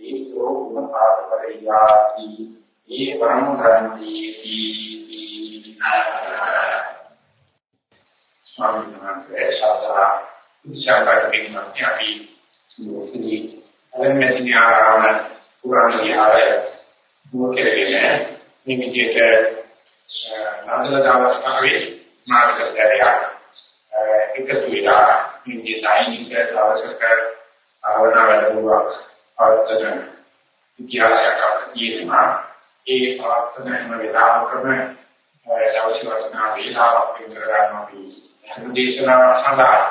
ඒකෝ උපපාදපරියාති ඒවං ගන්ති ස්වාමීන් වහන්සේ ශාස්ත්‍රා විචාරකට පින්වත් අපි මොකදී අවමැතිනි ආරාම පුරාණ විහාරය මොකදගෙන මේ විදිහට නන්දල අවස්ථාවේ මාර්ගදර්ශකයක් එකතු වෙලා මේ ඩිසයිනින් කරවසක ආවරණ වැඩමුළුවක් අවතන ඉතිහාසයක් තියෙනවා ඒ ආත්මන හැම වෙලාවකම දවස් වර්තනා වේලාවක් විතර ගන්න අපි දේශනාව සඳහා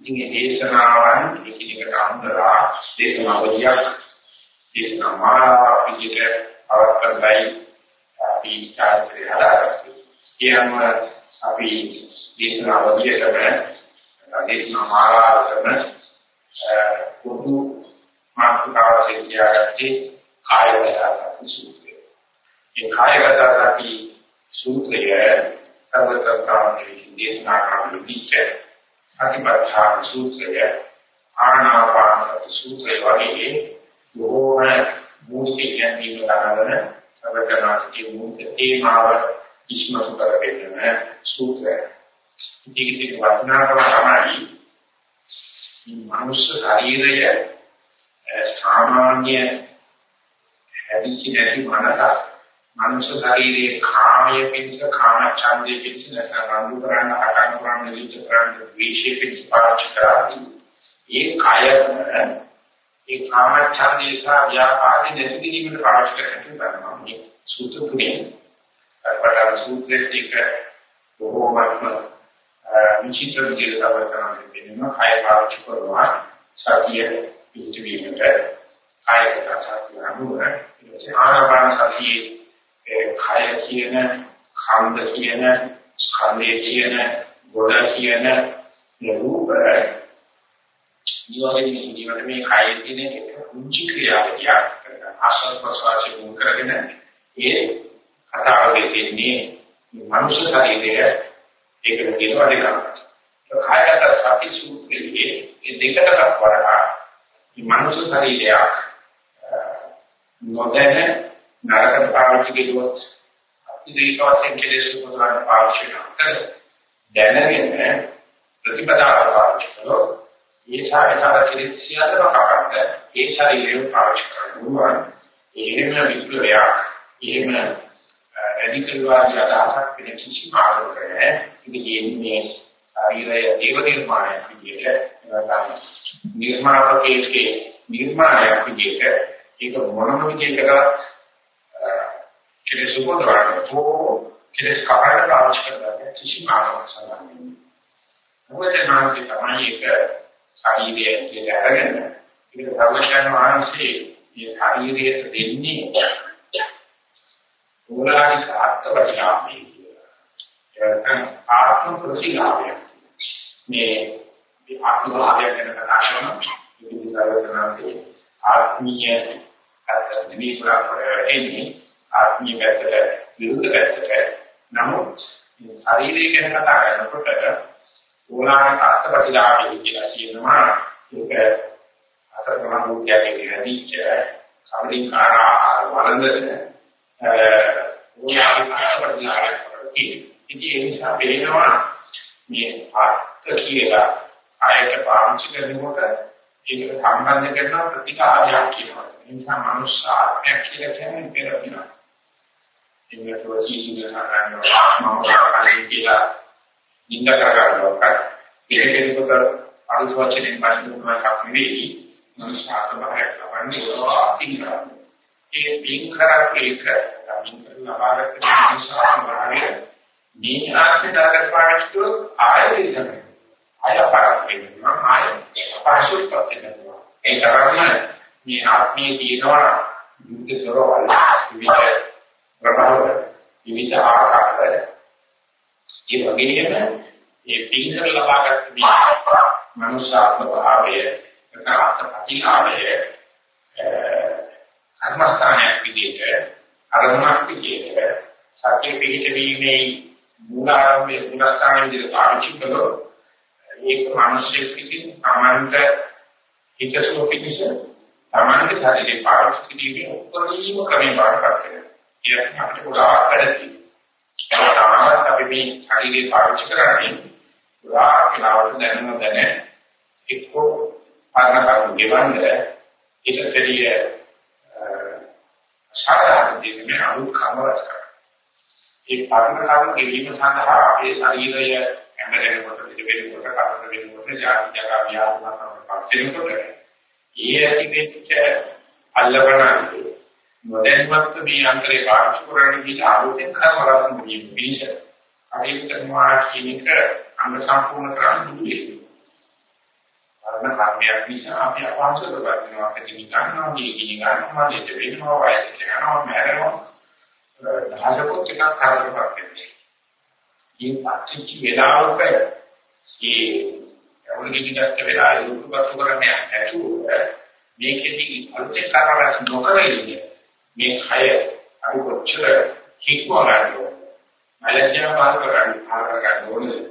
ඉතින් දේශනාවන් එකිනෙකට අන්තරා දේශනාවලියක් දේශනා මාලාවක් විදිහට අවස්ථයි අපි චාරිත්‍රය හදාගත්තා. කියන්න අපි දේශනාවලියටම දේශනා මාලාවටම පොදු මාතෘකාවක් තියාගත්තේ කායගත සූත්‍රය. මේ කායගත සති සූත්‍රය සර්වතරකාමී දේශනා කරන විදිහ අතිපත්ථාන සූත්‍රය ආනාපාන සූත්‍රය වගේ බොහෝම මූලිකයන් දිනවන සර්වකනාති මූලික තේමාව ඉස්මතු කරගෙන සූත්‍රය. ඉතින් වචනාකම තමයි මනුෂ්‍ය ශරීරය සාමාන්‍ය හැදිච්ච නැති මනස මනුෂ්‍ය ශරීරයේ කාමයේ පිංස කාම ඡන්දයේ පිංස නැත්නම් රණ්ඩු කරන්න අටන් කරන්න විච කරන්න ද්වේෂයේ පිංස පාවිච්චි කරාදී ඒ කායම ඒ කාම ඡන්දේ සහ ව්‍යාපාදේ නැති කිරීමට පාවිච්චි කරන්න මේ සූත්‍ර තුනේ අපට සූත්‍රයේ බොහෝමත්ම විචිත්‍ර විදිහට අවතරණය වෙනවා කාය පාවිච්චි කරනවා සතිය පිළිවීමට කායගත සතිය අනුව ආනාපාන සතියේ කාය කියන ඛණ්ඩ කියන ස්කන්ධය කියන ගොඩ කියන රූප නිවැරදි නිවැරදි මේ කාය කියන එක කුංචි ක්‍රියාවලියක් ආශ්වාස ප්‍රශ්වාසයේ මුල් කරගෙන ඒ කතාවේ තියෙන්නේ මනුෂ්‍ය ශරීරය ඒකට කියනවා දෙකක්. කායගත සති සූත්‍රයේ මේ දෙකකට වඩා මේ මනුෂ්‍ය ශරීරයක් නොදැන නරකට පාවිච්චි කෙරුවොත් අතිරේක වශයෙන් කෙලෙස් උපදවන්න පාවිච්චි කරනවා. දැනගෙන ප්‍රතිපදාව පාවිච්චි කළොත් ඒ සායතර කෙලෙස් සියල්ලම කපන්න ඒ ශරීරය පාවිච්චි කරනවා. එහෙම විප්ලවයක් එහෙම රැඩිකල් වාදී අදහසක් වෙන කිසිම ආරෝපණයක් නැහැ. ඉතින් මේ ශරීරය දේව නිර්මාණයක් විදිහට නැත්නම් නිර්මාණකයේ නිර්මාණයක් විදිහට ඒක මොනම විදිහකට කෙලෙස් උපදවන්න තෝ කෙලෙස් කපන්න පාවිච්චි කරලා කිසිම ආරෝපණයක් නැහැ. මොකද මානසික තමයි ඒක ශරීරයේ කියන අරගෙන ඒක සර්වඥාන වහන්සේ මේ ශරීරයට දෙන්නේ ඕලාරික අත්පරිණාමය කියලා. ආත්ම ප්‍රතිලාභය. මේ ආත්ම භාවය ගැන කතා කරනවා. ඉතින් සර්වඥාන්සේ ආත්මීය අත්දැකීම් ප්‍රාප්තයෙන්නේ ආත්මීය පැත්තට විරුද්ධ පැත්තට. නමුත් ශරීරය ගැන කතා කරනකොට ඕලාරික අත්පරිණාමය කියලා කියනවා. ඒක අතරමඟ මුඛ්‍යයෙන් හැදිච්ච සමලින්කාර ආහාර වළඳන ඉතින් ඒ නිසා වෙනවා මේ අර්ථ කියලා ආයත පාවිච්චි කරනකොට ඒක සම්බන්ධ කරන ප්‍රතිකාරයක් කියනවා. ඒ නිසා මනුෂ්‍ය ආත්මයක් කියලා කියන්නේ පෙරදිනවා. ඉන්නකෝ සීසුන කරනවා මම කාලේ කියලා නිඳ කරගන්නවා. ඒකෙකට අනුස් වචනේ පස්සේ මොකක්ද නෙවෙයි මනුෂ්‍ය ආත්මයක් ලබන්නේ ඒවා තින්නවා. ඒ පින් කරක් එක ගමින් කරලා ලබාගත් නිසාම භාවය මේ ආශ්‍රිතකට පාවිච්චි ආයෙත් තමයි ආය පාරක් වෙනවා. ආය පාසුත් වෙනවා. ඒ තරම්ම මේ ආත්මීය තියෙනවා යුද්ධ දරවල් විවිධ ප්‍රභාව විවිධ ආකාර ඒ වගේම ඒ පින් කරලා ලබාගත් මේ මනුෂ්‍යාත්ම භාවය නැත්නම් ප්‍රතිලාභය කර්මස්ථානයක් විදිහට අරමුණක් විදිහට සත්‍ය පිළිපීමේ මූල ආරම්භයේ මුලස්ථානයේ විදිහට පාවිච්චි කළොත් ඒක මිනිස්සෙක් විසින් අමන්ත හිතසුව පිණිස සාමාන්‍ය ශරීරේ පාවිච්චි කිරීමේ උපරිම ක්‍රමයක් බාරගත වෙනවා. ඒක අපිට ගොඩාක් වැඩි. සාමාන්‍යයෙන් අපි මේ ශරීරේ පාවිච්චි කරන්නේ ගොඩාක් වෙලාවට දැනන දැන එක්කෝ පාරකට ගෙවන්නේ ඊටතරිය සාධාරණ දෙන්නේ අනුත් කමරස් කරා. ඒ පාරකට ගෙවීම සඳහා අපේ ශරීරය හැමදෙනකොට පිළිවෙලකට කරදර වෙනකොට ජාති ජගා ව්‍යාපනකට පත් වෙනකොට ඒ ඇතිවෙච්ච අල්ලපන නොදැනුවත් මේ අන්තරේ පාවිච්චි කරන්නේ විදිහ ආලෝකයෙන් කරවලා තියෙන පිළිස අධිකරණවා කියන එක අංග සම්පූර්ණ කරන්න දුන්නේ. අරණ කර්මයක් නිසා අපි අපහසුතාව කරනවා අපිට නිකන්නවා මේ ගන්නවා දෙත වෙනවා වයසට යනවා මැරෙනවා දහසකුත් එකක් කරදරයක් වෙන්නේ. මේ පච්චිච්ච වේලාවක ඒ යවුලි දිගට වෙලා යොමුපත් කරන්නේ නැතුව මේකෙදි අලුතෙන් කරවලා නොකර ඉන්නේ මේ කය අර කොච්චර හික්ම ගන්නවා මලජ්ජා පාර කරගන්න පාර කරගන්න ඕනේ.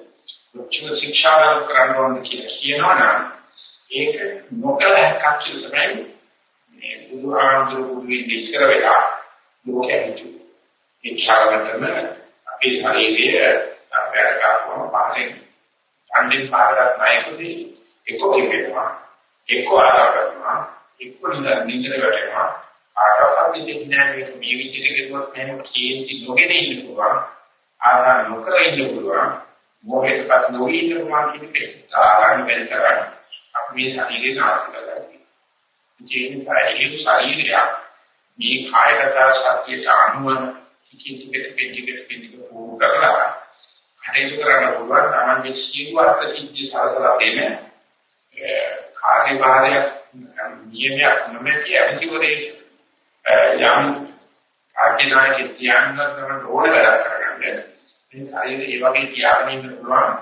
කොච්චර ශික්ෂාවක් කරන්න ඕනේ කියලා කියනවනම් ඒක නොකල හැක්කක් කියලා තමයි මේ බුදුහාමුදුරු බුදුන් ඉස්සර වෙලා ලෝකෙ හිතු ඒ ඡාගතම අපේ ශරීරයේ අපේ කාර්යම පාරෙන්. අන්දින් පාරකට නැයිකුදී එක්ක ඉවෙනවා එක්ක ආදාර කරනවා. එක්ක නිතර වැටෙනවා. ආරක්ෂා විඥානයේ මේ විදිහට ගෙවුවත් එහෙම කීන්ති නොගෙන ඉන්න පුළුවන්. ආදාන නොකර ඉන්න පුළුවන්. මොහේපත් නොවි ඉන්න පුළුවන් කියන එක සාහරණ වෙන කරන්නේ අපි මේ ශරීරේ නාස්ති කරගන්නවා ජීවිතයේ ශරීරය මේ කායගත සත්‍යයට අනුව කිසි කෙනෙක් පිටිකට පිටික පුරු කරලා හරියට කරන්න පුළුවන් තමයි සියුවත් සිද්ධි සලසලා දෙන්නේ කාර්ය භාරයක් නියමයක් නොමැති අධිවරේ යම් ආර්ජනායක ධ්‍යාන කරන ඕන වැඩ කරගන්න මේ ශරීරය ඒ වගේ තියාගෙන ඉන්න පුළුවන්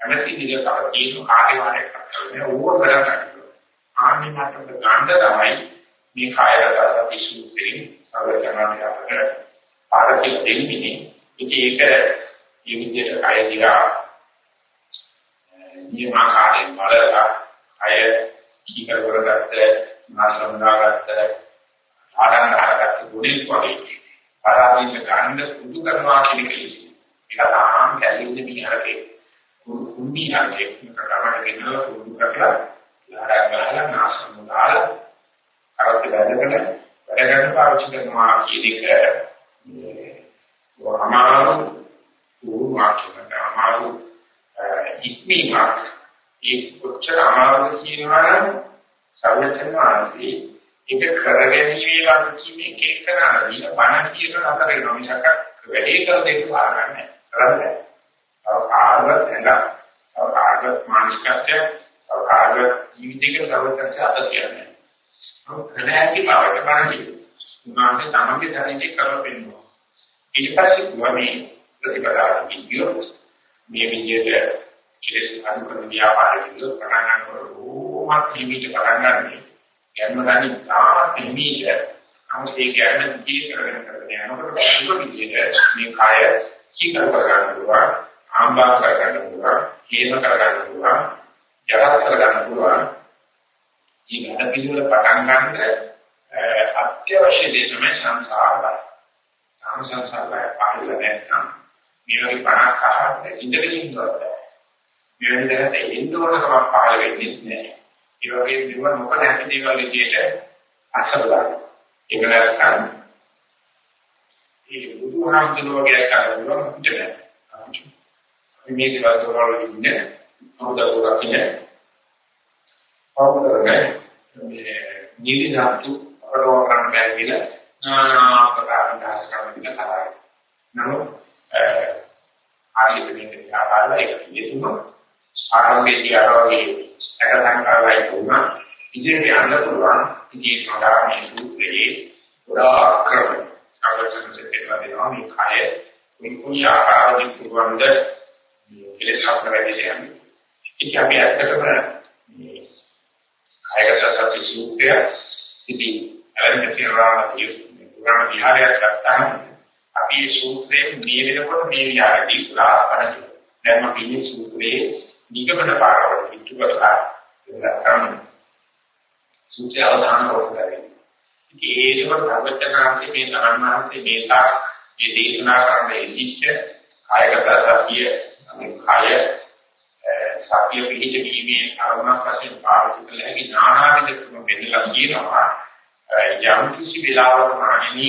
හැමති දිගට තියෙන කාර්යවලට කරන්නේ ඕව වැඩ කරනවා ආනි මාතක ගන්න තමයි මේ කායගත සතිසු දෙමින් අවචනාවේ අපට පාරකෙ දෙන්නේ. ඉතින් ඒක මේ විදිහට කය දිහා නියමාකාරයෙන් බලලා කය කීකර කරගත්ත මාසම්දාගත්ත ආරම්භ කරගත්ත ගුණෙක් වගේ. පරාදීස ගන්න පුදු කරනවා කියන එක ඒක තාම කැලින්ද මිහරකේ කුම්බි හරකේ කරගන්න දෙනවා පුදු කරලා ලාඩා ගහලා නාසම දාලා කරත් බැලකට වැඩ ගන්න පාවිච්චි කරනවා කියන එක අමාරු උරුමාකමට අමාරු ඉක්මීමක් ඒ කොච්චර අමාරුද කියනවනම් සර්වචන් වහන්සේ ඒක කරගැනීමේ වගකීමේ එක කරන දින බණ කියන අතර වෙන මිසක වැඩි කර දෙන්න පාරන්නේ කරන්නේ. අව ආගත එන අව ආගත මානසිකත්වය අව ආගත ජීවිතයක සර්වත්‍ංශ අත කියන්නේ. අව කලෑටි බවට බණදී උනාට තමන්ගේ ශරීරේ කරපෙන්නවා. ඊට පස්සේ වමේ ප්‍රතිපදාවට ගියොත් මේ විදිහට කෙලෙස් අනුකරණ ව්‍යාපාරයේ පටන් ගන්නකොට ඕමත් හිමිට පටන් ගන්නෙ. යන්නදානි තාම හිමීට අමුසේ ගැන ජී කරගෙන කරගෙන යනකොට සුබ විදියට මේ කාය චීකර කරගන්න පුළුවන් ආම්බා කරගන්න පුළුවන් හේම කරගන්න පුළුවන් ජරා කරගන්න පුළුවන්. මේ වැඩ පිළිවෙල පටන් ගන්න අත්‍යවශ්‍ය දේ තමයි සංසාරය සාම සංසාරය පාඩල නැත්නම් මේ වගේ පණක් අහන්න ඉඳගෙන ඉන්නවත් මේ වෙන දැනට එන්න ඕන කමක් පහළ වෙන්නේ නැහැ ඒ වගේ දේවල් මොකද නැති දේවල් විදියට අසබලා. ඒක නැත්නම් ඒ බුදුහාමුදුරුවෝ වගේ කරනවා මුචනේ. අපි මේ දේවල් වල ඉන්නේ අවුදවුරක් ඉන්නේ. අවුදරනේ මේ නිලි ධාතු අරව කරන්න බැහැ කියලා නානා ආකාර දහස් කරන විදිහ කරා. නමුත් ආයෙත් මේක දිහා බලලා ඒක පිළිතුරු ආරම්භයේදී ආරෝගයේ සැක සංකාරයි වුණා ඉදිරියට යන්න පුළුවන් ඉතින් සඳහා මේ සූත්‍රයේ ගොඩාක් ක්‍රම අවශ්‍යම දෙකලා දෙනවා මේ කය මේ කුණ්‍ය ආකාරයෙන් පුරවන්ද කෙලෙස් හතර වැඩිසයන් ඉතින් අපි ඇත්තටම මේ කයගත සති සූත්‍රය ඉතින් අරගෙන තියනවා පුරාණ විහාරයක් ගත්තාම අපි මේ සූත්‍රයෙන් මේ වෙනකොට මේ විහාරදී පුරා පණිනවා දැන් අපි මේ සූත්‍රයේ නිගමන පාරවල් පිටුවලා නැත්නම් සුත්‍ය අවධාන වලට ඉතින් ඒකවල ප්‍රවචනාන්තයේ මේ ධර්මාන්තයේ මේකා මේ දේශනා කරන්නේ ඉච්ඡ කායගත සතිය කාය සතිය පිළිච්ච වීමේ අරමුණක් වශයෙන් පාවිච්චි කළ හැකි නානාවිද ක්‍රම බෙදලා කියනවා. යම් කිසි වෙලාවක මානෙනි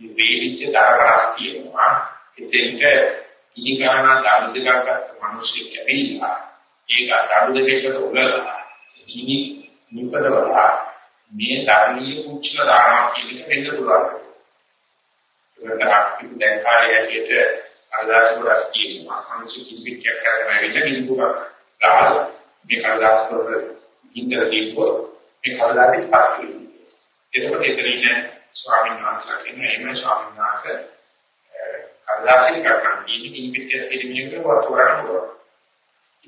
මේ වේදිච්ච දරකරක් කියනවා එතෙන්ට ඉනිගාන දරු දෙකක් ගත්ත මිනිස්සු කැවිලා ඒක දරු දෙකකට උගලා ඉනි නිපදවලා මේ ධර්මීය කුච්චල දානවා කියන එක වෙන්න පුළුවන්. ඒකට අපි දැන් කාලේ ඇහිට අරදාස් වල කියනවා. මිනිස්සු කිසික් කරගෙන වෙන්න නිදුවක් ගහලා මේ අරදාස් වල ඉන්දර දීපෝ මේ කවදාවත් පාස්කි. ඒකත් එතනින් ස්වාමීන් වහන්සේලා කියන්නේ එහෙම ස්වාමීන් වහන්සේ අරදාසින් කරන ඉනි ඉනිපිට දෙමියක වතුරන පුළුවන්.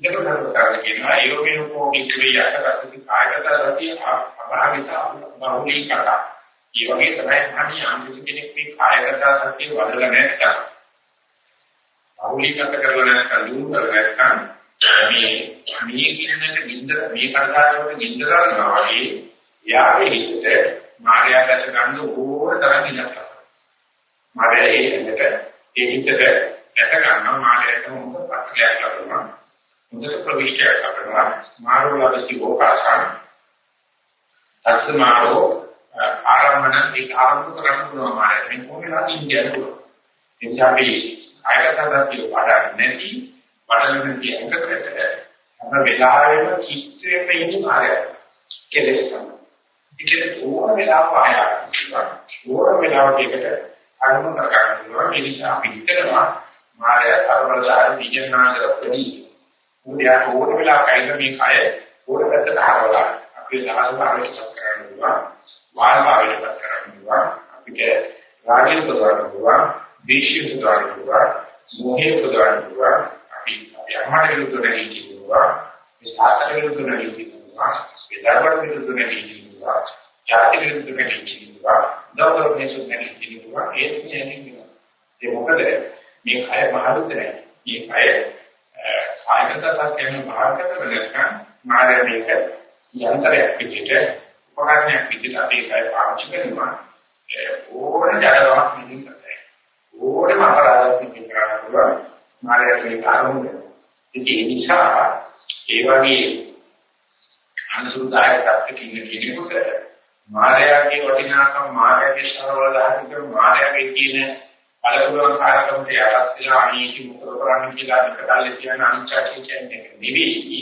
ඉතකොට කරන්නේ කියනවා යෝගේ උපෝගිකේ යටකසති කායගත සතිය අභාවිත බහුලී කරා. ඒ වගේ තමයි අනිත් අනිත් කෙනෙක් මේ කායගත සතිය වඩලා නැත්නම් බහුලීකත කරලා නැත්නම් දුරු කරලා නැත්නම් මේ මේ කියනක නින්ද මේ කරදාරවල නින්ද ගන්නවා වගේ යාගේ හිතට මාර්යා දැස ගන්න ඕන තරම් ඉලක්ක. මාර්යා ඒ ඇඟට ඒ හිතට දැස ගන්න මාර්යාට හොඳ පත්ලයක් ලැබුණා. හොඳ ප්‍රවිෂ්ඨයක් ලැබුණා. මාරෝලාදි ඕකාසන. අත්මාරෝ ආරම්භන ඒ ආරම්භ කරන්න පුළුවන් මාර්යා මේ කොහොමද ඉන්නේ එනිසා අපි ආයතනදී වඩා නැති වඩලන කියන එකට අප වෙලාවෙම චිත්තයේ ඉන්නේ මාර්යා කෙලෙස් තමයි. ඒක ඕන වෙලාවක ආයතන ඕන වෙලාවක එකට අනුමත කරගන්න පුළුවන්. ඒ නිසා අපි හිතනවා මායя සර්වදාන විජයනාගර ප්‍රදී උදයා ඕන වෙලාවක ඇවිල්ලා මේ කය ඕන පැත්තට හරවලා අපේ සාහසභාවයට පත් කරන්න පුළුවන්. වාරභාවයට පත් කරන්න පුළුවන්. අපිට රාගයට පදවන්න පුළුවන්. දේශයට පදවන්න පුළුවන්. මොහේ පදවන්න පුළුවන්. අපි අපි අම්මාට විරුද්ධව නැගී පුළුවන්. මේ සාසන විරුද්ධව නැගී පුළුවන්. මේ ධර්ම විරුද්ධව නැගී පුළුවන් ජාති විරුද්ධව නැගී පුළුවන් දවල් මේසු නැගී පුළුවන් ඒ කියන්නේ ඒ මොකද මේ කය මහලුද නැහැ මේ කය ආයතන සත්‍යයෙන් භාගකට වෙලකම් මාය මේක යන්ත්‍රයක් විදිහට උපකරණයක් විදිහට අපි ඒකයි පාවිච්චි කරනවා. ඕන ජඩලවක් නිදින් කරන්නේ ඕනම අපරාධයක් නිදින් කරන්න පුළුවන් මාය මේක ආරම්භ ඉතින් ඒ නිසා ඒ වගේ අනුසුදායක තත්ත්වකින් කෙනෙකුට මායාවේ වටිනාකම මායාවේ සරවල දහතික මායාවේ කියන බලපුරන් කාර්යක්‍රමයට යටත් වෙලා අනීති මුකර කරන්න කියලා විකටල්ලේ කියන අනිච්චය කියන්නේ නෙවෙයි.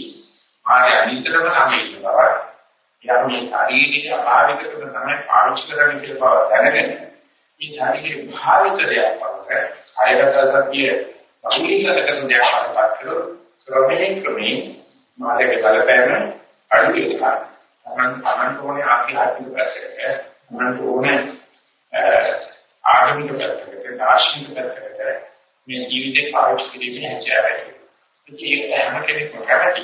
ආය අනිතරම තමයි බව. යන්නේ ශාරීරික ආභාවිකකම තමයි පාවිච්චි කරන්න කියලා බව දැනගෙන මේ ශාරීරික භාවිතයක් පස්සේ ආයතන සත්‍ය බහුලීකත කරන දෙයක් පස්සේ ක්‍රමයෙන් ක්‍රමයෙන් මාර්ගයේ බලපෑම අඩු වෙනවා. තමන් තමන් ඕනේ ආඛිරාත්මික පැත්තකට තමන් ඕනේ ආගමික පැත්තකට දාර්ශනික පැත්තකට මේ ජීවිතේ පාවිච්චි කිරීමේ හැකියාවයි. ඒක හැම කෙනෙක්ම කැමති.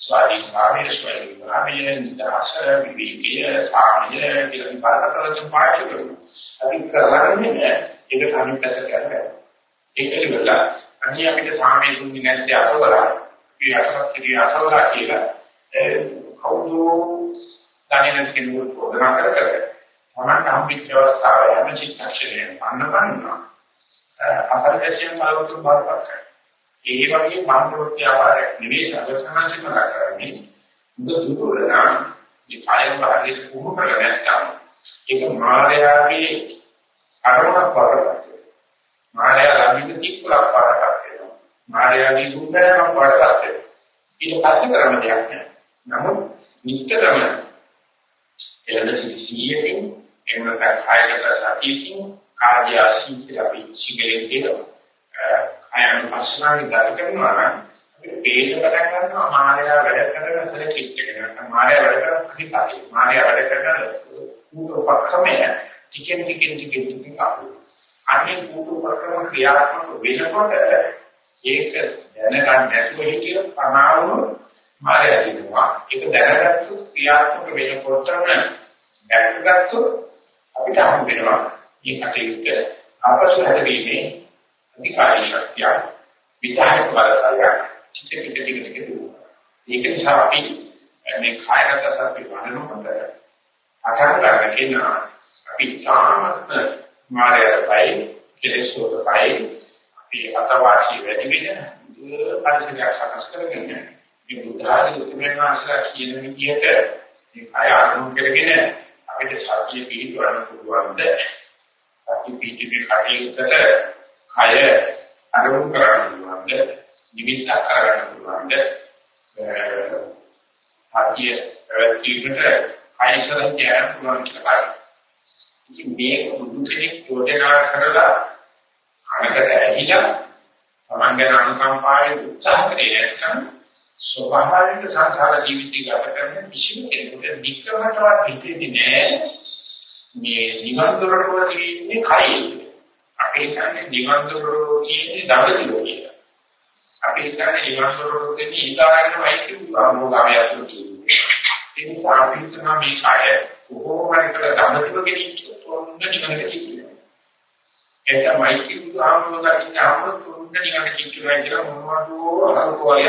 ස්වාධීන භාවයේ ස්වයං භාවයේ නිදාස විවිධය සාමිය කියන බලතරතුන් පාවිච්චි කරනවා. අපි කරන්නේ ඒක අනිත් පැත්තට කරනවා. ඒක ඉවරලා අනිත් අපිට සාමිය දුන්නේ නැති අතවලා ක්‍රියාවක් ක්‍රියාසවලා කියලා කවුරු දැනෙන කෙනෙකුට ප්‍රෝග්‍රෑම් කරලා මොනක් හම්බෙච්ච අවස්ථාව යන චිත්තක්ෂණය අන්නපන්නවා. අපරිදේශයෙන් බලවතු බාරපත් කරනවා. ඒ වගේ මානසික ආකාරයක් නෙවෙයි සදර්ශනාසික කරන්නේ. මුද දුරනා මේ කායන භාගයේ පුහු කරලා නැත්නම් ඒක මායාවේ අරමුණක් වඩපත් මායාව ළඟින් කික්කලක් වඩපත් වෙනවා. මායාවේ සුන්දරකම් වඩපත් වෙනවා. ඊට පස්සේ කරන්න දෙයක් නැහැ. නමුත් නිතරම එළඹ සිහියෙන් එහෙම නැත්නම් කායගත සතියකින් කාර්ය ආශීර්වාද අපි සිගලෙන් කියනවා. අයන පස්සනාවේ ගත කරනවා නම් අපිට පේන පටන් ගන්නවා මායාව වැඩ කරන සල චිත්ත එක. නැත්නම් මායාව වැඩ කරන ප්‍රතිපදාව. මායාව වැඩ කරන උපක්‍රමය ටිකෙන් ටිකෙන් ටිකෙන් ටිකෙන් ආපු. අනේ උපක්‍රම ක්‍රියාත්මක වෙනකොට ඒක දැනගන්න නැතුව හිතිය පනාවම මායාව දිනවා. ඒක දැනගත්තු ක්‍රියාත්මක වෙනකොටම දැකගත්තු අපිට හම් වෙනවා. මේ කටයුත්ත අපසු හැදීමේ අධිකාරී ශක්තිය විචාරක බලය චිත්ත පිට ටික ටික දුවනවා. ඒක නිසා අපි මේ කායගත සති වඩනකොට කෙනා අපි තාමත් මායයයි කෙලෙසෝතයි අපි අතවාසි වැඩි වෙන පරිසරයක් සකස් කරගෙන මේ බුද්ධ ආදී උතුම්යන් වහන්සේලා කියන විදිහට මේ අය අනුන් කරගෙන අපිට සත්‍ය පිළිගන්න පුළුවන්ද? සත්‍ය පිළිපි කටයුත්තට කය අනුන් කරන්න පුළුවන්ද? නිමිත්තක් කරගන්න පුළුවන්ද? සත්‍ය ප්‍රතිවිකට කයසරන් කියන පුළුවන් කියලා. ඉතින් මේ බුදු කෙනෙක් යෝජනා කරලා අනකට ඇහිලා තමන්ගේ අනුකම්පාවෙන් උත්සාහ කරේ නැත්නම් ස්වභාවික සංසාර ජීවිතය ගත කරන කිසිම කෙනෙකුට වික්‍රමටවත් හිතෙන්නේ නැහැ. මේ නිවන් දොරටුව තියෙන්නේ කයි. අපේ කියන්නේ නිවන් දොරටුව කියන්නේ දවදිලෝ කියලා. අපේ කියන්නේ නිවන් දොරටුව කියන්නේ ඊගාගෙන වයිකි ආමෝගාමය අතුරු කියන්නේ ඒ නිසා අපි තමයි මේ කය කොහොමද කියලා දවදිලෝ කියන්නේ තොන්න නිවනට කියන්නේ ඒක මයිකි ආමෝගාමය කියන්නේ ආමෝග තොන්න නිවනට කියන්නේ කියලා මොනවද අරකෝය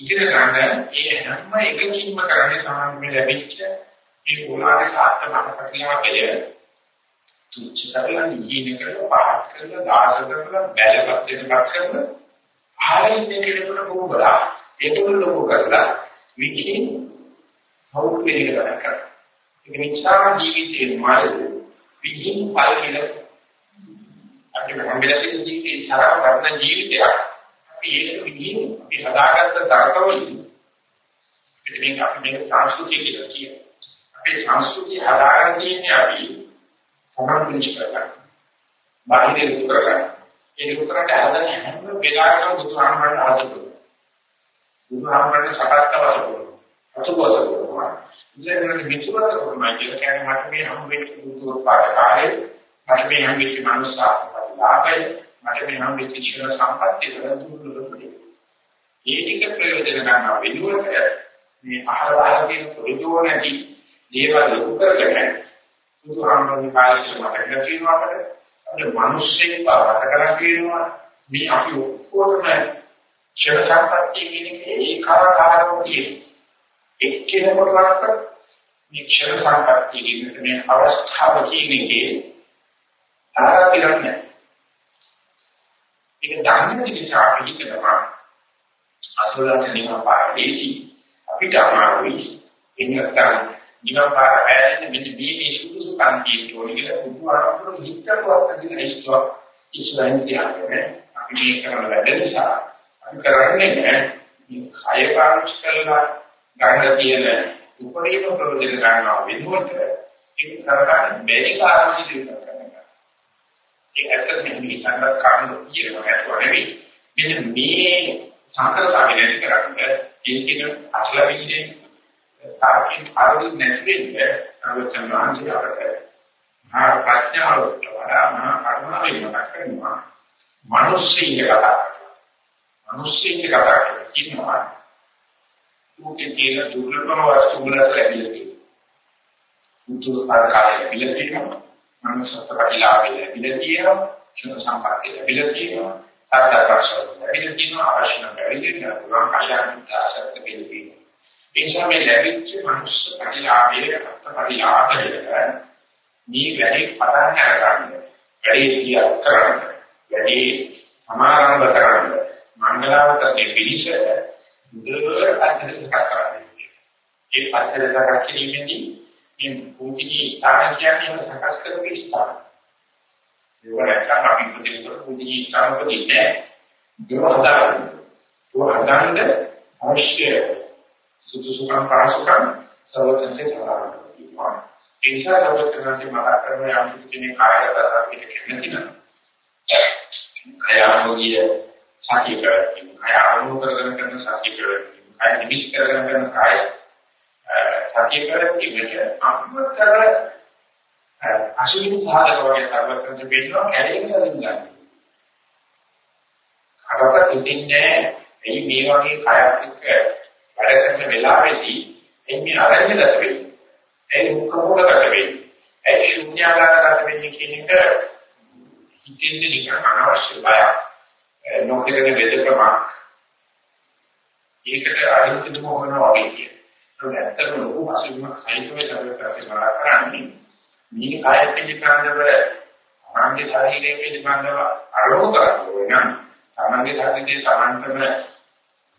ඉගෙන ගන්න ඒ හැම එකකින්ම කරන්නේ සමාජෙ ලැබිච්ච මේ ඕලාරේ සාර්ථක ප්‍රතිලාභය තුච්ච කරලා නිහින කරලා පහත් කරලා දාස කරලා බැලපත් වෙනපත් කරලා ආයෙත් දෙකකට පොබලා ඒකවල ලොකු කරලා විකින් හවුල් පිළිගන්න කරා ඒක නිසා ජීවිතේ මාළු විකින් පල් කියලා අපිට හම්බෙලා තියෙන ජීවිතේ තරම් වර්ණ ජීවිතයක් ඒක විදිහින් අපි හදාගත්ත තරකවලින් ඉතින් අපි මේක සංස්කෘතිය කියලා කියනවා. අපේ සංස්කෘතිය හදාගන්න තියෙන්නේ අපි සමන් පිළිච කරගන්න. බාහිර දුක කරගන්න. ඒක උතරට හදන හැම වෙලාවකම බුදුහාමරණ ආදතුන. බුදුහාමරණ සකස්තවස කරනවා. අසුබස කරනවා. ඉතින් මිතුරට කරනවා කියන්නේ මට මේ හම් වෙච්ච බුදු පාඩ කාලේ මට මේ හම් වෙච්ච මනුස්සාත්මක ලාභය මට මේ නම් වෙච්ච ක්ෂණ සම්පත්තිය දුරුදුරුයි. ඒ ටික ප්‍රයෝජන ගන්න වෙනුවට මේ අහල අහල තියෙන ප්‍රයෝජන නැති දේවල් ලොකු කරගෙන බුදුහාමුදුරනේ කාලේ මට කියනවා අපිට. අපේ මිනිස්සෙක් පාවට කරලා කියනවා මේ අපි ඔක්කොම ක්ෂණ සම්පත්තිය කියන එකේ ඒකාකාරව තියෙන එක්කෙනෙකුට මේ ක්ෂණ සම්පත්තිය කියන මේ අවස්ථාව කියන එකේ ආරම්භ ඒක දන්නේ නිසා අපි හිතනවා අසලට නිකන් පාරදීසි අපිට අමාරුයි. එන්නත්තම් නිකන් පාර ඇරෙන්න මෙන්න මේ මේ සුදුසු කන්තිය ඕනේ කියලා බුදුහාමුදුරු හිතකවත් අදින ඉස්සුව ඉස්සරහින් තියන්නේ අපි මේ කරන වැඩ නිසා අපි කරන්නේ මේ කය පාවිච්චි කරලා ගන්න තියෙන උපරිම ප්‍රයෝජන ගන්නවා වෙනුවට ඒක කරගන්න බැරි කාරණා ඉදිරියට ඒක ඇත්තටම මේ සංගත කාරණා කියනවා නේද නෙවෙයි. මෙන්න මේ සංකල්පය නැති කරන්නේ ඒකින අසලවින්නේ තාර්කික ආරෝධ නැතිවෙන්නේ අවචනාංශය අපට. මහා ප්‍රඥාවට වඩා මහා කරුණාවෙන් මතක් කරනවා. මිනිස්සෙක් කතා කරනවා. මිනිස්සෙක් කතා කරනවා. උකේ තියෙන දුර්ලභම වස්තු වල ලැබිලා තියෙනවා. උතුරු ආකාරය ලැබිලා තියෙනවා. මනුස්සත්ව ප්‍රතිලාභය ලැබිලා තියෙනවා ක්ෂණ සම්පත්තිය ලැබිලා තියෙනවා ආත්මපක්ෂය ලැබිලා තියෙනවා අවශ්‍ය නම් ලැබිලා පුළුවන් කල්යාණිත ආසක්ත පිළිපී ඒ නිසා මේ ලැබිච්ච මනුස්ස ප්‍රතිලාභයේ ප්‍රතිලාභයට මේ වැඩි පටන් ගන්න වැඩි කියක් කරන්න වැඩි සමාරම්භ කරන්න මංගලාවතේ පිළිස දුර අධිෂ්ඨ කරන්නේ ඒ පස්සේ කිරීමේදී මේ පුංචි ස්ථාන කියන්නේ සකස් කරපු ස්ථාන. ඒක නැත්නම් අපි පුංචි පුංචි ස්ථාන පොදින්නේ ඒක හදාගන්න. ඒක හදාගන්න අවශ්‍ය සුදුසුකම් පාසුකම් සර්වඥන්සේ සලකනවා. ඒ නිසා සර්වඥන්සේ මතක් කරන යම් කිසි කායගත අපිට කෙනෙක් කයාමෝගිය සාකි කරන්නේ. කය ආරම්භ කරගෙන කරන සාකි කරන්නේ. කය නිමිස් කරගෙන කරන කාය සතිය කරකිනෙට අම්මතර අශීල සාධක වගේ සර්වත්‍ංශ වෙන්නවා කැලේකින් අදින්න. අරකට ඉතින්නේ එයි මේ වගේ කයක් එක්ක වැඩ කරන වෙලාවෙදී එන්නේ අරගෙන ගත වෙන්නේ. ඒ මුඛපොඩකට වෙන්නේ. ඒ ශුන්‍යාකාරකට වෙන්නේ කියන එක හිතෙන්නේ නිකන් අනවශ්‍ය බයක්. නොකිරෙන වෙදකමක්. ඒකට අරින්තම මොනවා වගේ කියන්නේ. ඒක ඇත්තටම ලොකු අසීමක් සහිතව සර්වත්‍ංශ කරන්නේ මේ කාය පිළිබඳව තමන්ගේ ශරීරයේ පිළිබඳව අරමුණු කරගන්න නම් තමන්ගේ ශරීරයේ සමාන්තරව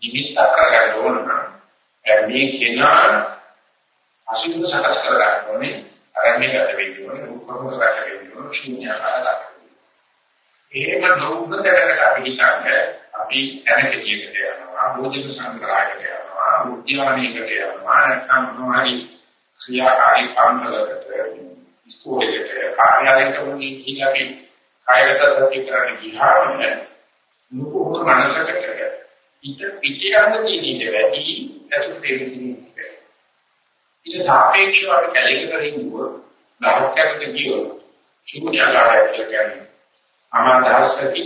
නිමිත්ත කරගන්න ඕන නම් මේ කෙනා අසුබ සකස් කරගන්න ඕනේ. අරණ්‍යගත වෙන්න ඕනේ රූපකමකට වෙන්න ඕනේ ශූන්‍යකාරකට එහෙම නොඋපදකට අපි හිතන්නේ අපි දැනකීයකට යනවා බෝධික සංග්‍රහයකට යනවා උද්‍යානයකට යනවා නැත්නම් මොනවාරි ක්‍රියාකාරී පන්සලකට ඉස්කෝලේකට කාර්යාලයකට වගේ කියලා අපි කායගත සත්‍ය කරන්න ගියාම නුකුහුර මනසකට ඉත පිටියන්න තියෙන වැඩි ඇසුත් දෙන්නේ ඉත සාපේක්ෂව අපි කැලේක කරින්නුව දහස්කරක ජීව ශුන්‍යකාරය කියන්නේ අමාදහසති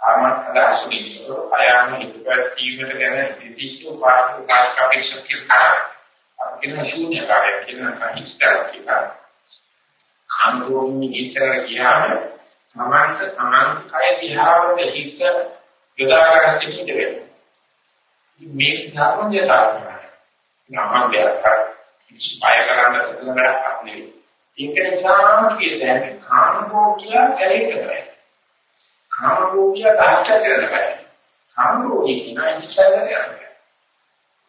ආමත් අදහසුනි අයම හිතපැත්තීමට ගැන විදිෂ්ඨ පාරක කාර්යකපේක්ෂක කියලා අපිට ශුන්‍යකාරය කියන කහිස්තර කියලා අනුරෝධී ඉතර ගියාම සමාන්ත සමාන්ත කය දිහාවට හිත යොදා ගන්න සිද්ධ වෙනවා. මේ ධර්මයතාවයි. නමදයක් ඉස්පය කරන්න සුදුනක් නෙවෙයි. ඒක නිසා කියන්නේ කාමෝකිය කැලේකයි. කාමෝකිය තාක්ෂණය කරනවා. කාමෝකිය කියන ඉස්සරහට යනවා.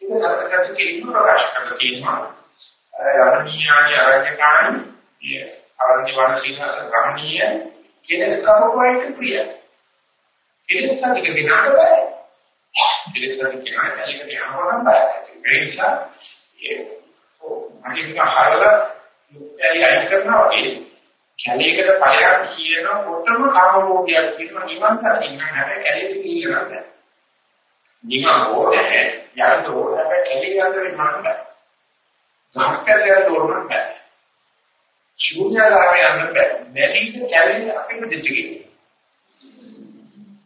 ඒක හතරකට කියන ප්‍රකාශ කරලා තියෙනවා. රමණීයයි අරඤ්‍යකාණී අරණ්‍ය වන සීසස ග්‍රහණීය කෙලෙස් කමකෝයිට ප්‍රිය. කෙලෙස් සතික දිනාට බෑ. කෙලෙස් සතික දිනාට ඇලිකට යනවා බෑ. ඒ නිසා ඒ මනින්ක හරලා මුක්තයි අයින් කරනවා වගේ කැලේකට පයයක් කියනකොටම කාමභෝගයක් කියනවා නිවන් දකින්න හැබැයි කැලේට කියලා නෑ. නිවන් ඕනේ යන්න ඕනේ හැබැයි කැලේ යන්න වෙන්නේ නැහැ. සම්කල්පය දෝරන්න බෑ. ශූන්‍යකාරය යන්න බෑ. බැලිද කැලේ අපිට දෙච්චේ.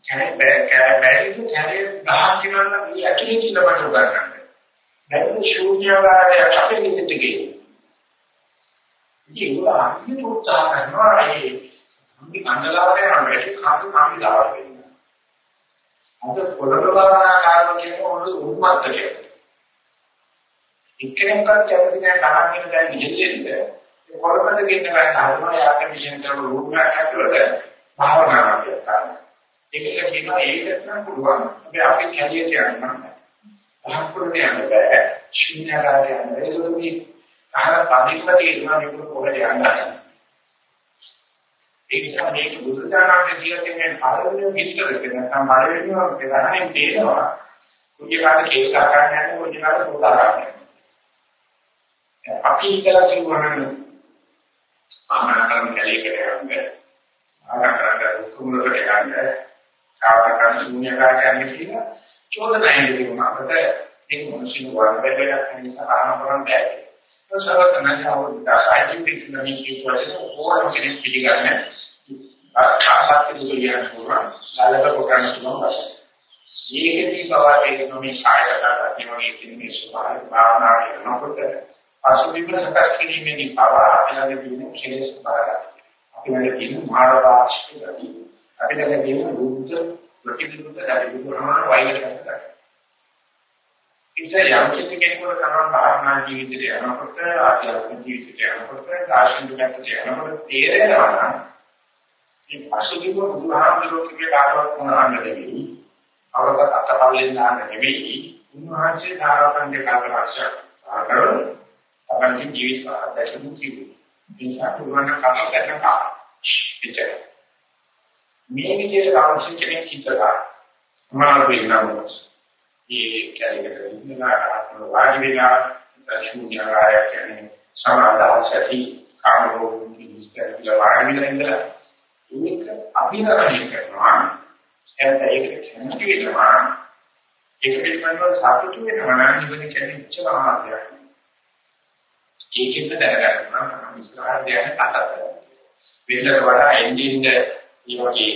කැලේ බෑ බැලිද කැලේ දහස් කිනන්න මේ ඇකේ කියලා මට උදා ගන්න. බැලිද ශූන්‍යකාරය අපිට දෙච්චේ. ඉතින් ඒක අනිත් උත්සාහ කරනවා ඒ අපි කන්දලාවට යනවා වැඩි කාතු කාමිලාවට වෙනවා. අද පොළොව බලනා කාරණා කියන මොනවද උන්මත්තකය. එක්කෙනෙක්වත් කැමති නැහැ තමන් කියන දැන් ඉහෙල්ලෙන්නේ කොළඹට ගෙන්න ගන්න හදනවා යාක මිෂන් කරන රූම් එකක් ඇතුළත භාවනාවක් කරනවා. ඒකල කියනවා ඒකත් නම් පුළුවන්. අපි අපි කැලියට යන්න බෑ. පහක්කුරට යන්න බෑ. ශුන්‍යකාරය යන්න බෑ. ඒක උදේ අහන පදිස්සටේ ඉන්නවා මේක කොහෙද යන්නේ. ඒ නිසා මේක බුදුදානන්ද ජීවිතයෙන් පළවෙනි විස්තර කරන නැත්නම් පළවෙනිම ප්‍රධානයෙන් තේරෙනවා. කුජේ කාලේ ඒක කරගන්න යන්නේ කුජේ කාලේ සෝදා ගන්න. අපි ඉතලා කියවනම් ආමනාකරන කැලේකට යන්න ආරකරන කුමුලකට යන්න සාවකන් ශූන්‍යකාරයන් කියලා චෝදනායෙන් කියනවා අපිට මේ මොනසින වර්ධනයක් නිසා ආනපරන් බැහැ. ඒ සරතනජාව දායිතික නමී කියවලස ඕනම කෙනෙක් පිළිගන්නේ ආසාති දුරියන් පුරා සාලක පොකරන තුනක් වශයෙන්. මේකදී බවාගේ නොමි කායකට ප්‍රතිමෝණී තින්නේ ස්වභාවික භාවනා කරනකොට අසුබිම සකස් කිරීමේදී පවා අපිට තියෙන කෙලෙස් බාරයි. අපිට තියෙන මානවාශී ගති. අපිට තියෙන බුද්ධ ප්‍රතිවිරුද්ධ ධර්ම බුදුරහමන වෛර කරනවා. ඉතින් යම් කිසි කෙනෙකුට කරන භාවනා ජීවිතේ යනකොට ආධ්‍යාත්මික ජීවිතේ යනකොට දාර්ශනික ජීවිතේ යනකොට තේරෙනවා නම් මේ අසුබිම බුදුහාමුදුරුවෝ කියේ කාටවත් මොනවාද නෙවෙයි. අවකට අතපල්ලෙන් දාන්න නෙවෙයි. උන්වහන්සේ ධාරකන්ගේ කාර්යවර්ෂයක් ආකරන තමයි ජීවිත අධ්‍යක්ෂක කිව්වේ. ඒ නිසා පුරවන්න කතා කරන කාල. එච්චර. මේ විදිහට අවශ්‍ය කෙනෙක් හිතලා මාන වෙනවොත් ඒ කැලේකට ඉන්නවා ආත්ම වාඩි වෙලා ශුන්‍යකාරය කියන්නේ සමාදාසති කාමෝගින් ඉස්තර වාඩි වෙලා ඉඳලා ඒක අභිනවණය කරනවා එතන ඒක කැමති වෙනවා ඒක පිළිබඳව සතුටු වෙනවා නම් ඉවන කියන්නේ උච්ච ආහාරයක් ඒකෙන්ද දැනගන්න නම් ඉස්සරහට යන කතාව. වෙනකට වඩා එන්ජින් එක ඊවගේ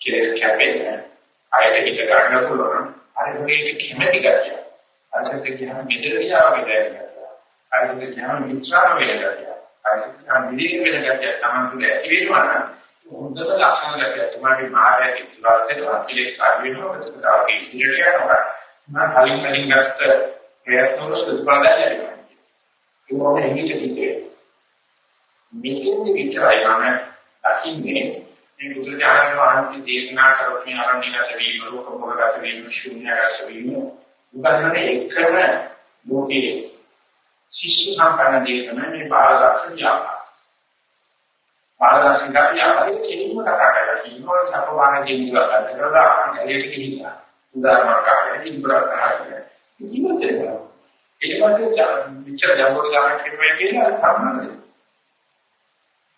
කෙලෙස් කැපෙන අයද හිත ගන්න පුළුවන්. අර වගේ කැමැති ගැතිය. අරකට කියන මෙදරියාව වෙදරියා. අරකට කියන මිත්‍රාව වෙදරියා. අරකට කියන විදේ වෙදරියා තමයි ඇති වෙනවා නම් හොඳට ලක්ෂණ ගැතිය. තුමාගේ මායя ඉස්සරහට කෙලෙස් කාර්ය වෙනවා. ඒක ඉදිරියට යනවා. මම කලින් කලින් ගත්ත ප්‍රයත්න වල ප්‍රතිඵල දැනෙනවා. ඒකම හිත හිතේ. මෙතෙන් විතරයි මම දකින්නේ මේ බුදුරජාණන් වහන්සේ දේශනා කරපු මේ අරණ්‍යගත වීම, රූපකෝලගත වීම, ශූන්‍යගත වීම උගන්වන එකම ලෝකයේ ශිෂ්‍ය සම්පන්න දේශන මේ බාලදක්ෂ ව්‍යාපාර. බාලදක්ෂ ව්‍යාපාරයේ කෙලින්ම කතා කරලා කියනවා සපවාන ජීවිතය ගත කරලා අන්තිමට ගිහිල්ලා. උදාහරණයක් ආකාරයෙන් ඉබ්‍රාහ්ම ආකාරයෙන් ජීවිතය. ඊට පස්සේ විචාර ජම්බෝල ගාන කියනවා කියන්නේ සම්මානයි.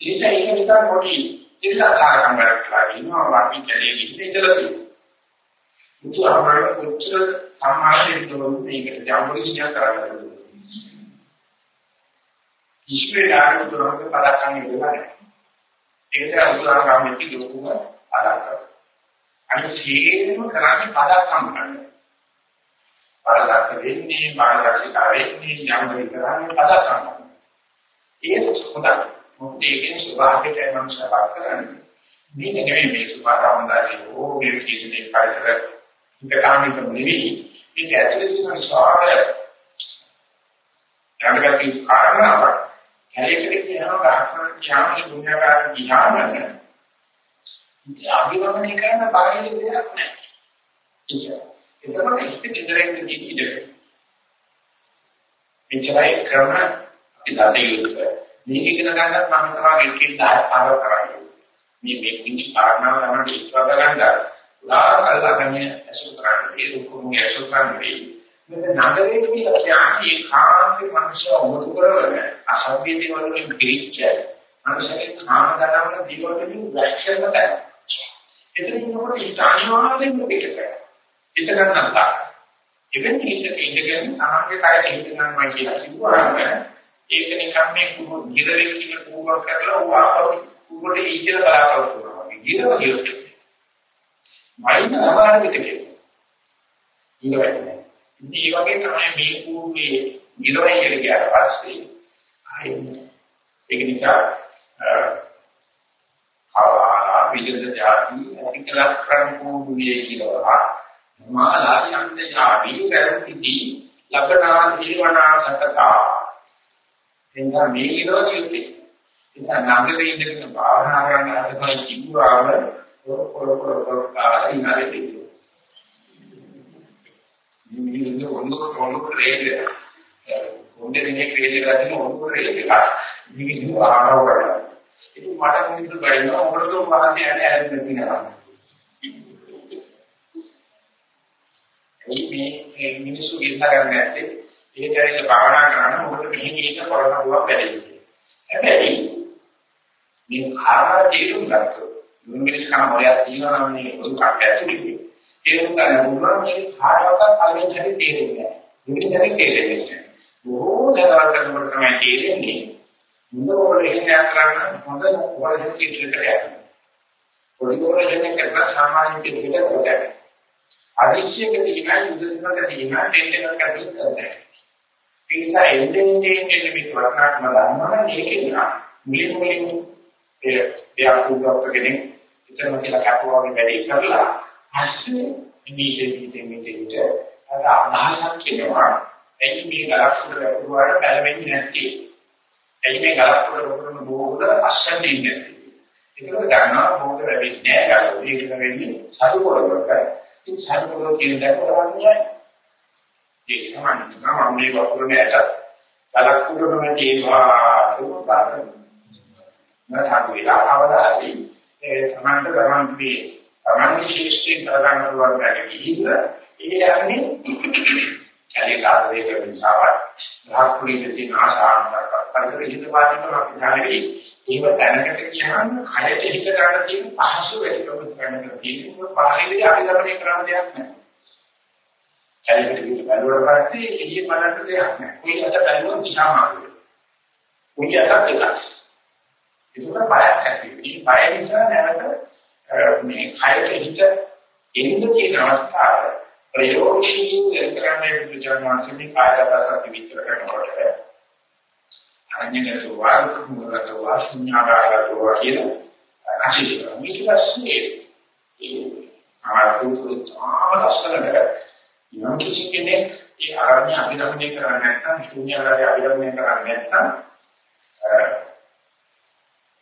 ඒක ඒක නිසා පොඩි ඉස්සහාරකම් කරලා ඉන්නවා වාපි කැලේ ගිහින් ඉඳලා තියෙනවා. මුතු අපරාධ කොච්චර සම්මානයෙන් දුන්නොත් මේකට ජම්බෝල කියන කරන්නේ. ඉස්මෙලාට උතුරක පදක්කම් ඉවරයි. ඒක උතුරාගාමී ලොකුම ආදාකම්. අනිත් සියලුම කරන්නේ පදක්කම් කරන්නේ. පදක්ක වෙන්නේ මානසික වෙන්නේ යම් විතරන්නේ පදක්කම්. ඒක හොඳයි. මොකද ඒකෙන් සුභාගයට මම සබා කරන්නේ. මේ නෙමෙයි මේ සුභාගමදාරි ඕ මේ කියන්නේ පරිසර ඉතකාමික නෙවෙයි. ඒක ඇතුලේ තියෙන විශාල යන්නගති කාරණාවක්. හැලෙකට කියනවා ගහන ඥානි දුන්නාකාර ධ්‍යානන. ඉතින් අභිවමනය කරන බාහිර දෙයක් නැහැ. ඒක එතකොට ඉස්තික ඉදිරියට ගිහින් මෙච්චරයි ක්‍රම අපි දත යුතුයි. මේක ඉගෙන ගන්නත් මම තමයි එකකින් 10ක් පාර කරන්නේ. මේ මේ කිසි කාරණාවක් තමයි ඉස්වා ගන්න. උදාහරණ කල්ලාගෙන ඇසුරු කරන්නේ ඒ දුකම ඇසුරු කරන්නේ. මෙන්න නගරේ කියලා කියන්නේ කාන්ති මනුෂ්‍ය උමතු කරවන අසභ්‍ය දේවල් වලින් පිළිච්ච මනුෂ්‍යගේ කාම දනවන දේවල් වලින් වැක්ෂණ කරනවා. එතනින් මොකද ඉස්තානිවාදයෙන් පිට කරනවා. පිට ගන්නවා. ඉතින් මේක ඉඳගෙන සාමාන්‍ය කායයට හිත ගන්නවා කියලා කිව්වම ඒක නිකන් මේ ගිරවෙක් කියන කූවක් කරලා ඌ ආපහු ඌට ඊචල බලාපොරොත්තු වෙනවා. ගිරව ගියොත් මයින් අමාරුද කියලා. ඉන්නවනේ. ඉතින් ඒ වගේ තමයි මේ කූවේ ගිරවයි කියලා කියන පස්සේ ආයෙත් ඒක නිසා ආවා විජිත જાති අතිකලක් කරන් කූවේ කියලා මාලා යන්ත යාවි කරති ලබනා ජීවනා සතතා එනිසා මේ ඉරෝධියුත්තේ ඉතින් නගරේ ඉඳගෙන භාවනා කරන්න හදන කිව්වාම පොර පොර පොර පොර කාලා ඉනාලේ තියෙනවා. මේ ඉන්නේ ඔන්නෝ ඔන්නෝ රේලේ. ඔන්නේ මේ රේලේ ගන්න ඔන්නෝ රේලේ. මේක ආරව කරලා. ඉතින් මට මොකද බයිනවා ඔකට වාහනේ යන්නේ ඇරෙන්න තියෙනවා. මේ මිනිස්සු ඉන්න ගන්න ඇත්තේ ඒක ඇවිල්ලා භාවනා කරන්න මොකද මෙහෙම ඒක කරන්න පුළුවන් බැරි. හැබැයි මේ කාරණා තේරුම් ගත්තොත් මුංගිස් කන මොලයක් තියෙනවා නම් මේ උන්කට ඇතුළේ තේරුම් ගන්න පුළුවන් මේ කාරණාවක් කලින් හරි තේරෙන්නේ නැහැ. මුලින් හරි තේරෙන්නේ නැහැ. බොහෝ දවල් කරනකොට තමයි තේරෙන්නේ. මුදවල එහෙම කරන්න හොඳ වලට කිට්ටට යනවා. පොඩි පොඩි කරන සාමාන්‍ය දෙයකට කොට. අදිශ්‍යක තියෙනවා යුද්ධක තියෙනවා ටෙන්ඩර් එකක් ඇතුළත් කරන්නේ. ඒ නිසා එන්නේ එන්නේ මේ වර්ණාත්ම ධර්මවල මේකේ නා මුලින් මුලින් ඒ ව්‍යාපෘතක කෙනෙක් ඉතම කියලා කපුවාගේ වැඩේ කරලා පස්සේ ඉනිෂියේටිව් මෙතෙන්ට අර අදහසක් කියනවා. එයි මේ ගලක්ෂණ ලැබුවාට පැලවෙන්නේ නැති එයි මේ ගලක්ෂණ ලැබුණ බෝධ අස්සන්නේ නැති ඒක ගන්නවා බෝධ වෙන්නේ නැහැ. ඒක වෙන්නේ සතු පොරවක ඉතින් සතු පොරව කියන දේ කරන්නේ ඒක තමයි. මම මේ වතුරේ ඇට බලක් උඩම තියෙනවා. උපාදන නැතහතු වෙලා අවදාදී ඒ සමාන්ත ගමන් මේ සමාන්‍ය ශිෂ්ටි කරගන්න පුළුවන් දැක කිහිල්ල ඒ යන්නේ කලිකාර වේග නිසාවත් ධාතුලිත තියෙන ආශාන්තක පරිතර හිතවාදීකම අපි දැනෙන්නේ ඒව දැනකට කියහම කයට හිත ගන්න තියෙන පහසු වැඩිකම ගන්න තියෙන පාරිලි අභිගමනය කරන්න දෙයක් නැහැ කැලේකට ගිහින් බැලුවට පස්සේ එළිය බලන්න දෙයක් නැහැ. කොයි අත බැලුවොත් දිහා මාරුයි. කොයි අත එකක්. ඒක බයක් ඇති. මේ බය නිසා නැවත මේ කයට හිත එන්න තියෙන අවස්ථාව ප්‍රයෝගශීලී කරන්නේ විචාරණාසමි කායගත විතර කරනකොට අඤ්ඤක සුවාර්ථ මුලත වාසුඤ්ඤාගාරතෝ කියන අශීල මේක පස්සේ ඒ ආතුතු ආලස්සනකට යම් කිසි කෙනෙක් ඒ ආරණ්‍ය අභිරමණය කරන්නේ නැත්නම් ශූන්‍යකාරය අභිරමණය කරන්නේ නැත්නම්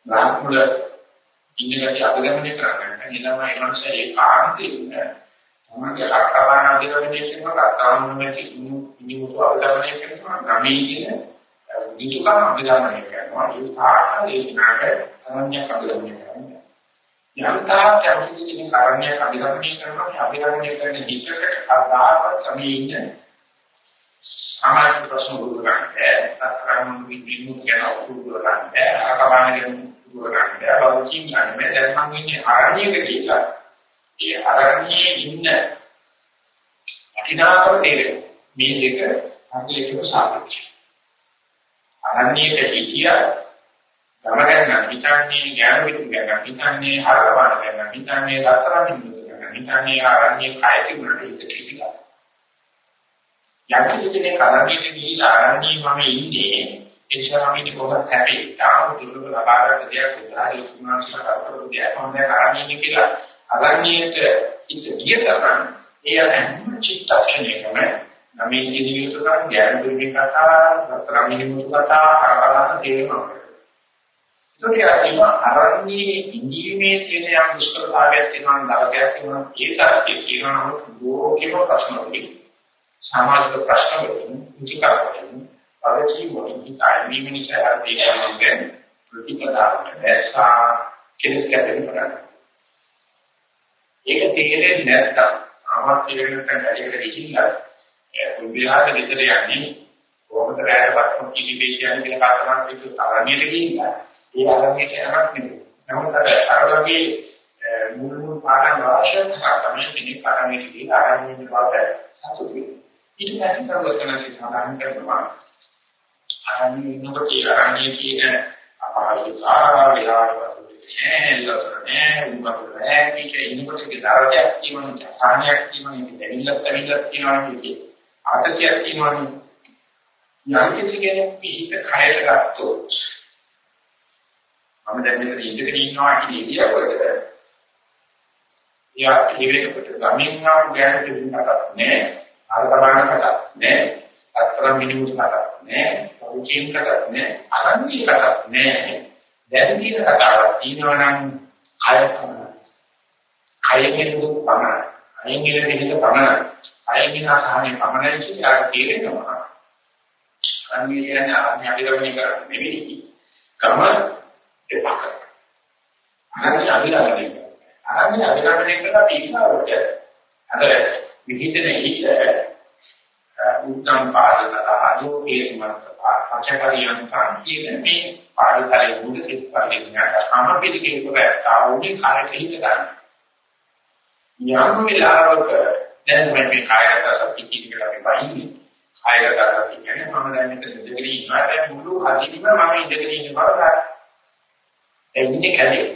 රාහුල ඉන්නකදී අභිගමනය කරගන්න. ඊළඟ ඒ මනුස්සයා ඒ කාන්තේ තමගේ අක්කපාන අධිරමණය කරනවා අත්තාවුනේ ඉනිමුතු අධිරමණය කරනවා ගමේ කියන විදුකම අධිරමණය කරනවා ඒ ආකාරයේ නාග අනන්‍ය අධිරමණය කරනවා යම්තා කැමති කියන කාරණ්‍ය අධිරමණය කරනවා අධිරමණය කරන හිතකට අදාළ කමේ ඉන්න සමාජ ප්‍රශ්න උගුරන්නේ අත්තරම් විදිනු කියන උගුරන්නේ අකපාන කියන උගුරන්නේ අවචින් යන්නේ. දැන් මම ඉන්නේ ආරණ්‍යක කියලා ඒ අරණියේ ඉන්න අතිනාකම තේරෙන මේ දෙක අන්තිමට සාපේක්ෂයි. අරණියේ හිතිය ගමන හිතන්නේ ඥාන විතු ගන්න හිතන්නේ හරවන ගන්න හිතන්නේ රතරමින් ගන්න හිතන්නේ අරණියේ කය තිබුණට හිත කිසිලා. යම් කිසි කෙනෙක් අරණියට ගිහිලා අරණියේ මම ඉන්නේ ඒ ශාමිනි කොහොමද හැපේ තාම දුර්ලභ ලබාගත් දෙයක් උදාහරණ සුමාංශක කරපු දෙයක් මම දැන් අරණියේ කියලා අරණියට ඉත ගිය තරම් ඒ හැම චිත්තක්ෂණයකම නමේ ජීවිතයන් ඥාන දුර්වික කතා සතරමිනි මුතු කතා කරකලන තේරෙනවා. ඒක කියනවා අරණියේ ඉඳීමේ තියෙන යම් දුෂ්කරතාවයක් තියෙනවා නරකයක් තියෙනවා ඒ තරකේ කියනවා ලෝකෙම ප්‍රශ්න වලින් සමාජික ප්‍රශ්න වලින් විචිකාරවලින් පරිචි වලින් ඉතාලි මිනිසා හදිසියේ ප්‍රතිපදාවට දැසා කෙලස් කැපෙන්න පටන් ඒක තේරෙන්නේ නැත්නම් ආවත් තේරෙන්න නැත්නම් ගිහිල්ලා ඒ විහාර විතර යන්නේ කොහොමද රැයපත් කිලිපේෂන් කියලා කතාවක් විතර තරණියට ගිහිල්ලා ඒ අරමුණට යමක් නෙමෙයි. නමුත් අර වගේ මුල් මුල් පාඩම් අවශ්‍යම තමයි කෙනෙක් තරණියට ගිහිල්ලා ආරම්භ බවට සතුටු වෙන්නේ. ඊට පස්සේ සර්වඥාන්සේ සඳහන් කරනවා ආරම්භ ඉන්නකොට ඒ ආරම්භයේ කියන අපහසුතාව විහාරවල නෑ උඹට මේක ඉන්නකොට දරදයක් තියෙනවා සාහනයක් තියෙනවා දෙවිලක් දෙවිලක් තියෙනවා කියන්නේ ආතතියක් තියෙනවා යම් කිසි කෙනෙක් පිට කයර ගත්තොත් මම දැන් මෙතන ඉඳගෙන ඉන්නවා කියන ඉරියව්වට යා ඉරියව්වට ගමින් ආපු ගෑනට දුන්නට නෑ අර බලන්නකට නෑ අතර මිනිමුස්කට නෑ පෞචින්කට නෑ අරන්දිකට නෑ දැන් කියන කතාවක් තියෙනවා නම් කය පමණයි. කයෙන් දුක් පමණයි. කයෙන් ඉලෙන හිත පමණයි. කයෙන් විනාශහනේ පමණයි කියලා තේරෙනවා. අන්නේ කියන්නේ අන්නේ අභිරමණය කරන්නේ නෙවෙයි. කම එපක. අන්නේ අභිරමණය කරන්නේ. අන්නේ අභිරමණය කරලා තීක්ෂණවට අද විහිදෙන හිත උත්තම් පාදක ආයෝගේ මනස පචකරියන් කාන්තියේ මේ පාඩතරේ මුද සිත්පලෙන් යට සමපිලිකේ කරා වුණේ කායක හිත ගන්න. යම් වෙලාවක දැන් මේ කායක සත්‍ය කියලා අපි බයින්නේ. කායක සත්‍ය කියන්නේ මම දැන් මෙතන ඉඳගෙන ඉන්නවා දැන් මුළු හදින්ම මම ඉඳගෙන ඉන්න බව ගන්න. එන්නේ කැලේ.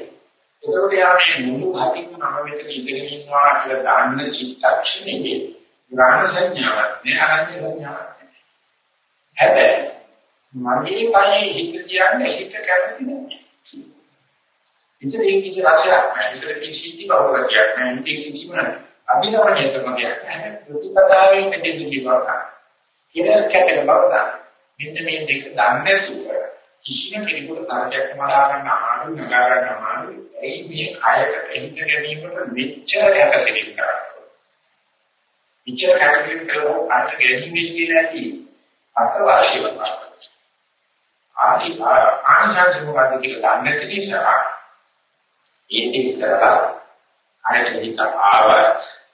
ඒකෝට යාමේ මුළු හදින්ම මම මෙතන ඉඳගෙන ඉන්නවා කියලා දාන්න චිත්තක්ෂණයේ ග්‍රහණ සංඥාවක් නෑ අරන්නේ සංඥාවක්. හැබැයි මගේ කයේ හිත කියන්නේ හිත කැමති නැහැ. ඉතින් ඒක කිසි රසයක් නැහැ. ඒක කිසි බවරක් නැහැ. ඒක කිසිම අභිනවණය කරන දෙයක් නැහැ. ප්‍රතිපදාවෙන් මෙතෙන් ජීවත් වෙනවා. කැපෙන බව තමයි. මෙන්න මේ දෙක දන්නේ සුව කිසිම කෙනෙකුට තරජයක් මඩා ගන්න අමාරු නගා ගන්න අමාරු. ඒ මේ කයකට හිත ගැනීමට මෙච්චර යකතිරින් කරන්නේ. මෙච්චර කැපකිරීම කළා කාට ගැනීමේ කියලා ඇති අත්වාසිය වුණා. ආදි ආනිසංස මොකද්ද කියලා දන්නේ නැති නිසා ඒ දෙකලා අරට හිත ආව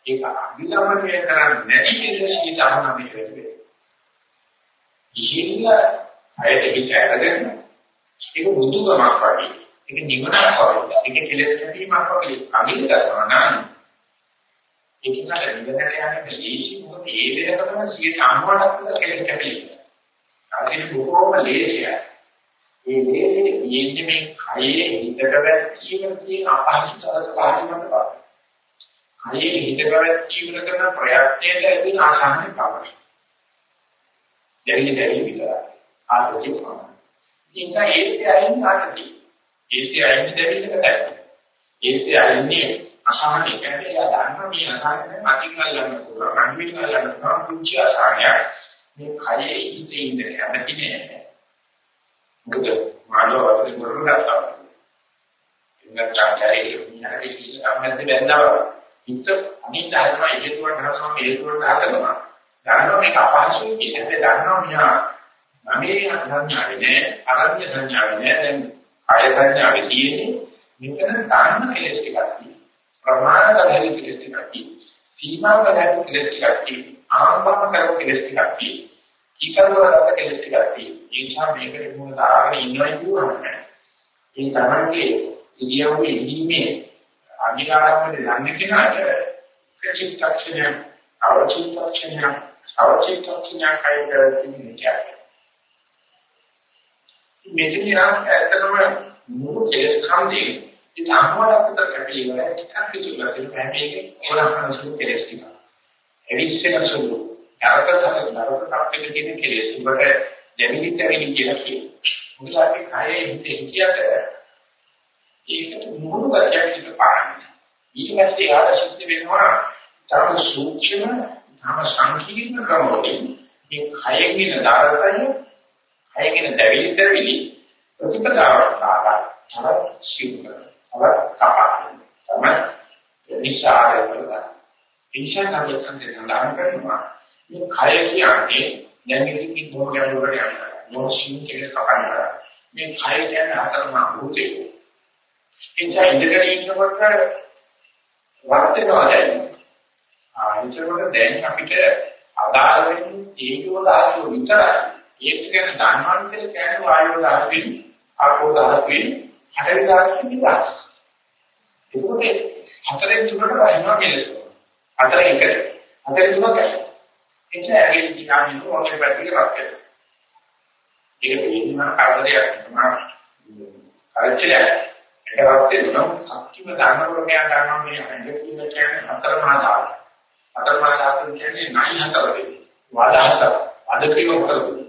ඒක අභිලවණය කරන්නේ නැති කෙනෙක් හිතන මේ වෙන්නේ. ඉහිල්ල අයට හිත ඇදගෙන ඒක බුදුගමක් වගේ ඒක නිවනක් වගේ ඒක කෙලෙස් නැතිවීමක් වගේ අමිල කරනවා නම් ඒක නට නිවනට යන්නේ ලේසි මොකද ඒ වෙලකටම 90ක් කෙලෙස් කැපෙන්නේ. අදින් බොහෝම ලේසියයි. මේ මේ යෙන්නේ මේ කයේ හිතට වැස්සීම තියෙන අපහසුතාව සාහිමත බව. කයේ හිත වැස්සීම කරන ප්‍රයත්නයේ ලැබෙන ආසන්න බව. දෙවියන් දෙවියන් විතරයි. ආතතිය තමයි. ඉතින් ඒකේ අයින් ආතතිය. ඒකේ අයින් දෙවියන්ට දැක්ක. ඒකේ අයින්නේ අසහනෙ කියන්නේ යා දන්න මේ අසහනෙ මතින් ගන්න පුළුවන්. අනිත් ගන්න පුළුවන් කුංචි අසහනයක්. මේ කයේ හිතේ ඉඳ කැමති නෑ. මොකද මානව වශයෙන් කරගත්තා. නැත්නම් ජායේ මිනිහට කිසි කම්මැද්ද බැන්නවා. හිත අනිත් ආයතන හේතුවට හදනවා හේතුවට හදනවා. දන්නවා මේක අපහසුයි කියන්නේ දන්නවා මියා මගේ සංඥාවේ නෑ අරඤ්‍ය සංඥාවේ නෑ දැන් ආය සංඥාවේ තියෙන්නේ මෙතන දාන්න කෙලස් ටිකක් තියෙනවා. ප්‍රමාණ කරගෙන කෙලස් ටිකක් තියෙනවා. සීමා කරගෙන කෙලස් ටිකක් තියෙනවා. ආරම්භම කරගෙන කෙලස් ටිකක් තියෙනවා. ඊකරවලට කෙලස් ටිකක් තියෙනවා. ඒ නිසා මේකට මුල දාගෙන ඉන්නවා කියුවම ඒ තමන්ගේ ඉදියුවේ ඉීමේ අධිකාරම්මද යන්නේ කෙනාට චිත්තක්ෂණය අවචිත්තක්ෂණය අවචිත්තක්ෂණය කයි කරන්නේ මෙතන ඇත්තටම මුළු කෙලස් කන්දේ ඉතින් අහවලකට කැපිලා ටිකක් කිතුලා තියෙන හැමේකේ ඕනහන සුළු කෙලස් ටික. එවිස්සෙන සුළු නරකතර නරකතාවක තියෙන කෙලස් වලට දෙමිලි දෙමිලි කියලා කියනවා. මොකද අපි කයේ හිතේ හිතියට ඒකට මුහුණු ගැටියක් ඉන්න පාරන්නේ. ඊපස්සේ ආදර්ශිත වෙනවා තම සූක්ෂම තම සංකීර්ණ ක්‍රමවලින් මේ කයෙන් දාරතය කයෙන් දැවිලි දැවිලි ප්‍රතිපදාවක් දාලා තව සිවුර තව කපාන තම නිසාරය කරලා ඉන්ෂා සංකල්පෙන් සඳහන් කරනවා මේ කය කියන්නේ දැන් ඉතින් මොකද ගැඹුරට යනවා මොහොසින් කියලා කපනවා මේ කය කියන්නේ හතරමා භූතේ එනිසා ඉඳගෙන ඉන්නකොට වර්තනවා දැන්. ආ ඒකවල දැන් අපිට අදාළ වෙන්නේ ඒකව ධාතුව විතරයි. ඒක ගැන දන්නවන්ට කියන්නේ වායුව ධාතුවෙන් ආපෝ ධාතුවෙන් හතරේ ධාතුවෙන් විලාස. ඒකෝට හතරෙන් තුනට වහිනවා කියලා. හතරෙන් එකට. හතරෙන් තුනට. එතන ඇගේ දිනාමිනු ඔක්කොම පැත්තට රත් වෙනවා. ඒක වෙනම කරදරයක් තමයි. කරච්චලයක්. ඒකවත් වෙනවා සත්‍යම ධර්ම ක්‍රමයක් ගන්නවා මේ හැඟ කියන කියන්නේ හතර මහා ධාතු. හතර මහා ධාතු කියන්නේ නයි හතර වෙන්නේ. වද හතර. වද ක්‍රියව කරන්නේ.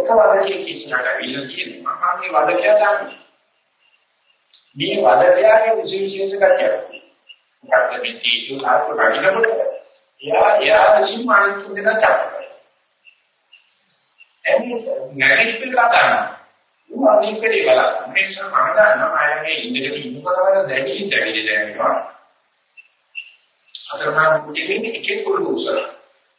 එක වදකේ කිසිනකට විල කියන්නේ මහා මේ වදකයා දන්නේ. මේ වදකයාගේ විශේෂ කතියක්. මොකක්ද මේ තීජු සාර්ථක වඩිනකොට එයා එයා විසින් මානසික දෙයක් චක්කයි. එන්නේ නැගිට පිටලා ගන්නවා. උවා මේකේ බලන්න. මේ නිසා මම දන්නවා ආයතනයේ ඉඳගෙන ඉන්නකොට වල දැවි දැවි දැනෙනවා. අතරමා කුටියේ එකේ කුළු උසල.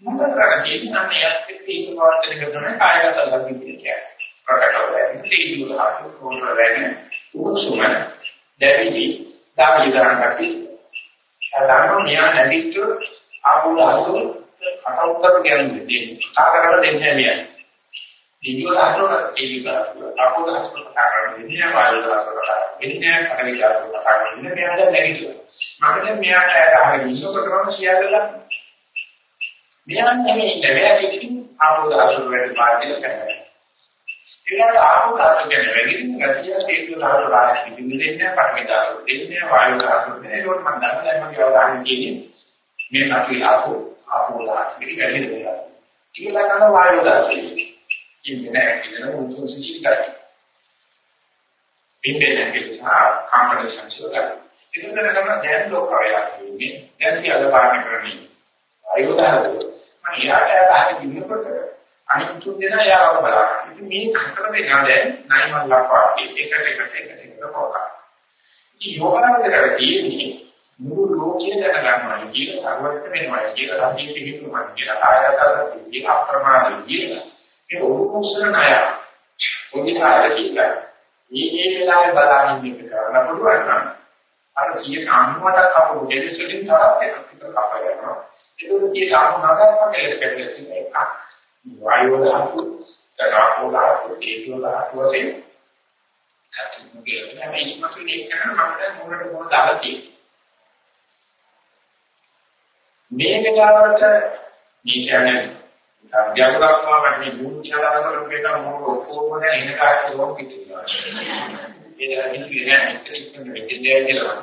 මම කරන්නේ නම් යත් එක්ක ඒක වර්තන කරන කායගත ලබන්නේ කියන්නේ. ප්‍රකටව දැනෙන තීජු ධාතු කොහොමද දැනෙන උසුම දැවිලි දාවි දාන්නටි. අලන්න මියා නැදිච්ච ආපුල අසු අටවතර කියන්නේ. කාටකට දෙන්නේ. නැහැ දිව්‍ය ධාතුව දිව්‍ය ධාතුව අපෝ ධාතුව කතා කරන්නේ නෑ වායු ධාතුව කතා කරන්නේ නෑ පඨවි ධාතුව කතා කරන්නේ මෙයාට නැගිටිනවා. මම දැන් මෙයාට අහගෙන ඉන්නකොට මම සියල්ලලා මෙයාන් නෙමෙයි. ඉන්නේ මෙයා ඉතින් අපෝ ධාතුව වැඩි මාර්ගය කරනවා ඒකට ආපෝ ධාතුව කියන්නේ වැඩි ගැතිය දිව්‍ය ධාතුව රාශි දෙන්නේ නෑ පඨවි ධාතුව දෙන්නේ වායු ධාතුව දෙන්නේ ඒකට මම දන්නවා මගේ අවධානය කියන්නේ මේ අපි ආපෝ ආපෝ ධාතුව වැඩි වෙනවා කියලා කරන වායු ධාතුව ඉන්නේ නැහැ කියන උන්සෝ සිද්ධයි. ඉන්නේ නැහැ කියලා කම්පන සංසෝධන. ඒකෙන් තමයි දැන් ලෝක වෙලා තියෙන්නේ. දැන් කියලා පාරණ කරන්නේ. ආයෝදානද. මම යාට ආහි දිනකොට අනිත් තුන් දෙනා යාව බලන්න. ඉතින් මේ හතර දෙනා දැන් නයිමල් ලපා එකට එකට එකට එකට පොකා. ඉතින් යෝගාවචරය තියෙන්නේ මුළු ලෝකය දැනගන්නවා කියලා සර්වත්‍ය වෙනවා කියලා රාජ්‍යයේ හිතුවා කියලා ආයතන කියලා අප්‍රමාදී කියලා. ඒ උරුකුසල ණය ඔදිකාර කියලා. මේ මේ වෙලාවේ බලන්න ඉන්න කරන්න පුළුවන් නම් අර කීය අනුමත කපු දෙවිසකින් තරත් එකක් කප ගන්නවා ඒක කීය අනුමත කපේ කෙලෙස් එකක්. වායු ධාතු තරාපෝ ධාතු තේජෝ ධාතු වශයෙන් සතුන්ගේ මේ ඉස්මතු දෙක කරන මම මොකට මොන දාලා තියෙන්නේ මේ වෙලාවට මේ කියන්නේ අධ්‍යාපකත්වම මේ දුක් කියලා කරනකොට මේක මොකද ඔක්කොම දැන් එන කාර්ය ලෝක පිටිනවා. ඒ කියන්නේ ඉතින් ඉතින් මෙතෙන්දී කියලා.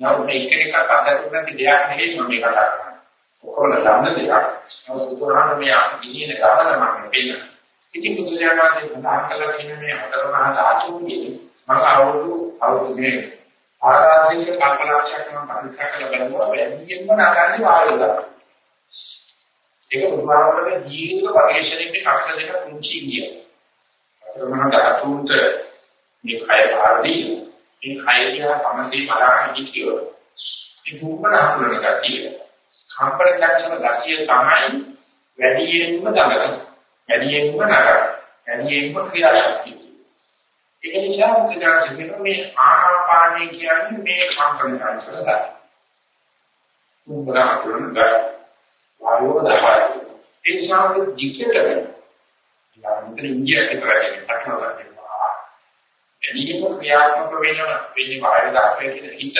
නමුත් මේක එක අත්දැකීම් නැති දෙයක් නෙවෙයි මම මේ කතා කරන්නේ. ඔක්කොම දන්න දෙයක්. නමුත් උදාහරණ මේ අපිනේ ගමන මම වෙන්න. ඉතින් බුදුරජාණන් සඳහන් කළා කියන මේ හතරමහා ධාතුන්ගේ මම අවුරුදු අවුරුදු මේ ආරාධික කල්පනාක්ෂයක් මම පරික්ෂා කරලා බලනවා වැඩියෙන්ම නාගන්නේ වායුව. ඒක බුදුහාමරගේ ජීවිත පරිශ්‍රණයේ කක්ෂ දෙක පුංචි ඉන්දිය. අතරමහා ධාතුන්ට මේ කය භාරදී මේ කයදියා සමදී බලන්න හිතියෝ මේ දුක්බර හඳුනන ගතිය කම්පන චක්ෂණ ගතිය තමයි වැඩියෙන්ම දඟලන වැඩියෙන්ම නගර වැඩියෙන්ම ක්‍රියාශක්තිය. ඒක නිසා මුලින්ම මේ ආනාපානය කියන්නේ මේ කම්පන චක්ෂණ ගතිය. දුක්බර හඳුනන ගතිය වායෝ දහය. ඒ නිසා දික්කට යන්නේ ඉන්දියාවේ කරන්නේ පටලවා එළියම ක්‍රියාත්මක වෙනවා. වෙන්නේ වායු දාපේ කියන හිත.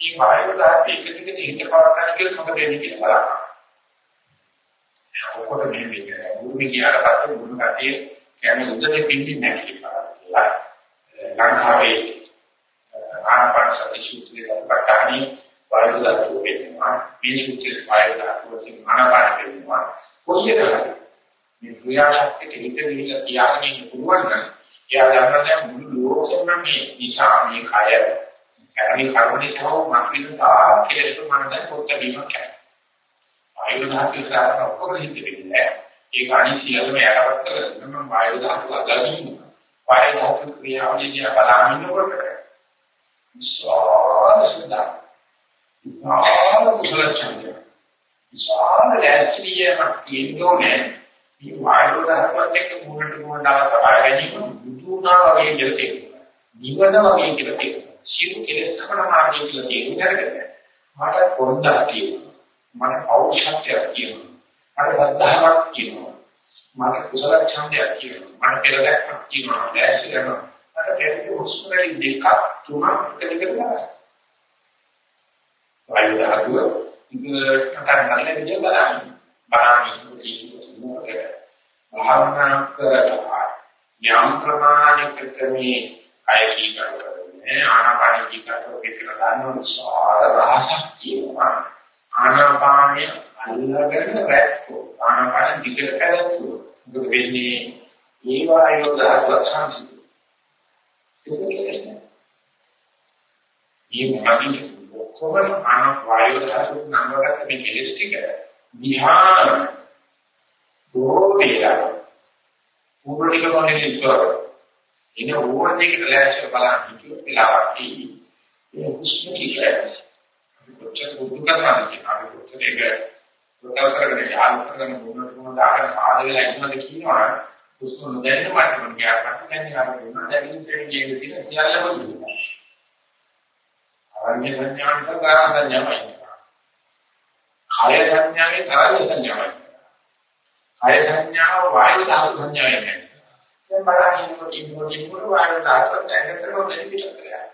මේ වායු දාපේ එක දිගට හිත පවත්වාගෙන කියලා මොකද වෙන්නේ කියලා බලන්න. ඔක්කොට මේ වෙන්නේ. භූමි කියාට පස්සේ මුළු කතිය කියන්නේ උදේ පිටින් නැති කියලා. ලංකාවේ ආනාපාන සති සූත්‍රයේ පටහනි වායු දාපේ වෙනවා. මේ සූත්‍රයේ වායු දාපේ ආනාපාන වෙනවා. කොහේද මේ ක්‍රියාශක්තිය හිත විහිලා තියාගෙන ඉන්න පුළුවන් නම් එයා දන්නවා දැන් මුළු ලෝකෙම මේ නිසා මේ කය කර්මී කර්මණි සෝ මාකින තා කෙලෙස් මන දැන් පොත් බැලීමක් කරනවා. ආයු ධාතු සාරන ඔක්කොම හිත වෙන්නේ. ඒක අනිසියලම යටපත් කරගෙන මම ආයු ධාතු අදලින් ආයු ධාතු ක්‍රියාවලිය බලමින් ඉන්නකොට විශාල සුදා විශාල කුසල ඡන්දය විශාල දැස්ලියමක් තියෙනෝනේ මේ වායු ධාතුවත් එක්ක මුලට මුලට අවස්ථාව ගැනීම බුදුනා වගේ කියලා තියෙනවා. නිවන වගේ කියලා තියෙනවා. සියලු කෙලෙස් සකල මාර්ගය කියලා තියෙනවා. මට පොඩ්ඩක් තියෙනවා. මට පෞෂත්වයක් තියෙනවා. මට සද්ධාවක් තියෙනවා. මට කුසල ඡන්දයක් තියෙනවා. මට පෙරදැක්මක් තියෙනවා. දැස් කරනවා. මට පෙරදී උස්මරි දෙකක් තුනක් එකකට ගන්නවා. වායු ධාතුව ඉතින් කරන්නේ විදිය බලන්න. බලන්න ඉන්නේ භාවනා කරලා යම් ප්‍රමාණයකට මේ කය කීකරු කරන්නේ ආනාපාන කීකරු කියන ගන්න විශාල රහසක් තියෙනවා. ආනාපානය අල්ලගෙන රැක්කෝ. ආනාපාන දිගට කරද්දී මොකද වෙන්නේ? ඒ වායෝ දහස් සංසිඳු මේ මොනවද ඔක්කොම ආන වායෝ දහස් නම්වරකට මේ කෙලස් ටික විහාර බොහෝ වේලා. පූර්ව ටික මොනේ ඉස්සර ඉන ඕන දෙයකට ලෑස්ති බලන්න කිව්ව වෙලාවක් තියෙන්නේ ඒ හුස්ම කිලස් කොච්චර බුදු කරනවා කියන අපි කොච්චර ඒක ප්‍රකාශ කරගෙන යාල් කරගෙන මොනවද මොනවද දාගෙන ආද වෙලා ඉන්නවද කියනවා හුස්ම නොදැනෙන මට්ටම ගියාට දැන් ආර වෙනවා දැන් ඉතින් ජීවිතේ තියෙන සියල්ලම දුන්නා අරණ්‍ය සංඥාන්ත කාර සංඥාමයි කාය සංඥාවේ කාය සංඥාමයි කය සංඥාව වායු ධාතු සංඥාවෙන්. දැන් බලන්න ඉන්නකොට ඉන්නකොට ඉන්නකොට වායු ධාතුව දැනගන්නව බැරි පිටත් කරලා.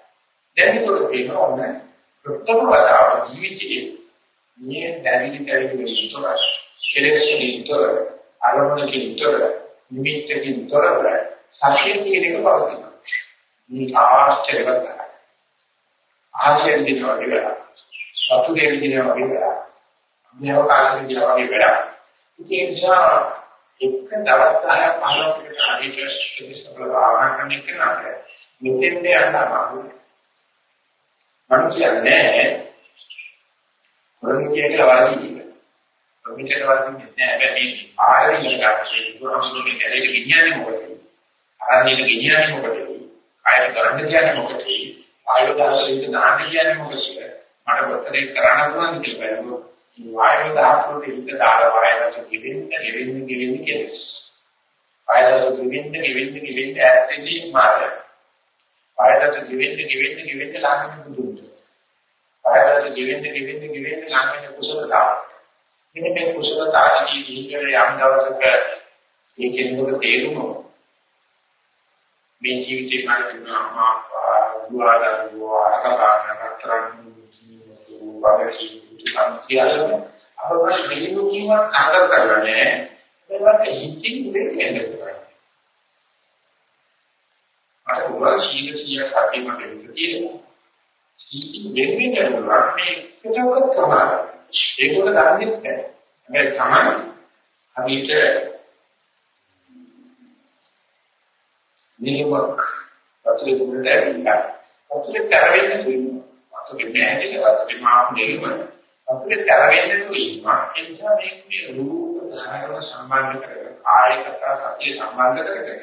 දැන් ඒක තේරෙනවා ඕනේ. ප්‍රථම වතාවට ජීවිතයේ මේ දැවිලි දැවිලි විතර කෙලෙසකින් විතර අරමුණකින් විතර නිමිත්තකින් විතර සත්‍යයේ කියන එක පවතිනවා. මේ ආශ්චර්යවත් ආශ්චර්ය දිනවා කියලා. සතු දෙවි දිනවා කියලා. මේව කාලෙකින් දිනවා කියලා. ඒ නිසා එක දවස් 10ක් 15කට අධික ඉතිසබල භාවනා කරන එක නෑ. මෙතෙන් යන්න අමාරුයි. මම කියන්නේ මොන කියන්නේ වාදී. ප්‍රමිතේ වාදී නෑ බැරි ආයෙත් මේක බුදුහාමුදුරුවෝ කැලේ ගෙනියන්නේ මොකද? ආරණ්‍යෙ ගෙනියන්නේ මොකද? ආයෙත් ගන්න කියන්නේ මොකද? ආයෝ දාසලින් නාන්න කියන්නේ මොකද? මට වතරේ කරන්න පුළුවන් කියලා වායු දහතුන්ට හිත දාලා වායනස කිවෙන්න ගෙවෙන්න ගෙවෙන්න කෙලස්. වායනස කිවෙන්න ගෙවෙන්න ගෙවෙන්න ඇත්තදී මාර්ගය. වායනස කිවෙන්න ගෙවෙන්න ගෙවෙන්න ලාංකික දුන්න. වායනස කිවෙන්න ගෙවෙන්න ගෙවෙන්න ලාංකික කුසලතාව. මෙන්න මේ කුසලතාවදී දීගෙන යම් දවසක ඒකෙන් මොකද තේරුම මේ ජීවිතේ මාර්ගය දුවාදරුව අරකපාන කරන් වගේ සියල්ලම අපේ මෙලිනු කීම අංග කරන්නේ ඒකට හිතින් දෙන්නේ නැහැ. අර උගල සීල සිය කටේම දෙන්න තියෙනවා. හිතින් දෙන්නේ නෑ මේ එකකට තමයි. ඒකක දන්නේ නැහැ. මේ තමයි අපිට නියමක් වතුරේ දුන්නට ඇවිල්ලා වතුරේ තරවෙන්න තියෙනවා. වතුරේ නැහැ වතුරේ මාපු දෙන්න අපිට කරවෙන්න තුීමා ඒ නිසා මේ රූප ධාරණ සම්බන්ධ කරගෙන ආයතක සතිය සම්බන්ධ කරගෙන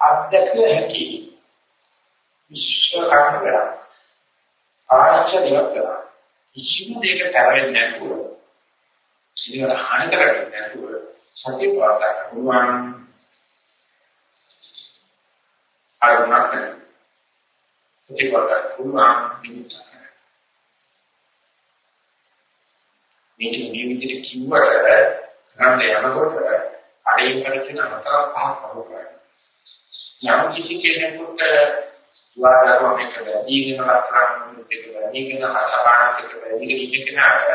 අධ්‍යක්ෂ හැකි විශ්ව කර්ම කරා ආයශ දෙයක් කරා. කිසිම දෙයක තරවෙන්නේ නැතුව සියර හානි කරන්නේ නැතුව සත්‍ය ප්‍රාර්ථනා කරනවා. අරුණක් සත්‍ය ප්‍රාර්ථනා කරනවා නිමිත්ත. මේක මේ විදිහට කිව්වට ගන්න යනකොට අඩේ කරගෙන අතර පහක් වගේ. යම් කිසි කෙනෙකුට වාදාරම එක දීගෙන ලක්ෂණ දෙක දීගෙන හසපාන දෙක දීගෙන ඉන්න කෙනාට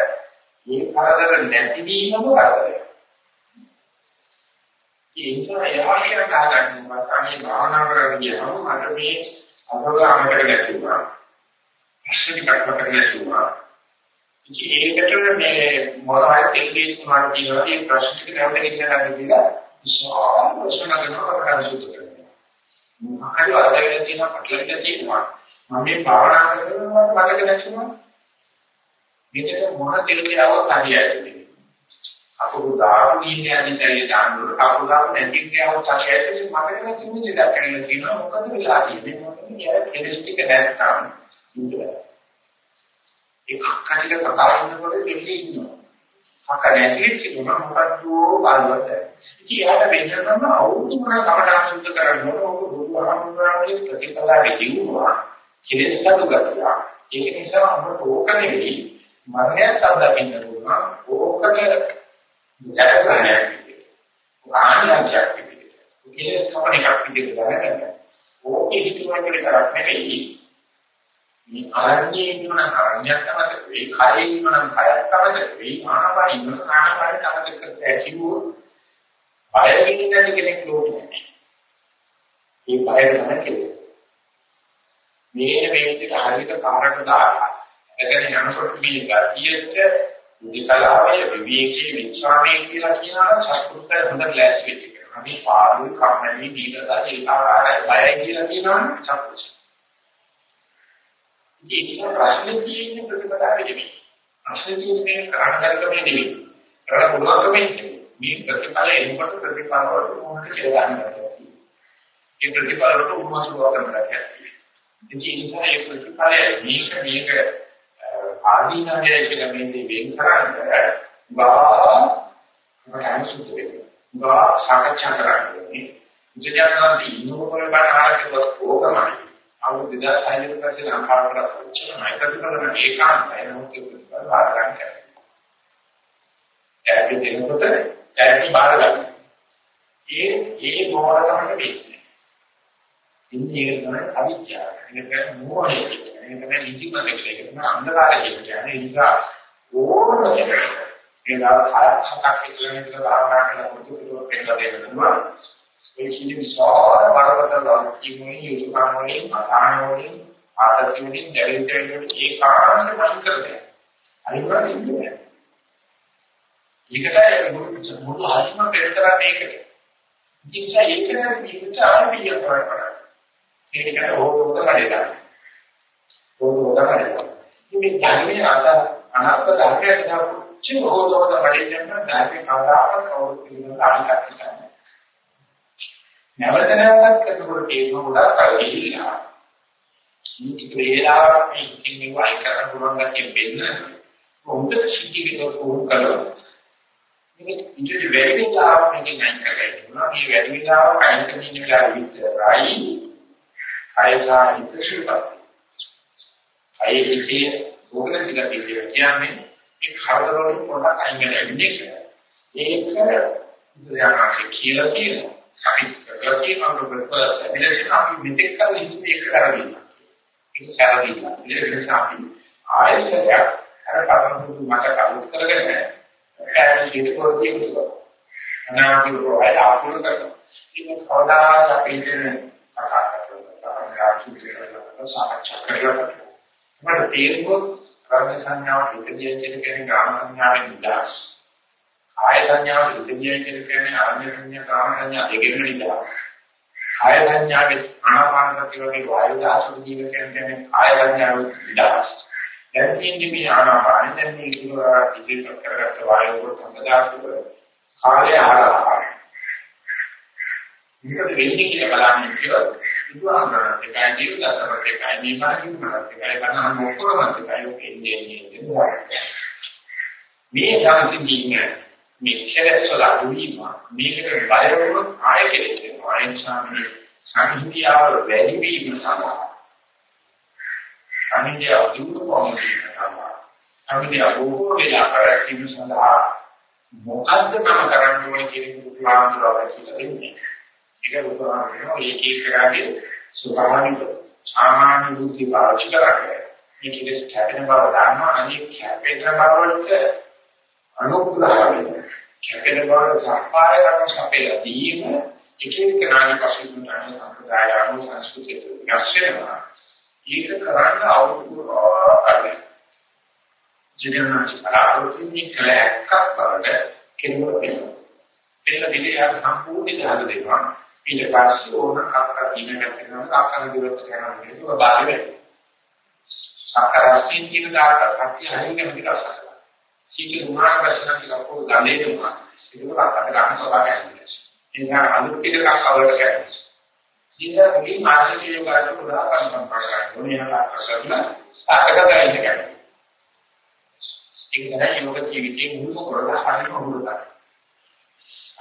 මේ කරදර නැති වීමම කරදරයක්. ඒ නිසා යාහිර ගන්න මාතන්නේ භාවනා කරගෙන ගියම මට මේ අභවාමකට ගැටුණා. අශ්විනි කටකට ගැටුණා. ඉතින් ඒකට මේ මොනවද තෙල්ලේ තුනක් කියනවා මේ ප්‍රශ්න ටික නැවත ඉස්සරහට කියලා විශාල ප්‍රශ්න කරනවා කරන්නේ. මොකක්ද අරගෙන තියෙන පටලෙන්න තියෙනවා. මම මේ භාවනා කරනකොට මතක නැතිවෙනවා. මේක මොන තෙල්ලේ આવත් හරියයි. අපු දාරු දීන්නේ අනිතේ දාන්නු අපු දාරු නැති කියවොත් හරියයි මතක නැති දෙයක් කරලා තියෙනවා. මොකද වෙලා තියෙන්නේ මොකද කියන්නේ කෙලස් ටික නැත්තම් ඉන්නවා. ඒ අක්කටික කතා ඉන්නකොට දෙන්නේ ඉන්නවා. අක්ක නැති වෙච්ච ගමන් මොකද්ද බලවත්. ඉතින් යාට වෙනකම් අවුරුදු ගණන් කමඩා සුද්ධ කරන්න ඕන ඔබ බුදුහාමුදුරන්ගේ ප්‍රතිපදාවේ ජීවුවා. කෙලෙස් සතු ගතිය. ඒක නිසා අපට ඕක නෙවෙයි මරණය සද්දකින්න ඕන. ඕකට ජයග්‍රහණයක් විදිහට. ආනියංශයක් විදිහට. කෙලෙස් කපණයක් විදිහට ගන්න. ඕකේ හිතුවට විතරක් නෙවෙයි මේ ආරණ්‍යයේ ඉන්නවනම් ආරණ්‍යයක් තමයි වෙයි, කයේ ඉන්නවනම් කයක් තමයි වෙයි, ආනාපානෙ ඉන්නවනම් ආනාපානෙ තමයි කරන්නේ ඇතිවෝ. බය වෙන්නේ නැති කෙනෙක් ලෝකෙ නැහැ. මේ බය තමයි කෙලෙස්. මේ මේ විදිහට හරියට කාරක දාලා එතන යනකොට මේ ගතියට මුදිකලාවය විවේකී විචාරණය කියලා කියනවා සත්‍යුත්තර හොඳ ක්ලාස් වෙච්ච එක. මේ පාඩු කම්මැලි දීලා ඒක ආකාරයි බයයි කියලා කියනවනේ සත්‍යුත්තර. ඒක ප්‍රශ්නේ තියෙන්නේ ප්‍රතිපදාවේ නෙමෙයි. ප්‍රශ්නේ තියෙන්නේ කරණකරකමේ නෙමෙයි. කරණ පුළුවන්කමේ නෙමෙයි. මේ ප්‍රතිපලය එනකොට ප්‍රතිපල වලට මොනවද කියලා ගන්නවා. ඒ ප්‍රතිපල වලට උන්වහන්සේ කරනවා. ඉතින් ඒ නිසා ඒ ප්‍රතිපලය මේක මේක ආදීනවය කියලා මේ දේ වෙන් කරන්නේ බා මම සුද්ධ වෙනවා. බා සාකච්ඡා කරන්නේ. ඉතින් යනවා ඉන්නකොට බලන්න ආරම්භ ඕකමයි. අවුරුදු 2600 කට පස්සේ ලංකාවට කොච්චර නයිකතිකරන ඒකාන්තය නමුත් ඒක ප්‍රතිපල බාර ගන්න කැමති. ඒකේ දෙනකොට ඒකේ බාර ගන්න. ඒ ඒ මොහොතකට වෙන්නේ. ඉන්නේ ඒක තමයි අවිද්‍යාව. ඒක මොහොතේ. ඒක තමයි නිදිමත කියලා. ඒක තමයි අන්ධකාරය කියන්නේ. ඒ නිසා ඕනම කෙනෙක් ඒ දවස් හතක් කිලෝමීටර භාවනා කරලා මුතු පිටුවක් පෙන්නලා දෙන්නවා. ඒ කියන්නේ විශාල බරපතල ජීවනයේ යුතුයකම් වලින් අසහන වලින් ආතති වලින් දැවිච්ච ඒකාන්ත පසු කරන්නේ. අනිවාර්යෙන් ඉන්නේ. ඒකට මුළු මුළු හරිම පෙරතර මේකට. ඉතින් ඒක මේකට ආරම්භය කරනවා. ඒකට ඕක කඩේලා. ඕක කඩේලා. ඉතින් ධර්මයේ අත අනාත්ම ධර්මයට දාපු හොතෝත කඩේලා ධර්මයේ කවදාකවත් කවුරුත් කියන අනිකට නැවත නැවතත් කරනකොට ඒක ගොඩාක් කල්පිලා මේක වේලාවක් මේකෙන් මේ වයි කරන්න පුළුවන් ගැතිය වෙන්න හොඳ සිද්ධියකට පුහුණු කළොත්? මේක ඉතින් වැඩි වෙලාවක් මේකෙන් අයින් කරගන්නවා මේ වැඩි වෙලාවක් අයින් කරන වෙලාව විතරයි අයසා ඉතිරිපත් අයෙහිදී ඕගලන්තික කියන්නේ ඒ කරදරවල පොඩක් අයින් වෙනවා ඒක ඉතින් කියලා කියනවා අපි ගතිය මඟ ප්‍රතිපල අපි මෙතෙක් කල ඉන්නේ ඒක කරගන්නවා. ඒක කරගන්නවා. ඒක නිසා අපි ආයෙත් අර පරමපුරු මත කවුත් කරගෙන ඒ ජීවිතෝදී කරනවා. අනාගත රෝහය ආපුරු කරනවා. ඒක කවදා අපි ඉන්නේ කතා කරනවා. සාකච්ඡා කරනවා. මට තේරුම් කර්ම සංඥාව ඉදිරිය කියන ගාම සංඥාවෙන් නිදහස්. ආය සංඥාව ඉදිරිය කියන්නේ ආර්ය සංඥා කාම සංඥා දෙකෙන් නිදා. ආය සංඥාවේ ආනාපාන සති වගේ වායු දාසු ජීවිතයෙන් කියන්නේ ආය සංඥාව නිදාස්. දැන් ඉන්නේ මේ ආනාපාන දැන් මේ කිව්වා ඉදිරියට කරගත්ත වායු කොට සම්පදාසු කාලය ආරම්භයි. මේක වෙන්නේ කියලා බලන්නේ කියලා බුදුහාමරත් එකයි ජීවිතසමත් එකයි මේ මාර්ගිකමත් එකයි බණහන් ඔක්කොමත් එකයි ඔකේ මේ ශාන්තිදීන මේ කෙලෙස්වල අඩුවීම මේකට බය වුණොත් ආය කෙලෙස් වෙනවා ඒ නිසා මේ සංහිඳියාව වැඩි වීම සඳහා සංහිඳියාව දුරු කොහොමද සඳහා සංහිඳියාව බොහෝ වෙලා කරකින් සඳහා මොකද්ද මම කරන්න ඕනේ කියන එක පුරාන්තරව කියලා දෙන්නේ. ඒක උදාහරණයක් ඒක ඒකගේ ස්වභාවික සාමාන්‍ය බුද්ධි පාවිච්චි කරන්නේ. මේ කෙලෙස් කැපෙන බව දන්නවා. අනිත් කැපෙන බව වලට අනුග්‍රහ වෙනවා කැපෙන බව සම්පාය කරන සපේලා දීම එක එක නාමී පසුබිම් ගන්න සම්ප්‍රදාය අනුව සංස්කෘතිය වෙනස් වෙනවා. ඒක කරන්න අවුරුදු ආකාරයි ජීවනාච පරාවෘත්ති කලයක් බවට කෙනෙකුට වෙනවා එන්න විදිහට සම්පූර්ණ දාල දෙනවා. ඊට පස්සේ ඕන අක්කා දින ගැටෙනවා අක්කා දිවත් කරනවා කියන එක බාහිර වෙනවා. අක්කා රසින් කියන දාට සත්‍ය හරියටම විකාශ සීක දුමාර ප්‍රශ්න කියලා පොල් ගන්නේ තුමා ඒක අපට ගන්න ස්වභාවයක් ඒක අලුත් ටිකක් අවලට කරනවා ඉතින් මේ මානසික යෝගාට උදාහරණ සම්පූර්ණ ඕනේ. යනවා කරලා සාකච්ඡා කරන්න ඒක තමයි යෝග ජීවිතයේ මුල කරලා හරිම හුරුදා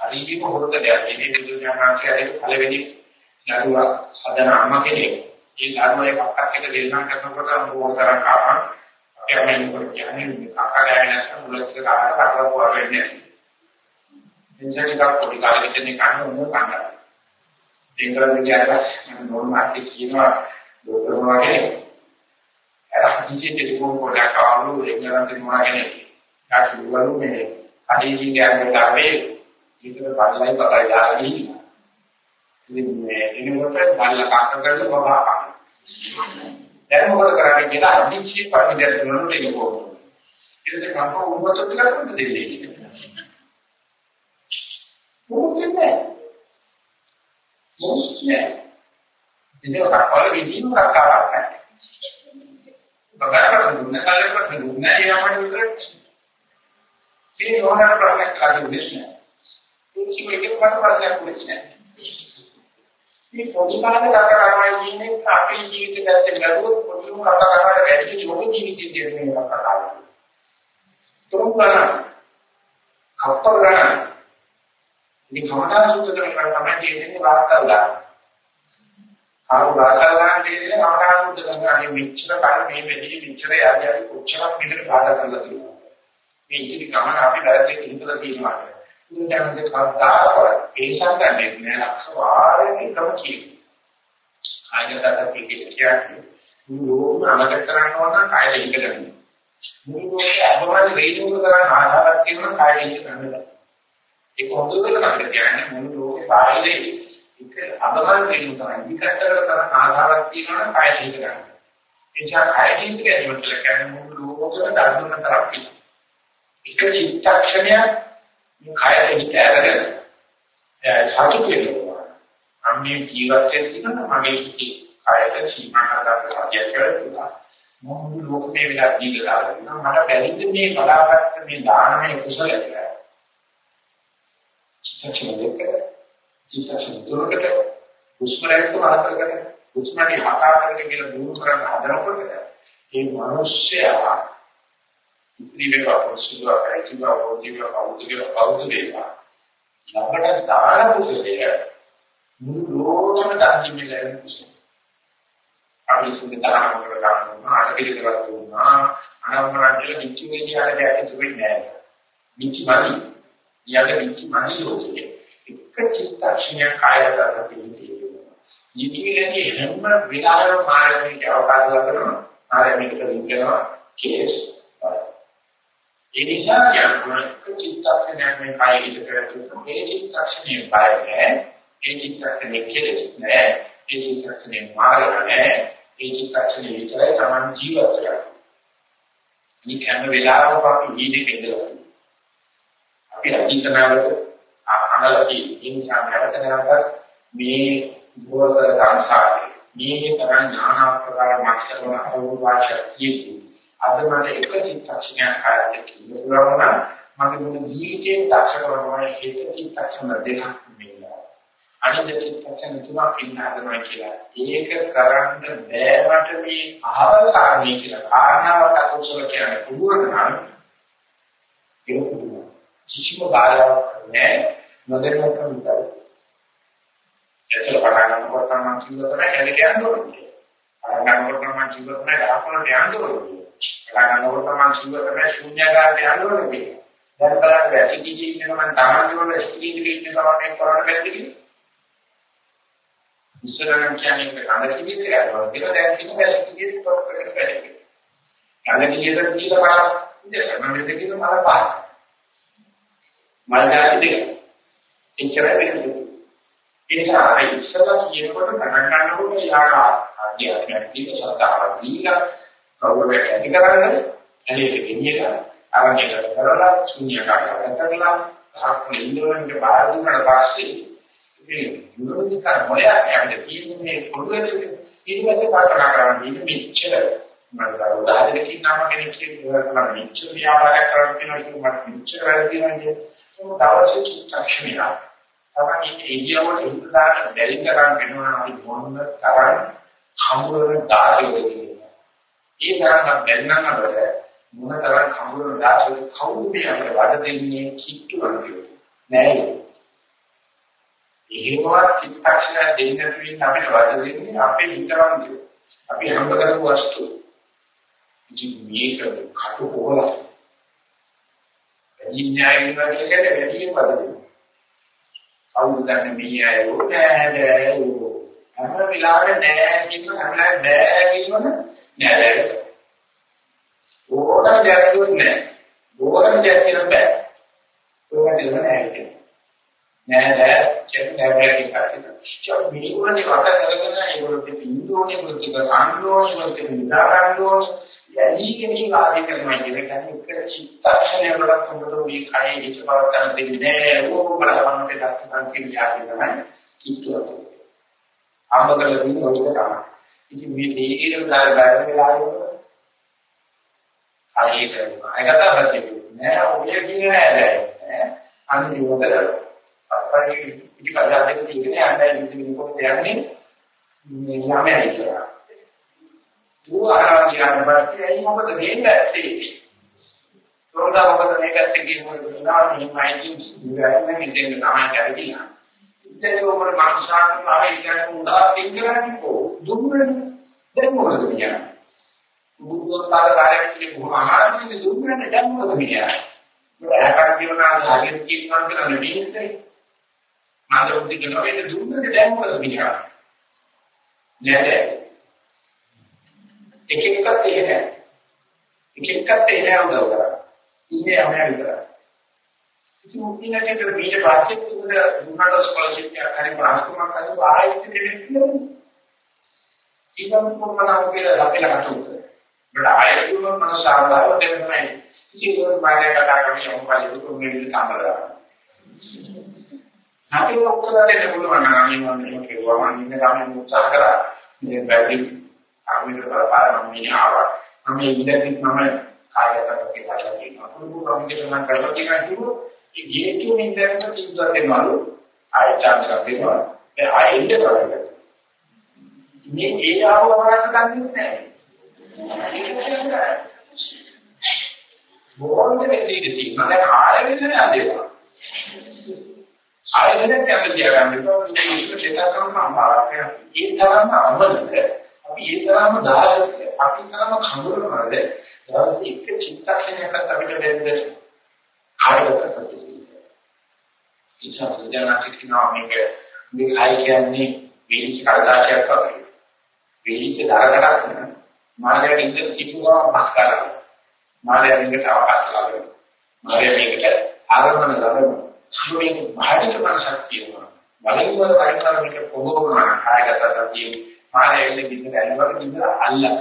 හරිම හුරුදා දෙයක් ඉතින් බුදුසසුනාංශයේ පළවෙනි නඩුවා හදන අම්ම කෙනෙක්. ඒ ධර්මයේ පක්කක් එක දෙන්නම් කරනකොට මොකක්ද කරන්නේ එයාම කියන්නේ අකාරයන්ස් මුලක කාට කරවුවා වෙන්නේ. එන්ජනික පොඩි කාලෙක ඉන්නේ කන්න ඕන කන්න. ඒකරද කියනවා නෝන් මාටි කියනවා දොස්තර වගේ. එයා කිසිත් දෙකම පොඩක් ආවලු එංගලන්තේ මොනවාගෙන. කාටු වලු මේ අදීජින් ගෑන තරමේ විතර පල්ලයි පතයි යාලි. ඉතින් මේ එනකොට බල්ල කක්ක කරලා බබා කන්න. දැන් මොකද කරන්නේ කියලා අනිච්චි පරිදයක් කරනකොට ඒක කොහොමද? ඊට පස්සේ කම්ප උඹට ටිකක් කොහොමද දෙන්නේ? මොකද නෑ. මොකද නෑ. ඉතින් කපල විදිහම කතාවක් නැහැ. බබාට දුන්න කාලෙකට දුන්න යාමට විතරක්. මේ ඕනෑම ප්‍රශ්නයක් කාටද දෙන්නේ? ඒක එකක් මත ප්‍රශ්නයක් නෙවෙයි. මේ පොඩි කාලේ කතා කරනවා කියන්නේ අපේ ජීවිතය දැක්කේ නේද පොඩි කතා කරනවට වැඩි යෝග ජීවිතය කියන එක කතා කරනවා. තුන් ගණන් හතර ගණන් මේ කමඨා සූත්‍ර කරන තමයි කියන්නේ වාර්තා උදාහරණ. ආව වාර්තා උදාහරණ දෙන්නේ කමඨා සූත්‍ර කරන්නේ මෙච්චර කාල මේ වෙදී මෙච්චර යාදී කොච්චරක් විතර බාධා කරලා තියෙනවා. මේ ඉතිරි ගමන අපි වැරදි හිතලා තියෙනවා. ඉන්දන්නේ කවදාකවත් ඒ සංගන්නේ නෑ. ලක්ෂ වාරයෙන් එකම කියනවා. ආයතන පිටිට කියන්නේ නෝම අමතක කරන්න ඕන කායල ඉගෙන මුලෝකේ අභවන වේදුක කරන ආධාරයක් තියෙනවා කායල ඉගෙන ඒක හොඳට මතක තියාගන්න මුළු ලෝකේ සාහිලේ එක අභවන වේදුක කරන විකටතර කරන ආධාරයක් තියෙනවා කායල ඉගෙන එනිසා කායල ඉගෙන කියන්නේ මුළු ලෝකෙම ධර්මන තරක් එක චිත්තක්ෂණයක් මේ කය හිත ඇරගෙන සතුට වෙනවා. අම්මේ ජීවිතයේ තියෙන මගේ හිතේ කයට සීමා කරලා සත්‍ය කරලා මොහොත ලෝකේ වෙලා දීලා ගන්නවා. මට බැරිද මේ බලාපත් මේ දානමය කුසලයට. චිත්තචලයක චිත්තචලයකට උස්මරයට මාතරකට උස්මරේ හතරකට කියලා දුරු කරන්න හදනකොට මේ මිනිස්සයා ඉතිරිවේවා පොසුවා කයිචිවා වෝදිවා අවුදිවා අවුදිවා ළඟට දාන කුසලය මුළු ලෝකෙම දකින්න ලැබෙන කුසලය. අපි සුද්ධතාවම කරගන්නවා අටපිලි කරලා දුන්නා අනම්මරන්ට නිච්ච වේදී ආරද ඇති වෙන්නේ නැහැ. නිච්ච මනි. යන්න නිච්ච මනි ලෝකෙ. එක චිත්තක්ෂණයක් කායයට තියෙනවා ජීවිතයේ හැම විලාසම මාර්ගයට අවකාශ ලබනවා ආරම්භික විද්‍යාව කේස් ඒ නිසා යම් චිත්තක්ෂණයක් මේ කය හිත කරතුන මේ චිත්තක්ෂණේ බය නැහැ. ඒ චිත්තක්ෂණේ කෙලෙස් නැහැ. ඒ චිත්තක්ෂණේ මාර්ග නැහැ. ඒ චිත්තක්ෂණේ විතරයි Taman ජීවත් වෙන්නේ මේ හැම වෙලාවකම අපි ජීවිතේ ඉඳලා අපි අතීතනාවක අනලකී ඉන්සාව නැවත නැවත මේ භවතර සංසාරේ මේ තරම් ඥාන ප්‍රකාර මාක්ෂරණ අරුවාච කියති අද මට එක චිත්තක්ෂණයක් කායයට කියනවා මගේ මුළු ජීවිතේ දක්ෂ කරනවා හේතු චිත්තක්ෂණ දෙකක් මෙන්න. අනිත් චිත්තක්ෂණ තුනක් ඉන්න හදනවා කියලා. ඒක කරන්න බෑවට මේ අහවල් කාරණේ කියලා කාරණාවක් අකුසල කියන්නේ පුළුවන් නම් ඒක පුළුවන්. කිසිම බාධාවක් නැහැ. නොදැනුවත් විතරයි. ඒකල පටන් ගන්නකොට මම කිව්වා තමයි කැලේ යන්න ඕනේ. පටන් ගන්නකොට මම කිව්වා තමයි ගහකොළට යන්න ඕනේ. පටන් ගන්නකොට මම කිව්වා තමයි ශූන්‍යකාරයට යන්න ඕනේ. දැන් බලන්න ඇසිඩිටි ඉන්නකම මම තමයි වල ඇසිඩිටි ඉන්න කවන්නේ කරන්න බැරිද කියලා. ඉස්සරහන් කියන්නේ කඳ කිවිත් කරනවා. ඒක දැන් කිව්ව ඇසිඩිටි ස්ටොප් කරන්න බැහැ. කඳ කිවිතර කියලා බලන්න. මම දෙක කියන මල පහ. මල් ජාති දෙක. එච්චරයි වෙන්නේ. ඒ නිසා ඉස්සරහ කියනකොට පටන් ගන්නකොට යාක අධ්‍යාත්මයක් තියෙන සත්‍යාවක් දීලා කවුරුත් ඇති කරන්නේ එළියට ගෙනියලා අරගෙන කරලා ශුන්‍යකාරයට කරලා ආත්ම ඉන්ද්‍රයන්ට බාර දුන්නාට පස්සේ මේ යුරෝධික මොලයක් අපිට තියෙන්නේ පොදුවේ ඊළඟට කල්පනා කරන්නේ මෙච්චර මම උදාහරණයක් නම කෙනෙක් කියනවා මෙච්චර ව්‍යාපාරයක් කරන්න කියනවා ඒක මට මෙච්චර වැඩ තියෙනවා කියන්නේ දවසේ චිත්තක්ෂණය තමයි ඒජියවට හිතාගෙන බැරි තරම් වෙනවා. අපි මොන තරම් හමුරන ධාර්යෝ කියන්නේ ඒ තරම් බැන්නම් අපිට මොන තරම් හමුරන ධාර්යෝ කවුද මේ අපිට වද දෙන්නේ කිට්ටු වගේ නෑ. එහෙමවත් චිත්තක්ෂණ දෙන්න තුලින් අපිට වද දෙන්නේ අපේ හිතවන්තය. අපි හම්බ කරපු වස්තු. ඉතින් මේක කටු කොහොමද? විඥානය වගේ වැඩි වද දෙන්නේ. කවුද දන්නේ මේ අය නෑ නෑ හැම වෙලාවෙම නෑ කියන හැමලයි බෑ කියනවද නෑ. බෑ ඕනම දෙයක් නෑ. ඕනම දෙයක් කියන බෑ ඕක දෙන්න නෑ කියන්නේ නෑ. බෑ කියන නෑ බෑ කියන කතාව මිනිවුනේ වට කරගෙන ඒගොල්ලෝ පින්දෝනේ වෘත්තික අන්දෝනේ වෘත්තික නිදාගන්නෝනේ යලීගෙන මේ ආදී කරනවා කියන එක. එක චිත්තක්ෂණය වලට සම්බන්ධ මේ කයේ හිත පවත්තන දෙන්නේ නෑ. ඕක බලවන්න දෙයක් තමයි කියන්නේ තමයි කිච්චුව අම්ම කරලා තියෙන ඔය තමයි. ඉතින් මේ දීගිරම දාලා බැලුව වෙලාවෙම හරියට අයකට ප්‍රතිපද නෑ ඔය කියන්නේ නෑ නෑ අනිත් උදේ අපරි ඉතිපදා දෙක තියෙන්නේ අන්න ඉතින් කොහොමද යන්නේ මේ ළමයි කියලා. ඌ ආරම්භ කරන පස්සේ ඇයි මොකද වෙන්නේ ඇත්තේ? තෝරලා මොකද මේක ඇත්තේ කියනකොට නාමයි මයිකින් ඉන්නේ ඉතින් තමයි කරන්නේ. ඉතින් ඔබට මානසිකාරක ආවේ කියන්නේ උදා පින්කරන්නේ කො දුන්නනේ දැන් මොකද කියන්නේ? බුද්ධෝත්පාද කාර්යයේ බොහොම අමාරුයි දුන්නනේ දැන් මොකද කියන්නේ? මොකක්ද කියනවා ආගෙත් කියනවා කියලා නෙමෙයි කියනවා ඒ දුන්නනේ දැන් මොකද කියන්නේ? නේද එක එකත් එහෙම එක එකත් එහෙම උදව් කරා ඉන්නේ අපේ විතරයි ඉතින් මුලින්ම කියන මීට පස්සේ උඹ දුන්නට ස්කෝලර්ෂිප් එකක් හරි ප්‍රාස්තුමක් හරි ආයෙත් දෙන්නේ කියලා. ඊළඟ මොකක්ද කියලා අපේ ලකට. බඩ ආයෙත් දුන්නොත් මම සාධාරව දෙන්නේ ඉතින් ඒක මාගේ කතා කරන්නේ මොකක්ද දුක මෙන්න තමයි. අපි ඔක්කොම දෙන්න පුළුවන් නම් මම මේක කිව්වා මම ඉන්න ගමන් උත්සාහ කරා. මේ බැරි ආමිත කරපාර මම මේ ආවා. මම ඉඳන් මම කායගත කියලා කියනවා. පුරුදු කමිටුවක් කරලා තියෙනවා ඒ ගේට්ටුවෙන් දැම්ම තීන්දුවක් දෙනවලු ආයෙ chance එකක් දෙනවා. ඒ ආයෙ ඉන්න කරන්නේ මේ ඒ ආව වරක් ගන්නෙ නැහැ. බොහොම දෙවිදි තියෙනවා දැන් ආයෙ වෙන යදේවා ආයෙ වෙන කැමති ගන්න මේ ඉස්සර චේතා කරන අමාරක් ඒ තරම්ම අමතක. අපි ඒ තරම්ම දායක. අපි තරම්ම කඳුරනවාද දවස් එක චිත්තක්ෂණයකට අපිට දෙන්න ආයෙත් සතුටුයි නිසා සුජානාති කියනවා මේක මේ කයි කියන්නේ වේලිච්ච කල්දාශයක් වගේ. වේලිච්ච දරකටක් නේ. මාළයට ඉඳන් කිපුවා මස් කරලා. මාළයට ඉඳන් අවකාශ ලබනවා. මාළයට මේකට ආරම්භන ලබනවා. මේ භාවික මනසක් තියෙනවා. බලයෙන් වල පරිකාර මේක පොහොරන කායගත සතිය මාළයට ඉඳන් ඇලවල ඉඳන් අල්ලන.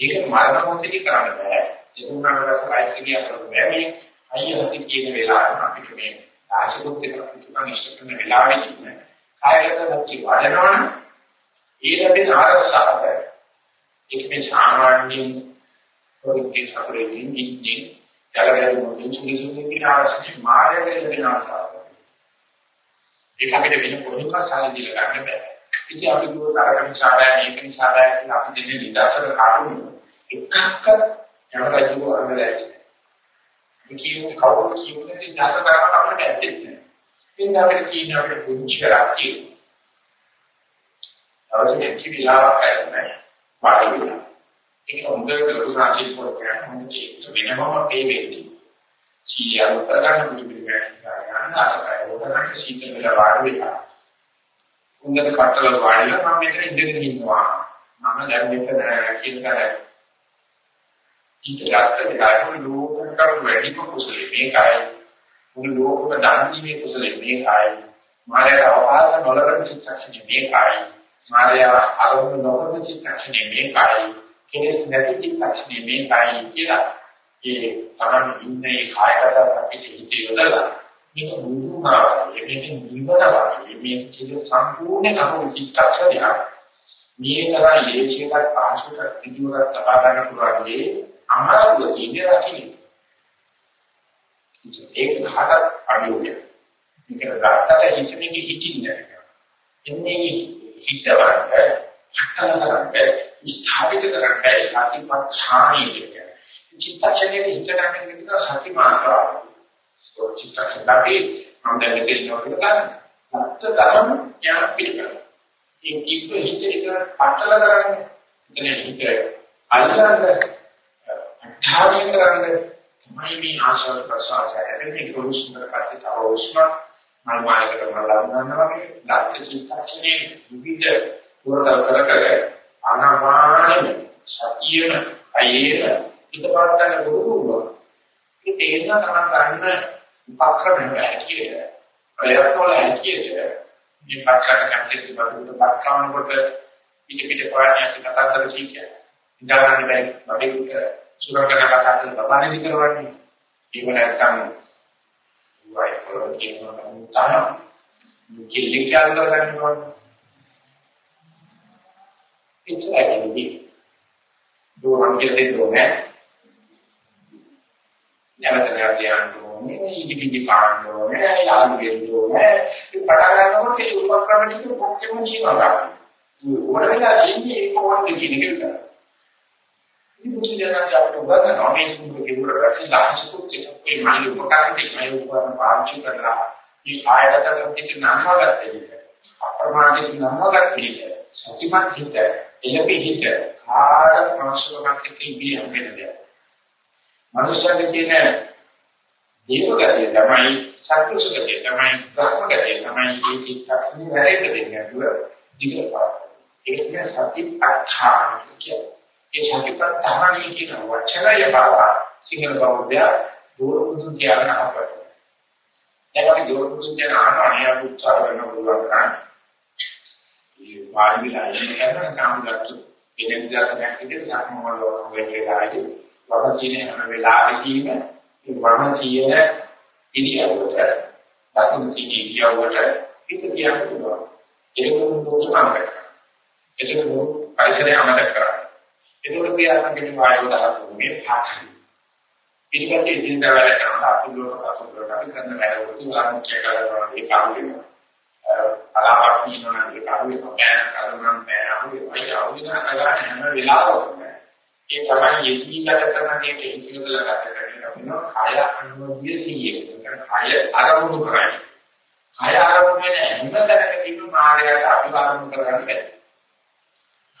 ඒක මරණ මොහොතේ කරන්න බෑ. ඒක උනාට පස්සේ ආයෙත් කියන්න බෑ මේ අයියෝ කියන වෙලාවට අපිට මේ ආශිකුත් එක තුන ඉස්සර කරන වෙලාවෙදී ඉන්න කායගත සත්‍ය වඩනවනම් ඒ ලැබෙන ආරක්ෂාව ඒක මේ සාමාන්‍යයෙන් පොඩි සපරේ ඉන්නේ ජලවැය මොකද සුදුසු කියන ආශිෂ් මාර්ගයේ ලැබෙන ආශාව ඒක අපිට වෙන පොදුක සාධිල ගන්න බෑ. ඉතින් අපි දුර තරකම සාරය මේක නිසා බෑ කියලා අපි දෙන්නේ විදර්ශන කාරුණු. එකක්ක යනකජු අරගලයි. මේ කියු කවුරු කියන්නේ දාත කරන අපිට ඇත්තේ. ඉතින් අපිට කියන අපිට පුංචි කරක් තියෙනවා. අවශ්‍ය කිවිලාවක් නැහැ. පාඩි වෙනවා. ඒක හොඳට උදාහරණ පොරකයන් හොඳට වෙනම මේ වෙන්නේ. සීය උත්තරගන්න පිළිබිඹ ගන්න අරකයි උත්තරගන්න සීතල වෙලා වාඩි වෙලා. උන්ගේ කටවල වාඩිලා මම මෙතන ඉඳගෙන ඉන්නවා. මම දැන් මෙතන කියන කරේ. ඉතින් ගායන ලෝකකට වැඩිම කුසලයේ මේකයි. මුළු ලෝකෙම දන්නේ කුසලයේ මේකයි. මායයට අවවාද නොලබන චිත්තක්ෂණය මේකයි. මායя අරමුණු නොකරන චිත්තක්ෂණය මේකයි. කෙලෙස් නැති චිත්තක්ෂණය මේකයි කියලා ඒ තමයි ඉන්නේ කායගත අපිට හිතේ යොදලා මේක මුදුමාවයි මේක නිවනවයි මේ චිත සම්පූර්ණ අහු චිත්තක්ෂණය මේ තරම් ලේසියට පාසුට පිටුවකට තබා ගන්න පුළුවන් දේ අමාරුව ඉන්නේ රකින්න ඒක හතක් අඩුවේ මේක ගත්තට හිතෙන්නේ හිතින්නේ එන්නේ හිතවන්න හිතනකට ස්ථාපිත කරන්නයි සතිපට්ඨානය කියන්නේ. චිත්තචර්යයේ හිත ගන්න කියන සති මාත්‍රාව. ඒ චිත්තචර්යයේ මම දැන් මෙතන නෝකලා සත්‍ය ධර්ම ඥාන පිළිගන්න. ඒ කිව්ව හිත එක පටල කරන්නේ. එතන හිත අල්ලන්න අධ්‍යාත්මය කරන්නේ තමයි මේ ආශාව ප්‍රසආසය. එතන කුරුස්මර කටි තවස්ම මල් මායකට මල් ලබනවා වගේ දත්ත චිත්තචර්යයේ විවිධ පුරතල් කර කර ආනාපානෙ සතියෙම අයේන පිටපාත ගන්න ගුරුතුමෝ මේ තේරෙන තමයි ගන්න උපක්‍රම හැකියි ප්‍රයත්නවල හැකියි මේ පක්ෂකට කැමති බඳුත් පක්ෂාන කොට පිට පිට පාණියක් කතා කර සීකිය ඉඳාගන්න බැරි වගේ සුරකන කතා කරලා බබානේ කරවන්නේ ඒක නැත්තම් වයි කරන කියනවා තමයි කිලි කියලා ගන්නවා එච්චරයි දුරම් කියන්නේ දුරනේ නැවත නැවත යන්නේ ඉදිරිදි පාන්නේ යාළු වෙන්නේ ඒ පටන් ගන්නකොට ඒ උපක්‍රම ටික කොච්චර ජීවනවා ඕන වෙලා ඉන්නේ ඒක ඕන දෙකින් කියලා ඉතින් මුලින්ම අපිට උගන්න නොමේ සුදු කෙවුර රැසි ලාහසුත් ඒ මාළු උපකරණ ටික මේ උපකරණ පාවිච්චි කරලා මේ ආයතන ටික නම්වගත්තේ අප්‍රමාදිත නම්වගත්තේ සතිමත් හිතේ එළපි හිත කාට ප්‍රශ්නයක් තිබී හම්බෙන්නේ. මනුෂ්‍යගේ තියෙන දේවගතිය තමයි සත්‍යසුගතිය තමයි ධර්මගතිය තමයි මේ චිත්තක්ෂණේ වැඩේ දෙන්නේ නේද? දිගපාර. ඒක සතිපට්ඨාන කියන්නේ. ඒ සතිපට්ඨාන කියන වචනය බව සිංහල බෞද්ධය දෝරුසුන් කියන අපට. දැන් අපි දෝරුසුන් කියන ආනාපානිය උච්චාර කරන්න පුළුවන් නම් ඒ වාඩි වෙලා ඉන්න කරන කාමගත එන විදිහට විදිහට සම්මෝල වෙලාවේදී වම කියන හැම වෙලාවෙදීම ඒ වම කියන ඉරියව්වට දකුණු කියන ඉරියව්වට පිට කියන්න පුළුවන්. ඒක මොකක්ද කරන්නේ? ඒක පරිසරය අමතක කරා ඒකෝට පියාසංගෙන් වායු දාලා මේ පාක්ෂි ඊට පස්සේ ඉඳන් වැඩ කරනවා අතුලෝක අතුලෝක අපි කරන වැඩ වලට උදාහරණ කියලා ඒ කාම වෙනවා. කලාවක් කියනවා නම් ඒක අහුවේ බෑන කරුණම් බෑන අහුවේ වයි අහුවේ නගා හැම වෙලාවකම ඒ තමයි යෙදීගත කරන දේ තේරුම්කල ගත කරගෙන කය අනුභවයේ සිහියේ. කය අරමුණු කරන්නේ. කය අරමුණු වෙන හැමතැනකදීම මායයට අභිවාදනය කරගන්න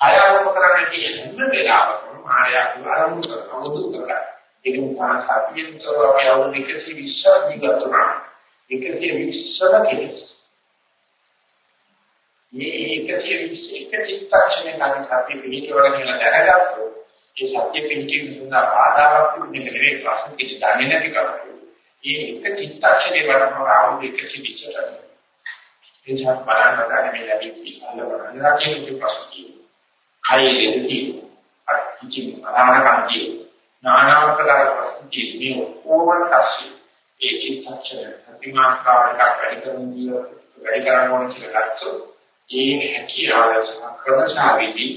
බැහැ කය අරමුණු කරන්නේ හැම වෙලාවකම මායයට අරමුණු කරන මුදු කරලා ඒක නිසා සතියෙන් තොරව අපි අවුරුදු 120 ජීවත් වුණා 120 කෙනෙක් මේ 120 එක චිත්තක්ෂණයක සත්‍ය පිළිතුරගෙන කියලා දැනගත්තොත් ඒ සත්‍ය පිළිතුරු සඳහා බාධාවක් තිබුණේ නෙවෙයි ප්‍රශ්න කිසි දන්නේ නැති කරන්නේ. මේ එක චිත්තක්ෂණේ වඩනවා ආවුද එක චිත්තක්ෂණය. ඒ නිසා බලන්න ගන්න මේ ලැබිච්ච අලවරණ රාජ්‍යයේ ප්‍රශ්න. කයෙදී අත්‍යචි ආනාපානී නානාවකලා ප්‍රශ්න මේ ඕවර් කස්සි ඒ චිත්තක්ෂණය ප්‍රතිමාකාරයක් වැඩි කරන දිය වැඩි කරන ඕන කියලා ගත්තොත් ඒ හැකියාව ක්‍රමශාවිදි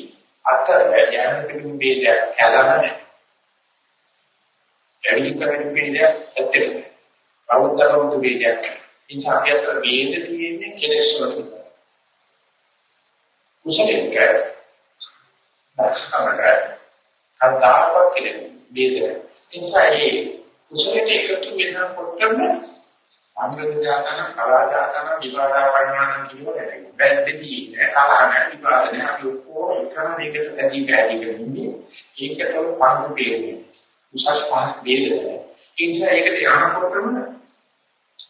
අතර යන පිළිඹේද කලම නැහැ. එවිට කරන පිළිද ඇත්තේ. බෞද්ධ බෞද්ධ වේදයක්. ඉතින් අපි අතර වේද තියෙන්නේ කෙලෙස් වලින්. කුසලෙක දක්ෂකමක අදාළව කෙලෙස් වේද. ඉන්සයි කුසලයේ එකතු වෙනකොටම අංගජාතන කලාජාතන විවාදා පරිණාම කියනවා බැද්දදී නෑ කලා නෑ විවාද නෑ අපි ඔක්කොම එකම දෙයකට ඇදී පැහැදිලි කරන්නේ ඒකටම පන්දු දෙන්නේ උසස් පහක් දෙන්නේ ඒ නිසා ඒකට යනකොටම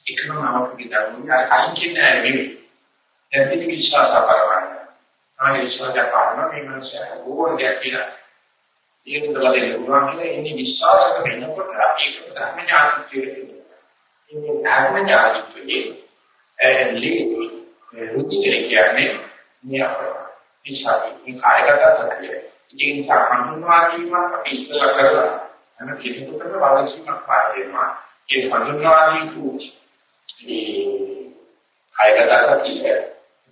එකම නමක ධර්මයේ අර කයින් කියන්නේ නෙමෙයි. දැන් විශ්වාස කරවන්න. ආනේ විශ්වාස කරනවා මේ මනුස්සයා ඕන දෙයක් කියලා. ඒක උදවලේ උනන කියලා ඉන්නේ විශ්වාසක වෙනකොට ඒක ධර්ම ඥානතියේ. ඉන්නේ ධර්ම ඥානතියේ එලි රුචි කියන්නේ මේ අපරා. ඉස්සාවි මේ කායගත සත්‍යය. ඉතින් සම්පූර්ණවා වීමක් අපි ඉස්සලා කරලා අන්න කෙනෙකුට වලසීමක් පාර දෙනවා. ඒ හඳුන්වා දීපු මේ කායගත සතිය,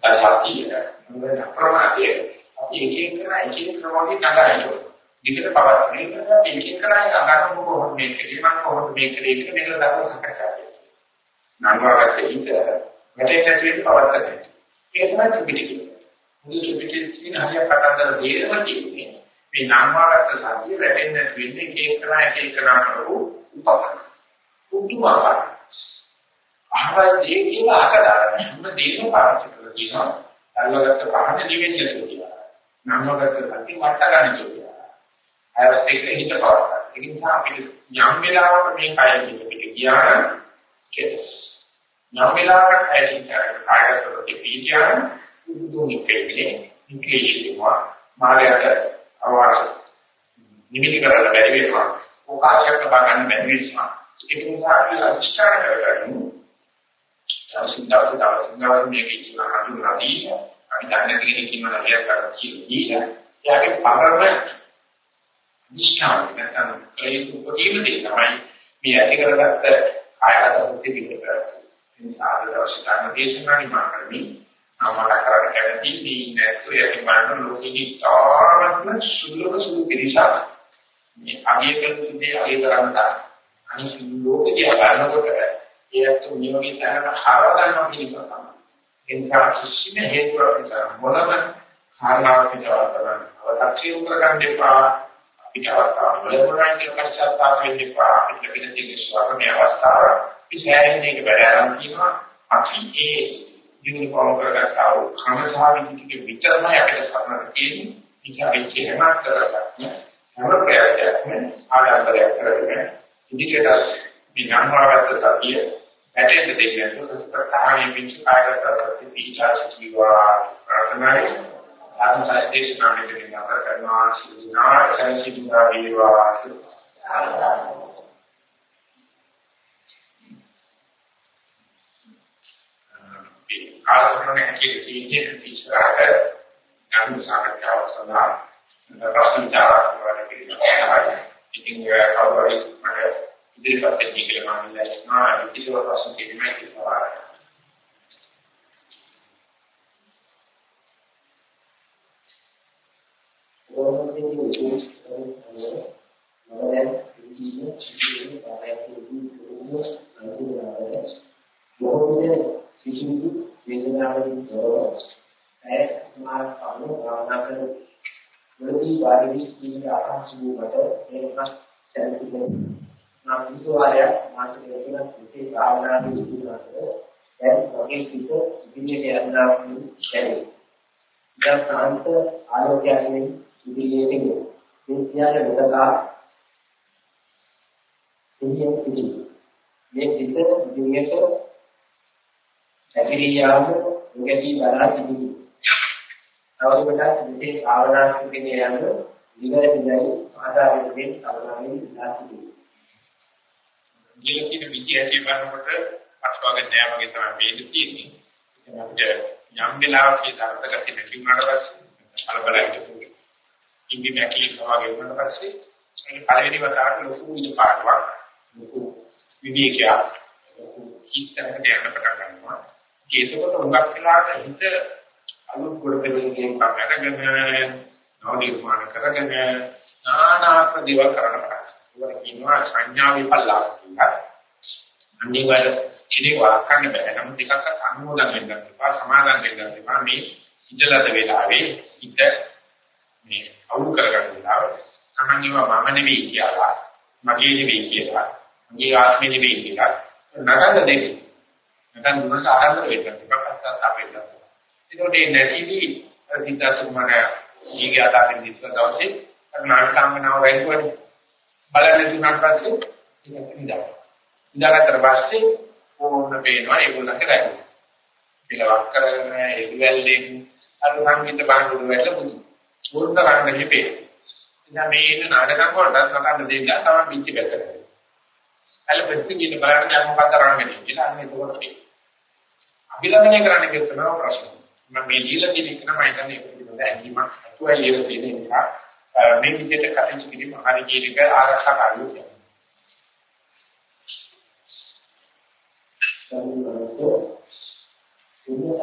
දසතිය, මොකද අප්‍රමාදයේ අපි එක එක කරා එක එක ක්‍රමවලින් නගරයි. විකට පවත් මේක එක එක කරා නගරන කොහොමද මේක කිමක් කොහොමද මේක ඒක මේක දක්වන්න සකච්ඡා කරනවා. නංගවකට ඉත වැටේ නැති පවත් නැහැ. ඒක තමයි ත්‍රිපිටකය. මුළු ත්‍රිපිටකයේ තියෙන හරිය පටන් ගන්න දේම තියෙන්නේ මේ නාමවාගත සතිය වැටෙන්නේ නැති වෙන්නේ එක එක කරා එක එක කරා කරපු උපකරණ. උතුමාකාරයි. අහවල් දේ කියලා අකදාන හැම දෙයක්ම පාවිච්චි කරලා කියනවා. අල්ලගත්ත පහන දෙවෙනි එක කියලා. නම්වගත්ත සති වට ගන්න කියලා. අයවත් එක හිත පවත්තා. ඒ නිසා අපිට යම් වෙලාවක මේ කය පිට ගියාම කෙස්. යම් වෙලාවක ඇයි කායගත ප්‍රතිපීඩියන උදුනි කෙන්නේ ඉංග්‍රීසියෙන් මායයට අවවාස නිමිති කරලා බැරි වෙනවා. ඕකාශයක් ලබා ගන්න බැරි වෙනවා. ඒක නිසා අපි අධිෂ්ඨාන කරගන්න දවසින් දවස දවසින් දවස මේ විදිහ හඳුනාගන්න අපි දන්නේ තියෙන කිම නලියක් කරලා කියලා එයාගේ පරම නිෂ්ඨාව නැත්නම් ඒ උපදීන දේ තමයි මේ ඇති කරගත්ත ආයත සුද්ධි පිළිබඳ ඒ සාධක දවසට දේශනා නිමා කරමි අපට කරන්න කැමති මේ නැතු යටි මරණ ලෝකෙහි තාමත්ම සුලභ සුළු පිළිසක් මේ අගය කරන දේ අගය කරන්න. අනිත් ලෝකෙදී බලනකොට ඒත් නියෝගී තැනට හරව ගන්නවා කියන එක තමයි. ඒ නිසා කිසිම හේතුවක් නිසා මොනම කාරණාවක් විතරක් කරන්න. අව탁සිය කරගන්න එපා. අපිට අවස්ථාව වලවරන් කියන පශ්චාත්තාප වෙන්න එපා. අපිට වෙන තියෙන ස්වභාවයේ අවස්ථාව ඉස්සරහින් එක බැලරන් කියනවා. අපි ඒ යුනිෆෝම් කරගත්තා වූ කමසාවිතික විතරමයි අපිට සම්මත තියෙන්නේ. ඒක අපි කියනක් කරගන්න. හැම ප්‍රයත්නයක්ම ආඩම්බරයක් කරගෙන ඉදිරියට විඥානවාගත සතිය ඇටෙන්න දෙන්නේ ප්‍රථානයේ පිට කායගත සති පීචාස ජීවා ප්‍රාර්ථනායි. ආත්මසයිදේශ නාමයෙන් නතර කරනවා. සිනා සංසිද්ධා වේවා. කාලසටහන ඇතුලේ තියෙන ඉස්සරහට ගන්න සාකච්ඡාව සඳහා. ප්‍රශ්න විචාරක් කරන්න පිළිගන්නවා. ඉතින් කවුරුහරි මට ඉදිරිපත් වෙන්නේ කියලා මම ඉල්ලනවා ඉතිසෝ ප්‍රශ්න කෙනෙක් කියලා. වේදනාවලින් තොරව ඇය මාර්ග අනුව භාවනා කරන වලදී වාරිදි කියන ආකාශ වූ මත ඒකත් සැලසුම් මම විශ්වාසයක් මාසික දෙකක් විශේෂ භාවනාවේ ඉදිරියට දැන් වගේ පිට ඉදිරියට යනවා කියන්නේ දැන් සාන්ත ආලෝකයෙන් ඉදිරියට යන්නේ මේ කියන්නේ මෙතකා ඉන්නේ ඉති මේ පිට ඉදිරියට සැකරියාම උගදී බලා ඉදිරි තවදුරටත් විශේෂ භාවනාවක් කියන්නේ යන විවරණයි ආදායයෙන් සමගින් ඉඳලා සිටිනවා කියලා කියන විදිහ ඇති බලනකොට අස්වාගේ නෑ වගේ තමයි වේද තියෙන්නේ. ඉතින් අපිට යම් වෙලාවක ධර්මගති නැති වුණාට පස්සේ අලබලයි ඉන්දි නැකී වගේ වුණාට පස්සේ ඒ පළවෙනි වතාවට ලොකු ඉදපාඩුවක් ලොකු විවිධකයක් ලොකු හිතකට යන්න පටන් ගන්නවා. ඒකකොට උඟක් වෙලාට හිත අලුත් කොට දෙන්නේ පටන් නෝනිර්මාණ කරගෙන නානා ප්‍රතිවල් කරන පටන් ඒක කියනවා සංඥා විපල්ලාස කියලා. අනිවාර්ය ඉතින් වළක්වන්න බෑ. නමුත් එකක් අනුමෝදන් වෙන්න එපා, සමාදන් වෙන්න එපා. මේ ඉඳලද වෙලාවේ ඉත මේ අවුල් කරගන්න වෙලාව තමන්ගේව මම නෙවෙයි කියලා, මගේ නෙවෙයි කියලා, මගේ ආත්මෙ නෙවෙයි කියලා නරක දෙයක්. නැත්නම් දුන්නට ආරම්භ වෙන්න එපා, පස්සත් අපෙන්න. ඒකට මේ නැතිවි සිතාසු මම ඊගාතාවෙන් දිස්ස දවසේ නාටකාංගනාව වෙන්නුවනේ. බලන්නේ තුනක් පස්සේ ඉතින් ඉඳලා. ඉඳලාතර පස්සේ ඕන පේනවා ඒගොල්ලන්ට රැඳෙනවා. පිළවක් කරගෙන ඒගොල්ලෙන් අර සංගීත බාණ්ඩුව වැටලා බුදු. වුරුද්ද ගන්න හිපේ. ඉතින් මේ ඉන්න නාටකම් වලට නටන්න දෙන්න තමයි පිච්චි බැලුවා. අල පෙත්තින් ඉන්න බලන්න දැන් මොකක්ද කරන්නේ කියලා අන්න ඒකවට තියෙනවා. අභිලෂණය කරන්න කියන ප්‍රශ්න. මම මේ දීලා තියෙන එක තමයි හිතන්නේ ඒක පිළිබඳ ඇඟීමක් අතුවයි ඉර තියෙන නිසා මේ විදිහට කටයුතු කිරීම හරි ජීවිත ආරක්ෂා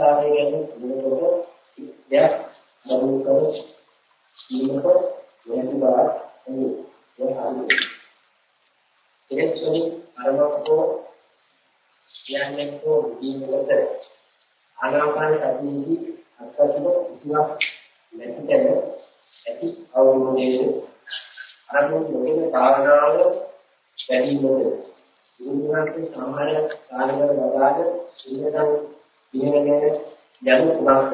කාර්යය කියන්නේ. සම්මානයේ කියන්නේ මොනකොට දෙයක් නමුකව ඊමක වෙනසක් නෙවෙයි ඒ හරියි. ඒකෙන් අරමකෝ කියන්නේ කො දීමකට ආනාපාන සතියේදී අත්‍යවශ්‍යම කිසිවක් නැති තැන ඇති අවබෝධයේ අරමුණු නොගෙන භාවනාව වැඩිමද ඉන්ද්‍රයන්ගේ සමහර කාලවල වදාද ඉන්නනම් ඉගෙන ගැන යන තුනක්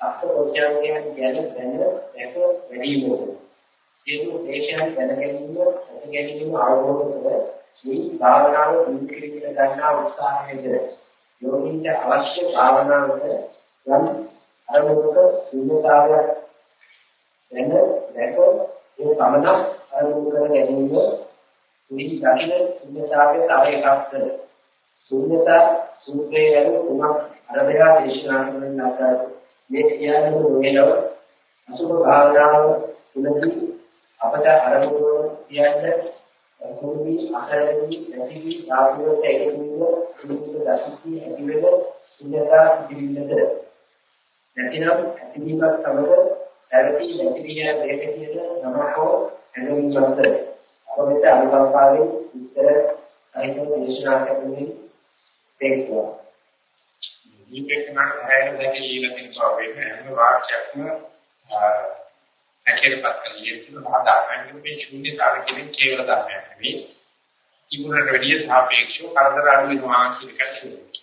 අත්පොච්චයන්ගෙන් ගැන දැන දැක වැඩිමද සියලු දේශයන් දැන ගැනීම ඇති ගැනීම අවබෝධ කර මේ භාවනාව දිනකිරීමට ගන්නා උත්සාහයද? යෝගීන්ට අවශ්‍ය භාවනාවට යම් අරමුණක ශූන්‍යතාවයක් වෙන දැක ඒ පමණක් අරමුණු කර ගැනීම මේ දකින ශූන්‍යතාවයේ තව එකක්ද? ශූන්‍යතා සූත්‍රයේ යන තුනක් අරබයා දේශනා කරන අතර මේ කියන්නේ වේලව අසුභ භාවනාව තුනදී අපට අරමුණු කියන්නේ කුරුමි අහරදී නැතිවි ධාතුවට එකතු වීම සුදුසු දසිතී ඇතිවෙන ශූන්‍යතා පිළිබඳ නැතිනම් ඇතිවීමක් සමග පැවති නැති විය දෙක කියන නමකෝ ඇනුම් සම්තර අපිට අනුකම්පාවෙන් විතර අයිතෝ දේශනා කරන්නේ තේක්වා දීපේකන හැය දැකී ඊළඟ දිනසාව වෙන්නේ හැම වාක්‍යයක්ම හැකේපත් කලියෙත් බාධායන් මේ ශූන්‍යතාව කියන්නේ කේවල ධර්මයක් නෙවෙයි. තිබුණට වැඩිය සාපේක්ෂව කරදර අඩු වෙනවා කියන එක ශූන්‍යයි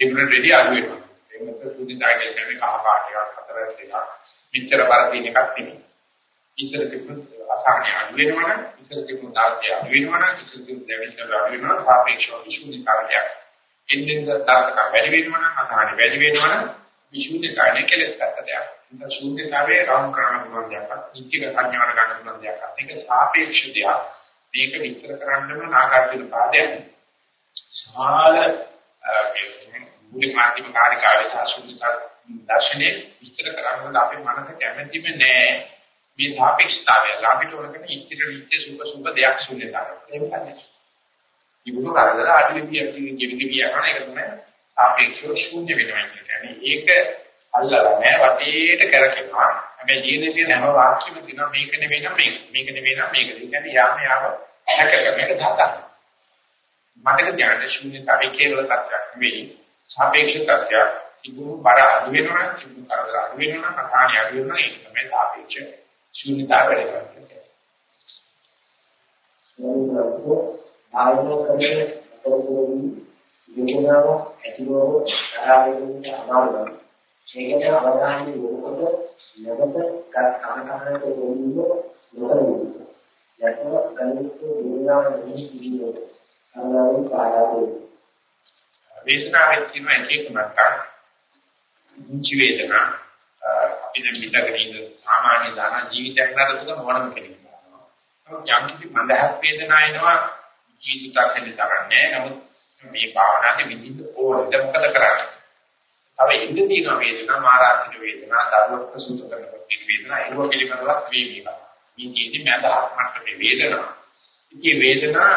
තිබුණට වැඩිය අඩු වෙනවා. ඒ මොකද ශූන්‍යතාවය කියන්නේ කහ පාටයක් හතර දෙකක් පිටර වරදින එකක් නෙවෙයි ඉතල තිබුණ අසහනය අඩු වෙනවනම් ඉතල තිබුණ දාර්ශය අඩු වෙනවනම් ඉතල තිබුණ දැවිච්ච අඩු වෙනවා සාපේක්ෂව ශූන්‍යතාවයක්. එන්නේ දාර්ශක වැඩි වෙනවනම් අසහනය වැඩි වෙනවනම් විශුද්ධතාවය කෙලස් පැත්තට යනවා ශූන්‍යතාවයේ රාම කරන්න පුළුවන් දෙයක්. නිත්‍ය සංඥාන ගන්න පුළුවන් දෙයක්. ඒක සාපේක්ෂ දෙයක්. මේක විස්තර කරන්නම නාගාර්ජුන පාදයක්. සමාල මූලික මාධ්‍යම කාර්යකාරී සාසුද්ධිකා දර්ශනේ විස්තර කරනකොට අපේ මනස කැමැතිම නෑ. මේ සාපේක්ෂතාවය ලාභිට උනගෙන ඉතිරි නිත්‍ය සුඛ සුඛ දෙයක් ශූන්‍යතාවය. ඒක තමයි. ඉබුණු කරදර අදිවිදිය ජීවිතය කරන එක තමයි සාපේක්ෂව ශූන්‍ය වෙනවා කියන්නේ ඒක අල්ලලා නෑ වටේට කරකිනවා හැබැයි ජීවිතේ තියෙන හැම වාක්‍යෙම තියෙනවා මේක නෙවෙයි නම් මේක මේක නෙවෙයි නම් මේක. ඒ කියන්නේ යාම යාම හැකකම එක දාතක්. මතක තියාගන්න ශූන්‍යතාවයේ කේවල තත්ත්වයක් නෙවෙයි සාපේක්ෂ තත්ත්වයක්. ඉබුණු බර අඩු වෙනවා ඉබුණු කරදර අඩු වෙනවා කතාණි අඩු වෙනවා ඒක තමයි සාපේක්ෂ ශූන්‍යතාවය කියන්නේ. ආයතන කරන්නේ අතෝරෝදී යෝගනාව ඇතිවව ආරාධනෙට අමාරුයි. ඒකට අවධානය යොමුකොට නැවත කනකහනට යොමුව නොකරන්නේ. යතන ගණිත යෝගනාව නිහි කිරීමට අනාවි පාරාදේ. වේදනාවේ තියෙන එක එක මතක් ජීවිතේන අපි දැන් පිටගෙන ඉන්න සාමාන්‍ය දාන ජීවිතයක් නඩතුක මොනම කෙනෙක් ගන්නවා. නමුත් යම් කිසි මඳහත් වේදනාව එනවා ජීවිතයක් දෙතරන්නේ. නමුත් මේ භාවනාවේ විඳින්න ඕනද මොකද කරන්නේ? තව ඉන්න තියෙන වේදනා මාරාත්මක වේදනා ධර්මක සුසු කරනකොට වේදනා ඒව පිළිබඳව වේවිලා. මේ ජීවිතේ මඳහත් මට්ටමේ වේදනා. ඉතින් වේදනා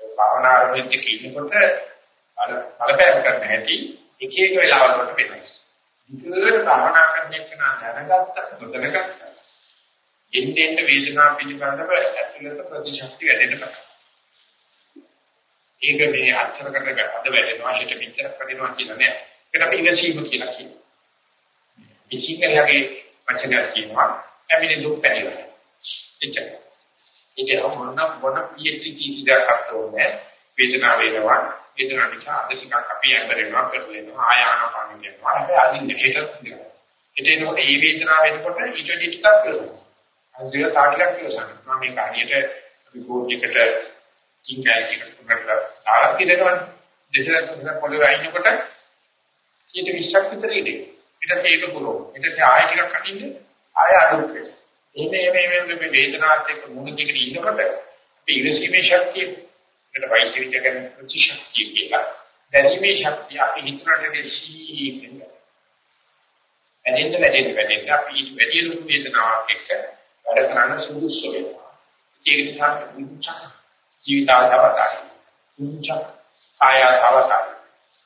භාවනා ආරම්භෙත් කියනකොට අර බලපෑම් කරන්න හැටි එක එක වෙලාවකට වෙනස්. විතර භාවනා කරන එක නා දැනගත්ත නොදැනගත්ත. එන්නේ එන්නේ වේදනාව පිළිබඳව ඇතුළත ප්‍රතිශක්ති වැඩෙන්න පටන් ඒක මේ අත්තරකට අද වැටෙනවා හිත පිටර කරනවා කියලා නෑ. ඒකට අපි ඉවසීම කියලා කියනවා. ඉසිකලගේ වචනයක් කියනවා. ඇමිනේ දුක් පැනිරයි. එච්චර. ඒක මොන මොන PhD කීයක් අත්ෝනේ වේදනාව වේනවා වේදනාව නිසා අද ටිකක් අපි ඇඹරෙනවා කරලෙනවා ආයාන පාන කියනවා හැබැයි අදින් දෙහෙට ඉඳලා ඒකේ නෝ ඒ වේදනාව වෙනකොට ඊට වඩා ටිකක් කරනවා අදිය තාටිකක් කියනවා මම මේ කාර්යයට රිපෝට් එකට කිංගයි එකට කරලා ආරම්භ දෙනවනේ දෙසරක් තුනක් පොළවේ අයින්නකොට ඊට 20ක් විතර ඉදී ඊට ඒක පුරෝ ඊට ආයෙ ටිකක් අදින්න ආයෙ අඩු වෙනවා එimhe මේ මේ වේදනාවත් එක්ක මුණ දෙකට ඉන්නකොට අපි ඉවසීමේ ශක්තිය ඒකට වෛද්‍ය විද්‍යාව ගැන ප්‍රතිශක්තිය කියලා. දැනීමේ ශක්තිය අපි හිතනට දෙසී වෙනවා. එදින්ද වැඩි වැඩි අපි වැඩි ලොකු වේදනාවක් එක්ක වැඩ කරන්න සුදුසු වෙනවා. ඒක නිසා මුචක් ජීවිතාවතාවයි. මුචක් ආයාවතාවයි.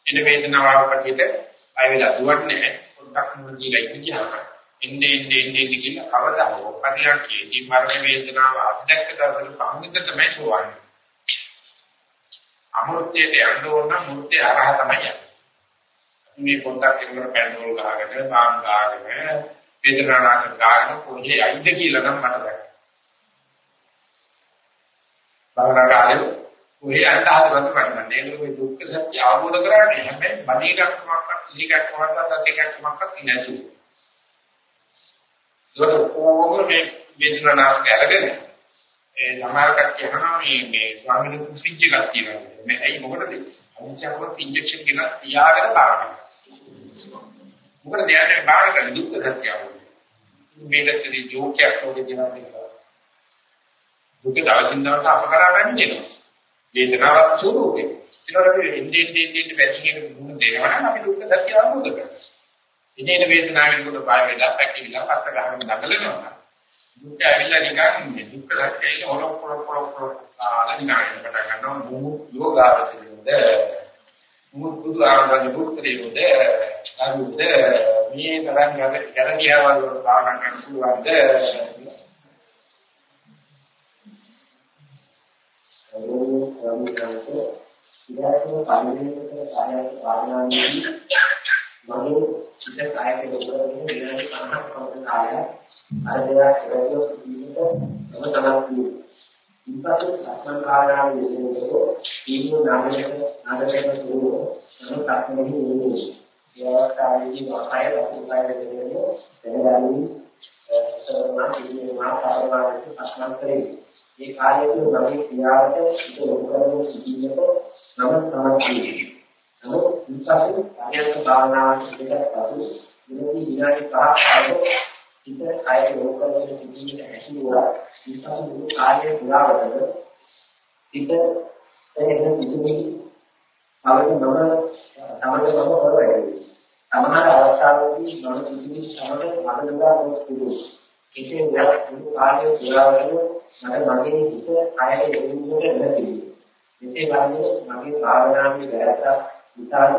එන වේදනාවක් පිටිට ආයෙලා දුවන්නේ පොඩ්ඩක් මුණ දීලා ඉඳියා. එන්නේ එන්නේ එන්නේ කියලා කවදා හෝ පරිණාමයේදී මරණ වේදනාව අත්දැක දවසට පහුවෙන්ද තමයි සෝවන්නේ. අමෘතයට යන්න ඕන මූර්තිය අරහ තමයි යන්නේ. මේ පොඩ්ඩක් එක්කම පැන්ඩෝල් ගහගෙන බාම් ගහගෙන වේදනාවක් ගන්න කොහේ යයිද කියලා නම් මට බෑ. භවනා කාලේ කොහේ යන්න හදනවද මම නේද මේ දුක්ඛ සත්‍ය අවබෝධ කරගන්නේ හැබැයි බණීකක්මක්වත් ඉලිකක්මක්වත් අතිකක්මක්වත් නැතුව. ඒක කොහොමද මේ වේදනාවක් අරගෙන ඒ සමහරකට කියනවා මේ මේ ස්වාමීන් වහන්සේ සිංච එකක් තියෙනවා. මේ ඇයි මොකටද? අනිච්චකවත් ඉන්ජෙක්ෂන් කියලා තියාගෙන බලන්න. මොකද දැනන්නේ බාහිර කරන දුක් සත්‍යව. මේකටදී ජෝක්යක් වගේ දෙනවා. දුක දවසින්දවට අපකරා ගන්නවා. වේදනාවක් ස්වරූපේ. ඒනොට ඉන්නේ ඉන්නේ ඉන්නේ වැටිගෙන මුණ දෙනවා නම් අපි දුක් සත්‍ය අවබෝධ කරගන්නවා. ඉන්නේ වේදනාවෙන් කොට බය වෙලා පැකිලිලා පස්ස ගන්න දඟලනවා. දුක් ඇවිල්ලා නිකන් දුක් රැකේ හොරොක් හොරොක් හොරොක් හොරොක් ආලනිනාගෙන පටන් ගන්නවා මු යෝගාවචරින්ද මු බුදු ආරම්භ පුත්‍රියුද අරුද මේ තරම් ගැරණියවල් වල භාවනා කරන්න පුළුවන්ද ඉතින් පරිණතක කායක භාවනාවේදී මගේ සිත කායක උපරගෙන විනාඩි 50ක් පමණ කාලයක් අර දෙයක් කරලා සිටීමට තම තමක් වූ. ඉන්පසු සක්මන් කාර්යාවේ යෙදෙනකොට ඊළඟ නාමයෙන් නාදයෙන් සුරෝ තම සක්මනේ යෙදෙන්නේ. ඒ අවස්ථාවේදී වාසය රතුපය දෙන්නේ දැනගනි සරණා කියන්නේ මා කාර්යවාදී සක්මන් කරේ. මේ කාර්යයේ නමේ ක්‍රියාවට සිට උපකරණ සිටීමට නම තමයි. නමුත් ඉන්පසු ආයත භාවනාවට පිටට පසු විනාඩි 5ක් හිත කායයේ රෝගවල සිටින හැටි වුණා. විශ්වාස මුළු කායයේ පුරාවටම හිත එහෙම සිටිනේ අවුල නම තමයි මම කරවන්නේ සමහර අවස්ථාවලදී මම සිටිනේ සමහර මනෝදා මොස්තුරු හිතේ උයත් මුළු කායයේ පුරාවටම මට මගේ හිත කායයේ දෙන්නේ නැති. මෙසේ වන්නේ මගේ භාවනාවේ වැරද්දක් විතරද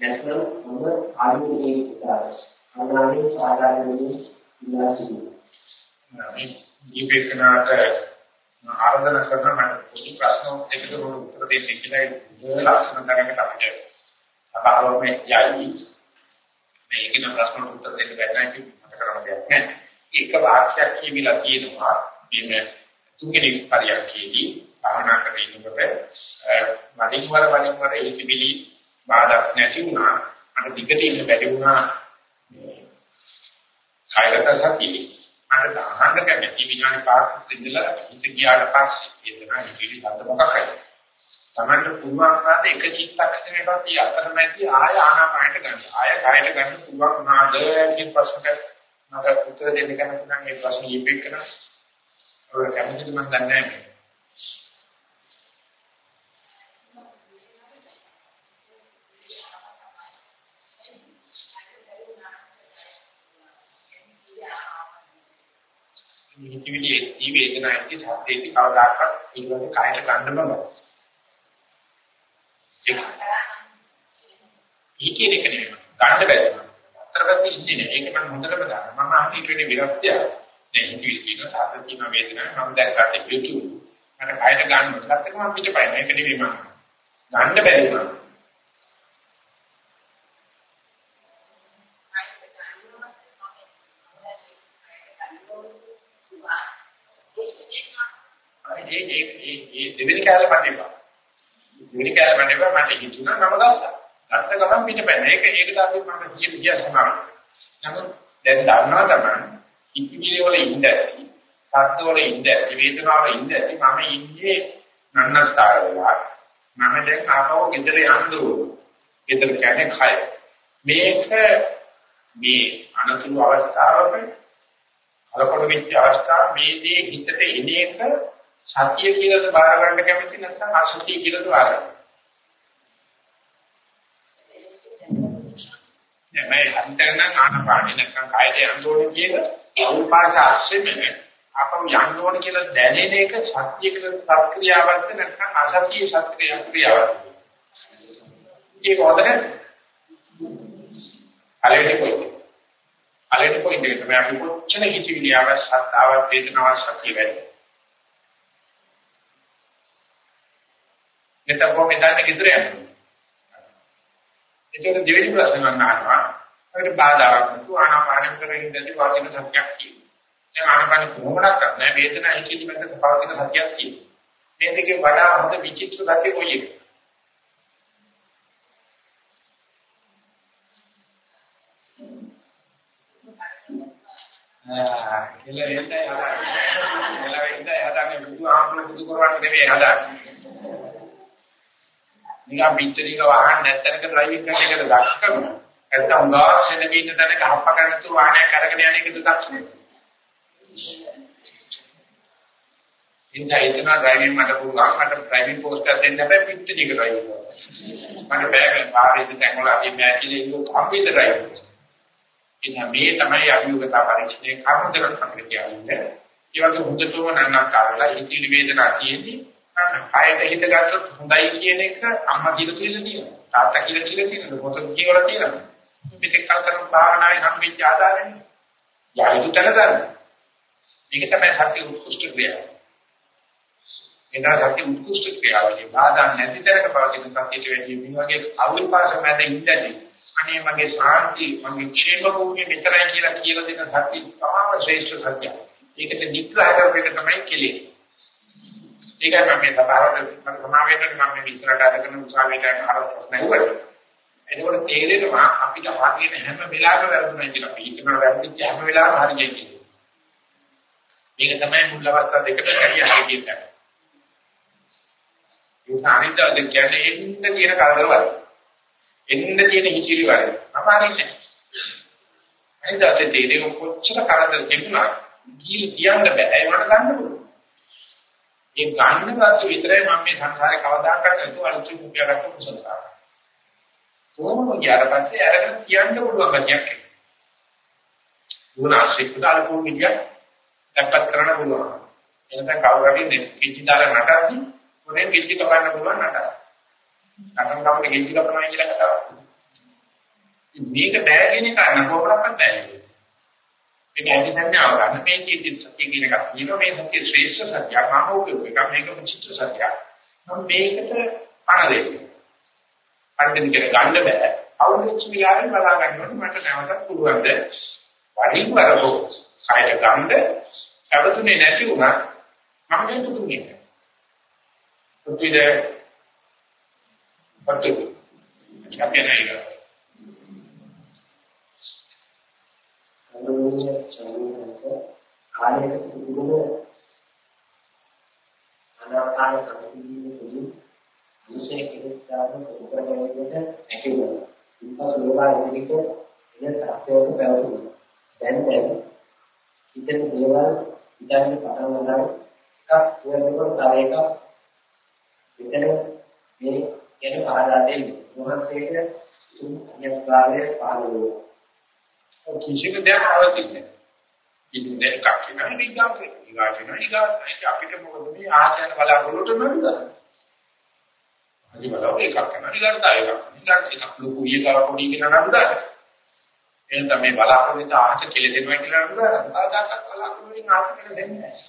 නැත්නම් මම ආයුධයේ විතරද අනාගතයේ සාධාරණයේ මේ දීපේකනාට ආරාධනා කරන මට පොඩි ප්‍රශ්න දෙකකට උත්තර දෙන්න කියලා ලක්ෂණ කරගෙන අපිට අපාරෝමේ යයි. මේකේ ප්‍රශ්න උත්තර දෙන්න බැහැ මට කරන්න දෙයක් නැහැ. එක වාක්‍යයක් කියවිලා තියෙනවා. මේ තුන්වෙනි පරියන්කේදී භාවනා කරගෙන ඉන්නකොට මඩින් වල මඩින් වල ඒකබිලි බාධාක් නැති වුණා. අර දිගට ඉන්න බැරි වුණා. කායගත සතිය මට අහන්න කැමති විඥාන පාස්කත් ඉඳලා හිත ගියාට පස්සේ එතන ඉතිරි හද මොකක්ද තමන්ට පුළුවන් නැද එක චිත්තක්ෂණයකට ಈ අතරමැදි ආය ආනාපානයට ගන්න. ආය කායට ගන්න පුළුවන් නාද කියන ප්‍රශ්නට මට උත්තර දෙන්න කැමති නම් ඒ ප්‍රශ්නේ ඉපෙක් කරන ඔය කැමතිද මම දන්නේ නැහැ හිතවිලි එති වේදනාවේදී සත්‍යේදී කවදාකවත් ඊළඟ කායයට ගන්න බෑ. ඒකේ එක නෙමෙයි. ගන්න බෑ. අතරපස්සේ ඉන්නේ නෑ. ඒක මම හොඳටම දන්නවා. මම අහන්නේ කියන්නේ විරක්තිය. දැන් හිතවිලි කියන සාධක කියන වේදනාව මම දැන් ගන්න යුතුයි. මට කායයට ගන්න සත්‍යකම පිටපයින්. ඒක නෙමෙයි මම. ගන්න බැරි වුණා. ඒ ඒ ඒ දෙවෙනි කාලේ මතේපා. දෙවෙනි කාලේ මතේපා මට හිතුණා නම ගත්තා. ගත්ත ගමන් පිටපැන්න. ඒක ඒකට අපි මම කිය කිය සමාන. නමුත් දැන් දන්නවා තමයි ඉතිවිලි වල ඉඳී, සද්ද වල ඉඳී, වේදනාව වල ඉඳී මම ඉන්නේ නන්නස්තර වෙලා. මම දැන් ආපහු ගෙදර යන්න ඕන. ගෙදර කියන්නේ කය. මේක මේ අනතුරු අවස්ථාවක කලකොඩ වෙච්ච අවස්ථාව මේ දේ හිතට එන එක සතිය කියලාද බාර ගන්න කැමති නැත්නම් අසතිය කියලාද බාර ගන්න. නෑ මම හිතන්න ආනපානෙ නැත්නම් කායද යන්න ඕනේ කියලා අවුපාස අස්සෙම අපම යන්න ඕනේ කියලා දැනෙන එක සත්‍ය කියලා සත්ක්‍රියාවක්ද නැත්නම් අසත්‍ය සත්ක්‍රියාවක්ද? ඒක හොඳ නැහැ. අලෙවිද කොයි? අලෙවිද කොයි දෙයක් තමයි අපි කොච්චර හිතවිලි අවශ්‍යතාවක් වේදනාවක් සත්‍ය වෙන්නේ. නැත්නම් කොහොමද දන්නේ කිතර යන්නේ? ඒකට දෙවෙනි ප්‍රශ්න ගන්න අහනවා. අපිට බාධාවක් නැතුව ආනාපාන කරගෙන ඉඳි වාදින සත්‍යයක් කියනවා. දැන් ආනාපාන කොහොමදක් නැහැ වේදනාව හිතේ මැද පවතින සත්‍යයක් කියනවා. මේ දෙකේ වඩා හොඳ විචිත්‍ර සත්‍ය කොයි එකද? ආ එළ එන්න හදා. එළ වෙන්න හදාන්නේ බුදු ආමර බුදු කරවන්න නෙමෙයි හදාන්නේ. නිකන් පිටරික වාහන නැත්තනක ඩ්‍රයිවිං කරන එකද දක්ෂකම. නැත්තම් උගාවක් සෙනග ඉන්න තැනක හප්ප කරන තු වාහනයක් අරගෙන යන එකද දක්ෂකම. ඉන්දා ඉතන ඩ්‍රයිවිං මට පුළුවන් මට ඩ්‍රයිවිං පොස්ට් එකක් දෙන්න බෑ පිටරික ඩ්‍රයිවිං. මට බෑ පාරේ ඉඳන් තැන්වල අපි මෑචිලේ ඉන්න කම්පියුටර් ඩ්‍රයිවිං. ඉතින් මේ තමයි අභියෝගතා පරීක්ෂණයේ කර්ම දෙකක් අපිට කියන්නේ. ඒ වගේ හොඳටම නන්නක් කාරලා හිතිලි වේදනා තියෙන්නේ කයට හිත ගත්තොත් හොඳයි කියන එක අම්මා කියලා කියලා තියෙනවා. තාත්තා කියලා කියලා තියෙනවා. පොත කියවලා තියෙනවා. පිටේ කල් කරන භාවනාවේ සම්පිච්ච ආදාරන්නේ. යයිතු තන ගන්න. මේක තමයි සත්‍ය උත්කෘෂ්ඨ ක්‍රියාව. එදා සත්‍ය උත්කෘෂ්ඨ ක්‍රියාවලිය බාධා නැති තැනක පවතින සත්‍යයට වැඩි මේ වගේ අවුල්පාස මැද ඉඳදී අනේ මගේ ශාන්ති මගේ ക്ഷേම භූමිය මෙතරයි කියලා කියලා දෙන සත්‍ය තමයි ශ්‍රේෂ්ඨ සත්‍යය. ඒකට නිග්‍රහ කරපේක තමයි කෙලෙන්නේ. ඒකයි මම මේ සභාවට මම සමාවෙන්න මම මේ විස්තරට අරගෙන උසාවියට යන අර ප්‍රශ්න ඇහුවා. එතකොට තේරෙනවා අපිට හරියට හැම වෙලාවෙම වැරදුනා කියලා අපි හිතනවා වැරදිච්ච හැම වෙලාවෙම හරියයි කියලා. මේක තමයි මුල් අවස්ථා දෙකට හරිය හරිය කියන්නේ. ඒ සානිද්ද කියන්නේ එන්න කියන කරදරවල. එන්න තියෙන හිචිලි වල. අපාරින්නේ. අනිත් අතේ තේරෙන කොච්චර කරදර තිබුණා කීල කියන්න බෑ. ඒ වුණාට ගන්න පුළුවන්. ඒ ගන්න ගත්ත විතරයි මම මේ සංසාරේ කවදාකවත් නැතුව අලුත් කුපියා ගත්ත කුසලතාව. කොහොමද ඊට පස්සේ අරගෙන කියන්න පුළුවන් ගැටියක් එනවා. උනාසික දාල කුමිය දැක්පත් කරන්න පුළුවන්. එනකම් කවුරු හරි කිචි දාලා නටද්දි මොනේ කිචි කපන්න පුළුවන් නටන. නටන කවුරු කිචි කපනවා කියලා කතාවක්. මේක බෑ කියන එක නකොරක්වත් බෑ. ඒක ඇති සංඥාව ගන්න මේ චිත්ත සත්‍ය කියන එකක් කියනවා මේ සත්‍ය ශ්‍රේෂ්ඨ සත්‍යයක් ආමෝකයක් එකක් මේක චිත්ත සත්‍යයක් නම් මේකට පණ දෙන්න අන්තිම කියන ගන්න බෑ. අවුරුච්ච විලාරෙන් බලා ගන්නකොට මට නැවතත් පුළුවන්ද වරින් වරකෝ කායය ගන්න අවතුනේ නැති වුණා. මම මේ තුතුනේ තුතිද පතු අපි නෑ අනුමෝදනය චරණක කාලයක තිබුණ අනාකාර සම්පූර්ණ තුරු විශේෂ කෙලෙස්තාවන උපකරණයකට ඇකිවුණා. ඉන්පසු ලෝභා ඉදිරියට එන සත්‍යවල පැවතුණා. දැන් දැන් හිතේ දේවල් ඉතින් පටන් ගන්නවා. එකක් වෙනකොට තව එකක් මෙතන මේ කියන පාරාදේ මොහොතේක තුන් යස්කාරයේ පාළුවා කිසිම දෙයක් අවශ්‍ය ඉතින් දෙයක් කියනවා නිගා නිගා කියනවා නිගා අපිට මොකද මේ ආචාර බලාපොරොත්තු නෙවෙයි. අදි බලව එකක් කරනවා නිගාට තව එකක්. නිගාට එකක් ලොකු ඊගාව පොඩි කියන නමුදා. එහෙනම් තමයි බලාපොරොත්තු ආච කෙලෙ දෙනවා කියලා නමුදා. ආදාකත් බලාපොරොත්තු ආච කෙලෙ දෙන්නේ නැහැ.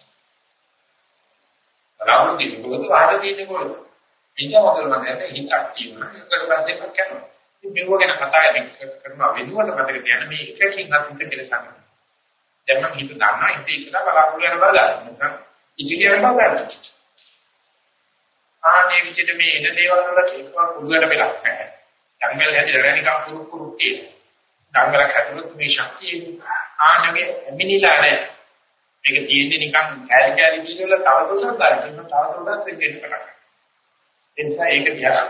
බලාපොරොත්තු මොකද ආද තියෙන්නේ කොහොමද? ඉන්දියාවල මම හිතක් තියෙනවා ඒකට පස්සේ පක් කරනවා ඉතින් මේව ගැන කතා කරනවා වෙනුවට මතක තියාගන්න මේ එකකින් අත් හිත කෙලසන්න දැන් මම හිත ගන්නවා හිත ඉස්සලා බලාපොරොත්තු වෙන බල ගන්න නැත්නම් ඉදිරියට බල ගන්න ආනේ විදිහට මේ එන දේවල් වල ඒකවා කුඩුවට වෙලක් නැහැ. ජංගල් හැදිලා නිකන් කුරු කුරු තියෙනවා ජංගලක් හැදුනොත් මේ ශක්තිය ආනගේ එමිනිලා නැහැ. මේක තියෙන්නේ නිකන් කැලි කැලි කියලා තවදුරටත් ගන්න තවදුරටත් දෙන්න පටන් ගන්නවා. ඒ නිසා ඒක දිහා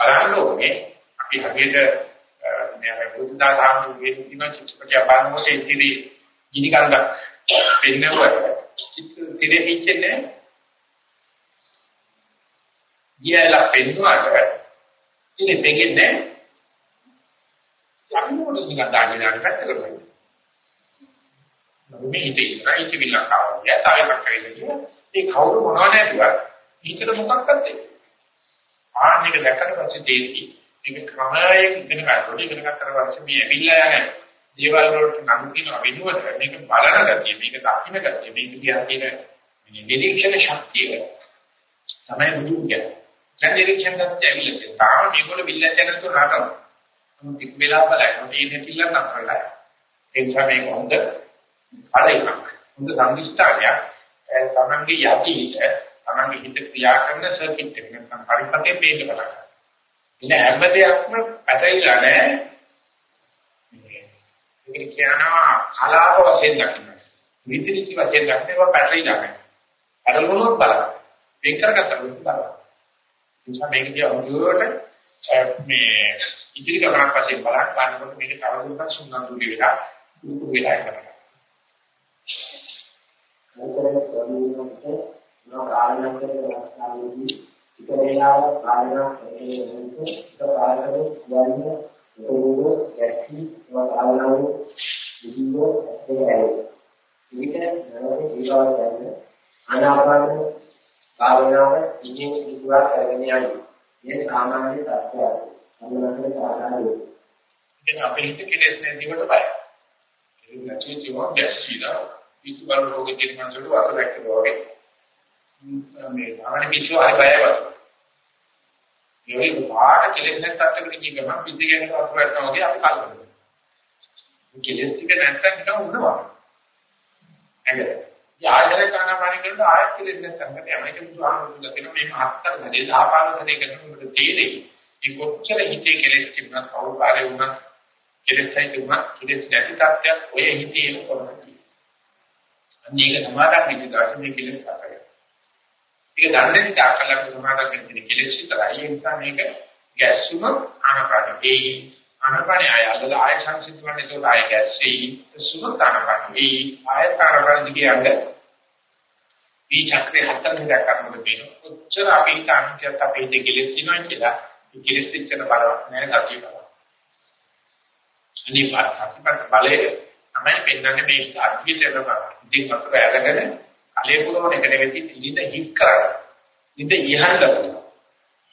බලන්න ඕනේ. අපි හරියට මේ බුද්ධ ධර්මයේ කියන චිත්තපටිය බලනකොට ඉතිරි ගිනි කන්දක් පෙන්නව චිත්ත තිරේ පිච්චෙන්නේ ගියලා පෙන්නුවාට ඉතින් දෙකෙන්නේ යන්නෝද නිකන් දාගෙන යන පැත්තකට බලන්න. මේ ඉතින් රයිච විලා කාවය තායක කයිද ඒ කවුරු මොනවද නැතුව හිතට මොකක්ද දෙන්නේ. ආන්නක දැක්කට පස්සේ තේරෙයි මේක ක්‍රමයෙන් ඉගෙන ගන්නකොට ඉගෙන ගන්නතර පස්සේ මේ ඇවිල්ලා යන දේවල් වලට නම් කියන වෙනුවට මේක බලන ගතිය මේක දකින්න ගතිය මේක කියන මේ නිරීක්ෂණ ශක්තිය තමයි බුදු කියන්නේ. දැන් නිරීක්ෂණ ගතිය ඇවිල්ලා තාම මේගොල්ලෝ බිල්ලක් යනකොට නටනවා. මොකද ටික වෙලා බලන්න මේ දෙපිල්ල නතරලා ඒ නිසා මේක හොඳ ඵලයක්. හොඳ සම්දිස්ථානයක්. තමන්ගේ යටි තමන්ගේ හිත ක්‍රියා කරන සර්කිට් එක නැත්නම් පරිපතේ පේන්න පටන් ගන්නවා. ඉතින් හැම දෙයක්ම පැටලිලා නැහැ. මේක කියනවා කලාව වශයෙන් දකින්න. විදිරිචි වශයෙන් දකින්නවා පැටලිලා නැහැ. අරමුණක් බලන්න. වෙන් කරගත්තා බලන්න. නිසා මේක දිහා හොඳට මේ ඉදිරි ගමනක් වශයෙන් බලන්න බලනකොට මේක තවදුරටත් සුන්දර වෙලා දුරු වෙලා යනවා. මොකද ස්වාමීන් මම කාරණා කරන අවස්ථාවේදී එක වේලාවක් කාරණා කරේ වෙනකොට එක කාරණාව කියන්නේ උතුරු ගැටි මම කාරණාව විදිහෝ ඇත්තේ විවිධ නරක ජීවව ගන්න අනාපාන භාවනාව ඉන්නේ ඉදුවා කරගෙන යන්නේ මේ සාමාන්‍ය තත්ත්වයක් අනුලංඝන සාධාරණයි ඉතින් අපේ හිත කෙලෙස් නැතිවට බයයි. ඒක නැති ජීවෝ ගැස්සිලා ඉතු බල රෝගේ තියෙන මනසට වාස දැක්කවා වගේ. මේ සාමාන්‍ය පිස්සු හරි බයයි වගේ. ඒ පාට කෙලෙස් නැත්තට කියන ගමන් පිස්සු කියන කවුරුත් වගේ අපි කල්පනා කෙලෙස් ටික නැත්තම් නිකන් උනවා. ඇඟ. යාජන කරන පාරේ කරලා ආයෙත් කෙලෙස් නැත්තම් තමයි මේක බුදුහාමුදුරුවෝ කියන මේ මහත්තර නැදේ සාපාලනය කරනකොට තේරෙයි. මේ කොච්චර හිතේ කෙලෙස් තිබුණත් කවුරු කාර්යය වුණත් කෙලෙස් සහිත වුණත් කෙලෙස් නැති තත්ත්වයක් ඔය හිතේ එන කොහොමද? අනේක සමාදන් වෙච්ච දවසේ මේ කෙලෙස් අතරේ ඒක දන්නේ නිසා අකලක් සමාදම් වෙන කෙලෙස් විතරයි. ඒ නිසා මේක ගැස්සුම ආනපානයි. ආනපානයි ආයතල ආය සංසිද්ධ වන්නේ તો ආය ගැස්සී සුමත ආනපානයි. ආය කාරණා දිගේ මේ චක්‍රේ හතරෙන් දක්වන්න බෑ. උච්චර අපි කාන්තියත් අපේ දෙකෙලෙස් දිනවා කියලා. ඒ කෙලෙස් දෙච්චන බලවත් නෑ ගතිය බලවත්. අනිත් පාරකට බලයේ තමයි පෙන්වන්නේ මේ අද්විතයක බලවත්. ඉතින් අතර ඇලගෙන කලේ පුරවන එක නෙවෙයි නිද හිත් කරගන්න. නිද ඉහළ කරනවා.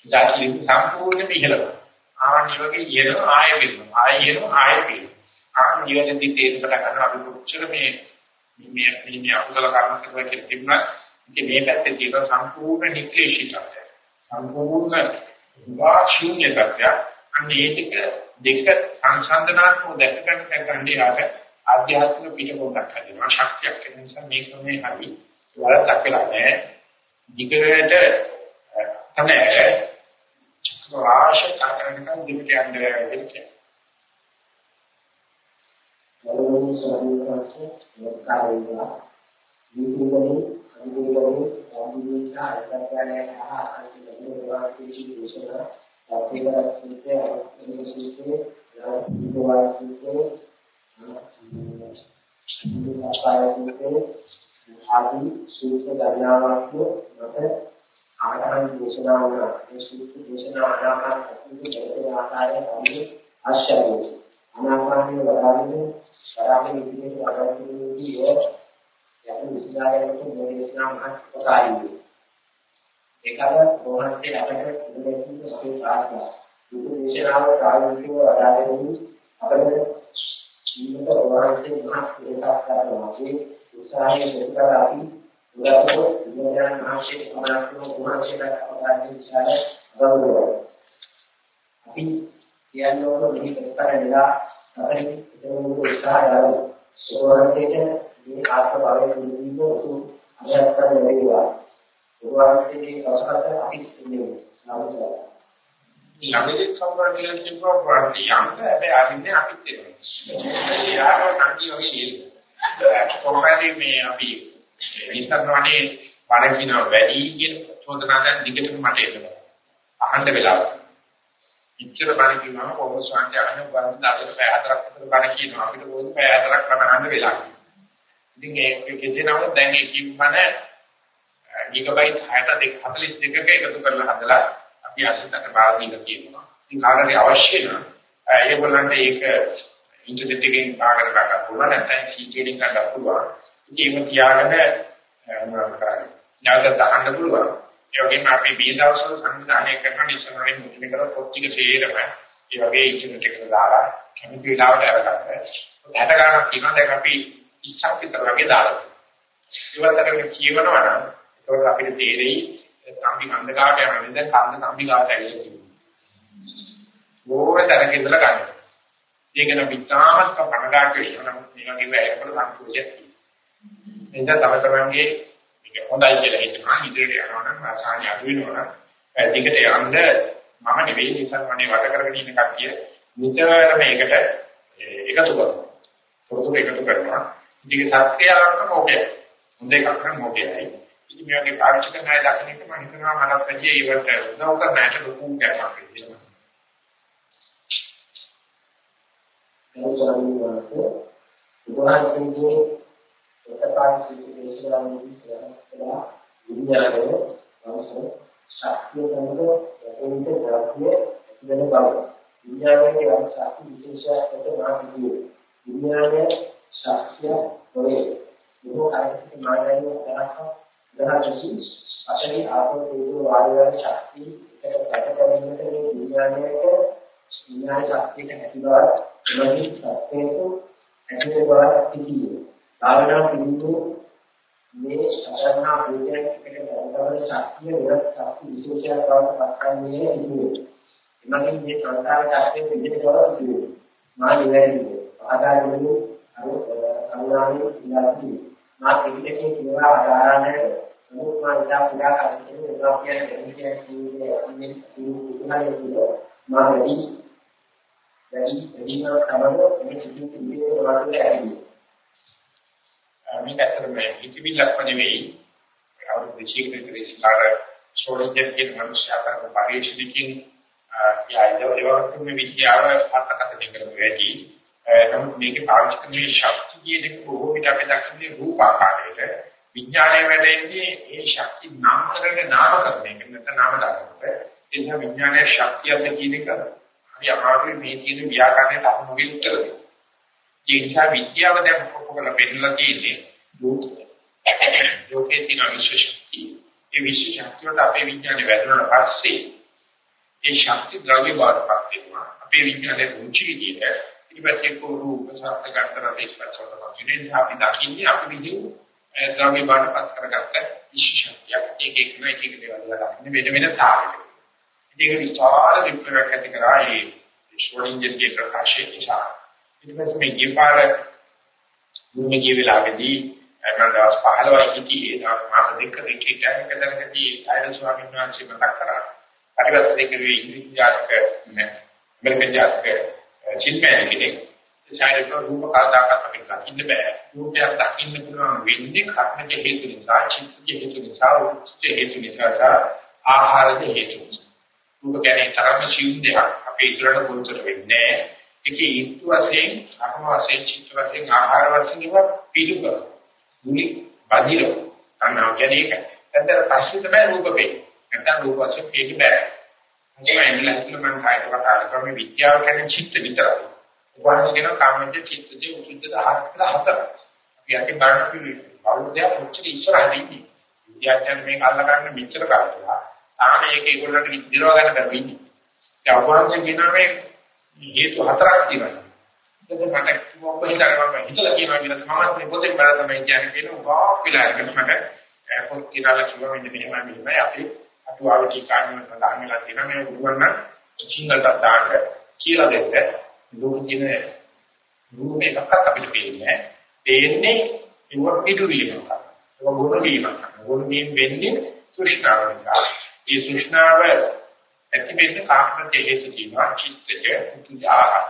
ඉතාලි සම්පූර්ණයෙන්ම ඉහළ. ආවනි වගේ ඉහළ ආයෙ වෙනවා. ආයෙ ඉහළ ආයෙ වෙනවා. ආන් ජීවිතේ තේරුම් ගන්න අපි කොච්චර මේ මේ මේ අකුසල කර්ම කරලා කියලා තිබුණා. ඉතින් මේ පැත්තේ තියෙන සම්පූර්ණ නික්ලේශීකත්වය. සම්පූර්ණ වාක්ෂුන්‍යකත්වය. අන්නේ ඒක දෙක සංසන්දනාත්මක දැක ගන්න කන්නේ ආක ආධ්‍යාත්මික පිටකොටක් හදනවා. ශක්තියක් වෙන නිසා මේක මේ හරි වලක් වෙලා නැහැ. දිගට තමයි චක්‍රවාශ කාරණක දිගට යන්නේ වෙන්නේ. मनोरंजन स्वाधीनता से लगता रहेगा नीति बनी अंतिम बनी गांधी जी का अंतर्यालय कहा अंत लगने के बाद कृषि घोषणा भारतीय राष्ट्रीय राष्ट्रीय राष्ट्रीय आदि सूत्र गणनावाक्य मगर आधार घोषणा होना सूत्र घोषणा अनाकार आता है हमें आश्चर्य अनाकार में बता दें දේශනා අපේකර සුත්තේ අනුකම්පිත සුත්තේ නාමීකවා සුත්තේ අනාත්මය සුත්තේ ආදී සූත්‍ර ගණනාවක් මත ආකාර දේශනා වුණා. මේ සූත්‍ර දේශනා ආකාර කටයුතු කරන ආකාරය තමයි ආශ්චර්යයි. අනාකාරයේ වඩාගෙන වඩාගෙන ඉදිරියට වඩාගෙනදී ඒ යම් විශ්වාසයකට මේ දේශනා මහත් උපකාරී ඒකව මොහොතේ අපට ඉදිරියට අපේ ප්‍රාර්ථනා. සූත්‍ර දේශනාව ප්‍රායෝගිකව වඩාගෙනදී අපිට ජීවිත වහන්සේ මහත් ප්‍රකාශ කරනවා. උත්සාහයෙන් දෙකලා අපි උගතෝ විද්‍යාඥ මහශේෂ සමාජයේ මහශේෂ අපරාධ විචාර ගෞරවයි. අපි කියන්නේ ඕන මෙහි ප්‍රස්තර වෙලා අපේ ඉතින් උත්සාහ කරනවා. සෝරන්තේට මේ ආත්ම භාවයේ නිදීම උතු අධ්‍යාත්ම ලැබෙනවා. උන්වහන්සේගේ අවසරත අපි ඉන්නේ. නමුත් ළඟදී සම්පූර්ණ කියලා කියනවා ප්‍රාර්ථී යන්න හැබැයි අරින්නේ අපිත් එනවා. යාරෝ කන්ටි වගේ කොම්පැනි මේ අපි ඉස්සරහනේ බණ කියන වැඩි කියන චෝදනා දැන් දිගටම මට එනවා. අහන්න වෙලාව. ඉච්ඡර බණ කියනවා කොහොමද ස්වාමීන් වහන්සේ බණ දාලා පැය හතරක් විතර බණ කියනවා අපිට ඕක පැය හතරක් කරන්න වෙලා. ඉතින් ඒක කෙසේනවද දැන් ඒ කිව්වන ගිගබයිට් 62ක එකතු කරලා හදලා අපි අසතට බාර දීලා කියනවා. ඉතින් කාටරි අවශ්‍ය නම් ඒගොල්ලන්ට ඒක ඉන්ටර්නෙට් එකෙන් පාගන ගන්න පුළුවන් නැත්නම් සීකේඩින් ගන්න පුළුවන්. ඉතින් ඒක තියාගෙන මොනවද කරන්නේ? නැවත දාන්න පුළුවන්. ඒ වගේම අපි මේ දවස්වල සංවිධානය කරන ඉස්සරහින් මුලින් කර පොත්තික තේරම ඒ වගේ ඉන්ටර්නෙට් එකට දාලා කැමති වෙලාවට අරගන්න. 60 ගණන් කියනවා දැන් අපි ඉස්සක් විතර වගේ දාලා. ඒවතරම කියවනවා නම් ඒක අපිට තේරෙයි සම්පි කන්දකාට යනවා. දැන් කන්ද සම්පි කාට ඇවිල්ලා තියෙනවා. ඕනේ තරක ඉඳලා ගන්න. ඒක නම් විතාමත් කනගාට වෙනවා. නමුත් මේ වගේ වැඩකට සම්පූර්ණයක් තියෙනවා. එනිසා තව තමන්ගේ මේක හොඳයි කියලා හිතනවා. ඉදිරියට යනවා නම් ආසානිය අඩු වෙනවා නම් දිගට යන්න මම නෙවෙයි ඉස්සරහනේ වට කරගෙන ඉන්න කට්ටිය නිතරම මේකට එකතු කරනවා. පොරොත්තු එකතු කරනවා. ඉතින් සත්‍යයන්ට මොකද? හොඳ එකක් නම් මොකදයි? ඉතින් මේ වගේ පාවිච්චි කරන අය දකින්න එක මම හිතනවා මනස් පැතියේ ඉවට උදව් කරන්නට ලොකු ගැටයක් තියෙනවා. එනිසා උපවාසයේ එකපාර සිදුවීමේදී කියලා විද්‍යාවේ අවශ්‍ය ශක්තිය තමයි එතෙන්ට ග්‍රහ්‍ය වෙන බව. විද්‍යාවේ යම් ශක්ති විශේෂයකට මාර්ගය. විද්‍යාවේ ශක්තිය ඔය බොහෝ කායික මාර්ගයෙන් කරහම දහජසි අශරි ආපෝ තේජෝ වායුවේ ශක්තිය එකට පැට ගැනීමට මේ විඥානයට විඥාන ශක්තියට ඇති බව එවැනි සත්‍යයක ඇති බව සිටියේ. භාවනා පිළිබඳ මේ සතරනා ප්‍රේතයන් එකට ගන්නවන ශක්තිය වෙනස් ශක්ති විශේෂයක් බවට පත්කන්නේ ඉන්නේ. එමගින් මේ සංස්කාර ශක්තිය පිළිබඳව සිදුවේ. මා නිවැරදිව ආදායමෙන් අර සංඥාවේ ඉලාදී මා පිළිදෙකේ කියනවා ආදාරණය නමුත් මා ඉතා පුරා කාලෙකින් ඒවා කියන්නේ දෙන්නේ කියන්නේ අන්නේ සිදුනායේ කියලා මා වැඩි වැඩි වැඩිම තමයි මේ සිද්ධ පිළිවෙල වලට ඇවිල්ලා මේක ඇත්තටම හිතවිල්ලක් නෙවෙයි. අවුරුදු 20ක විතර ඉස්සරහ සෝලජර් කියන මනුෂ්‍යයාට පරිශීලකින් යායද ඒවත් මේ විද්‍යාව අර්ථකථනය කරන වැඩි නමුත් මේක පාවිච්චි කරන ශක්තිය දෙක බොහෝ විට අපි දක්වන්නේ රූප ආකාරයට විඥානයේ වැඩෙන්නේ ඒ ශක්ති නාම කරගෙන නාමකරණය කරන නාම දානකට ඒ නිසා විඥානයේ ශක්තියත් කියන එක අපි අමාරුවේ මේ කියන ව්‍යාකරණයට අහු නොවි උත්තර දෙන්න. ඒ නිසා විද්‍යාව දැන් කොහොමද පෙන්නලා තියෙන්නේ ලෝකයේ තියෙන විශේෂ ඒ විශේෂ ශක්තියට අපේ විඥානේ වැදුනට පස්සේ ඒ ශක්ති ද්‍රව්‍ය බාරපත් වෙනවා. අපේ විඥානේ රුචි විදියට ඊට පස්සේ කෝරු උපසාරත ගන්නතර දේශපත්වල ඉතින් අපි දකින්නේ අපි විදිහු ද්‍රව්‍ය බාරපත් කරගත්ත විශේෂ ශක්තියක් එක එක එක එක දේවල් ගන්න වෙන වෙන තාලෙක. ඉතින් ඒක විචාර විප්‍රයක් ඇති කරා ඒ ශ්‍රෝණින්ජන්ගේ ප්‍රකාශය නිසා. ඊට පස්සේ මේ ගිපාර මුන්නේ ගිය වෙලාවේදී මම දවස් 15 හිටියේ දවස් මාස දෙක දෙකේ කැමක දරකදී ආයත ස්වාමීන් වහන්සේ මතක් කරා. පරිවර්තන දෙකේ ඉංග්‍රීසි ජාතක ඇමරිකන් ජාතක චින්තනය කෙනෙක් සායක රූප කාදාකට අපිට දකින්න බෑ. රූපයක් දකින්න පුළුවන් වෙන්නේ කර්මජ හේතු නිසා, චිත්තජ හේතු නිසා, උච්ච හේතු නිසා, ආහාරජ හේතු නිසා. රූප කියන්නේ තරම සිවුම් දෙයක්. අපේ ඉතරට පොතර වෙන්නේ ඒකේ ඊතු වශයෙන්, කර්ම වශයෙන්, චිත්ත වශයෙන්, ආහාර වශයෙන් ඒවා පිළිබඳ. මුලි බදිරෝ. අන්න කියන්නේ ඒක. එතන පස්සේ තමයි රූප පෙන්නේ. නැත්නම් රූප වශයෙන් පෙන්නේ බෑ. ඒකයි ඉන්ලස්ල මම කායික කතා කරන්නේ විද්‍යාව කියන්නේ චිත්ත විතරයි. උපවාස කියන කාමෙන්ද චිත්තජ උසුද්ධ ආහාර කියලා හතර. අපි අකින් බලන්න පිළිවෙල. බෞද්ධය කොච්චර ඉස්සරහද ඉන්නේ. විද්‍යාඥයන් මේක අල්ලගන්න මෙච්චර කාලයක්. තාම මේක ඒගොල්ලන්ට විද්‍යාව ගන්න බැරි ඉන්නේ. ඒ උපවාස කියනවා මේ හේතු හතරක් තියෙනවා. ඒක මට මොකද හිතනවා හිතලා කියනවා කියලා තමයි පොතේ බලලා තමයි කියන්නේ කියන උගාවක් වෙලා ඉගෙන මට පොත් කියලා කිව්වා මෙන්න මෙහෙම මෙහෙමයි. අපි අතුවාවටි කාණ්ඩන සඳහන් වෙලා තියෙන මේ උරුවන්න සිංහලට දාන්න කියලා දෙන්න. ලෝක දින රූපේ එකක් අපිට පේන්නේ තේන්නේ ඉවත් පිටු වීමක්. ඒක ගුණ වීමක්. ගුණ වීම වෙන්නේ සුෂ්ණාව නිසා. ඒ සුෂ්ණාව ඇති වෙන්නේ කාමයේ හේතු තියෙනවා චිත්තජ උදාහ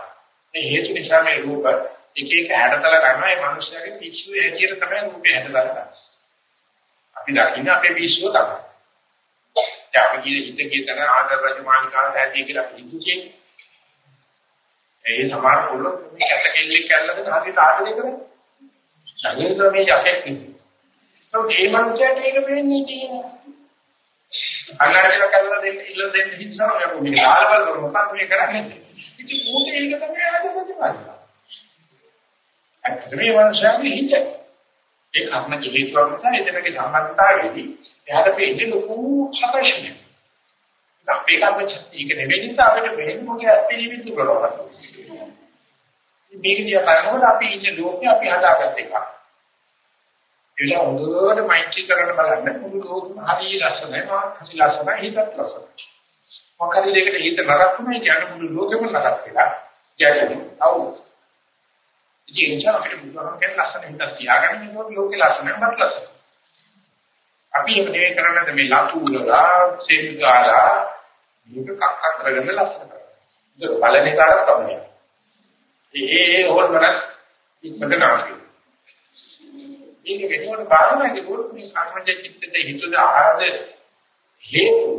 මේ හේතු නිසා මේ රූප එක එක හැඩතල ගන්නවා ඒ මනුස්සයාගේ පිස්සු ඇතියට තමයි රූපේ හැදලා ගන්නේ අපි දකින්නේ අපේ පිස්සුව තමයි දැන් අපි කියන හිත කියන ආදර රජමානිකාව හැදී කියලා අපි හිතුවේ ඒ සමහර පොළොත් මේ කැට කෙල්ලෙක් කැල්ලකට හරියට ආදරය කරන්නේ. සංගීත මේ යකෙක් නෙමෙයි. ඒ මනුස්සයාට ඒක වෙන්නේ තියෙනවා. අල්ලාහට කල්ලා දෙන්න ඉල්ල දෙන්න හිතනවා යකෝ මේ ආල් බල මොකක්ද මේ කරන්නේ. ඉතින් ඌට ඒක තමයි ආදරය කරන්නේ. ඇත්තටම මේ මනුස්සයාගේ හිත. ඒ කර්ම ජීවිතවල නිසා එතනගේ සම්බන්ධතාවයේදී එයාට පෙන්නේ ලොකු ආකර්ෂණයක්. අපේ කර්ම ශක්තිය ඒක නෙවෙයි නිසා අපිට වෙන්නේ මොකද ඇස්පිලිවිතු කරනවා. මේක දිහා බලනකොට අපි ඉන්නේ ලෝකේ අපි හදාගත්ත එකක්. ඒක හොඳට මෛත්‍රී කරන්න බලන්න මුළු ලෝකෙම හරිය ලස්සනයි හරි ලස්සනයි හිතත් ලස්සනයි. මොකද දෙකට හිත නරක වුණා කියන්නේ මුළු ලෝකෙම නරක වෙලා කියන්නේ අවු. ඉතින් ඒ නිසා අපිට බුදුහාම කියන ලස්සන හිතක් තියාගන්න මේක ලෝකේ ලස්සනයි මත් ලස්සනයි. අපි එහෙම නෙවෙයි කරන්නේ මේ ලතු උලලා සෙල්ගාලා මේක කක්ක කරගෙන ලස්සන කරනවා. ඒක බලන එකට තමයි. ඒ හොල්මන ඉක්මනට නාමයි. මේක වෙනකොට බාරමයි පොත් මේ කර්මජ චිත්තේ හිතුද ආරද හේතු?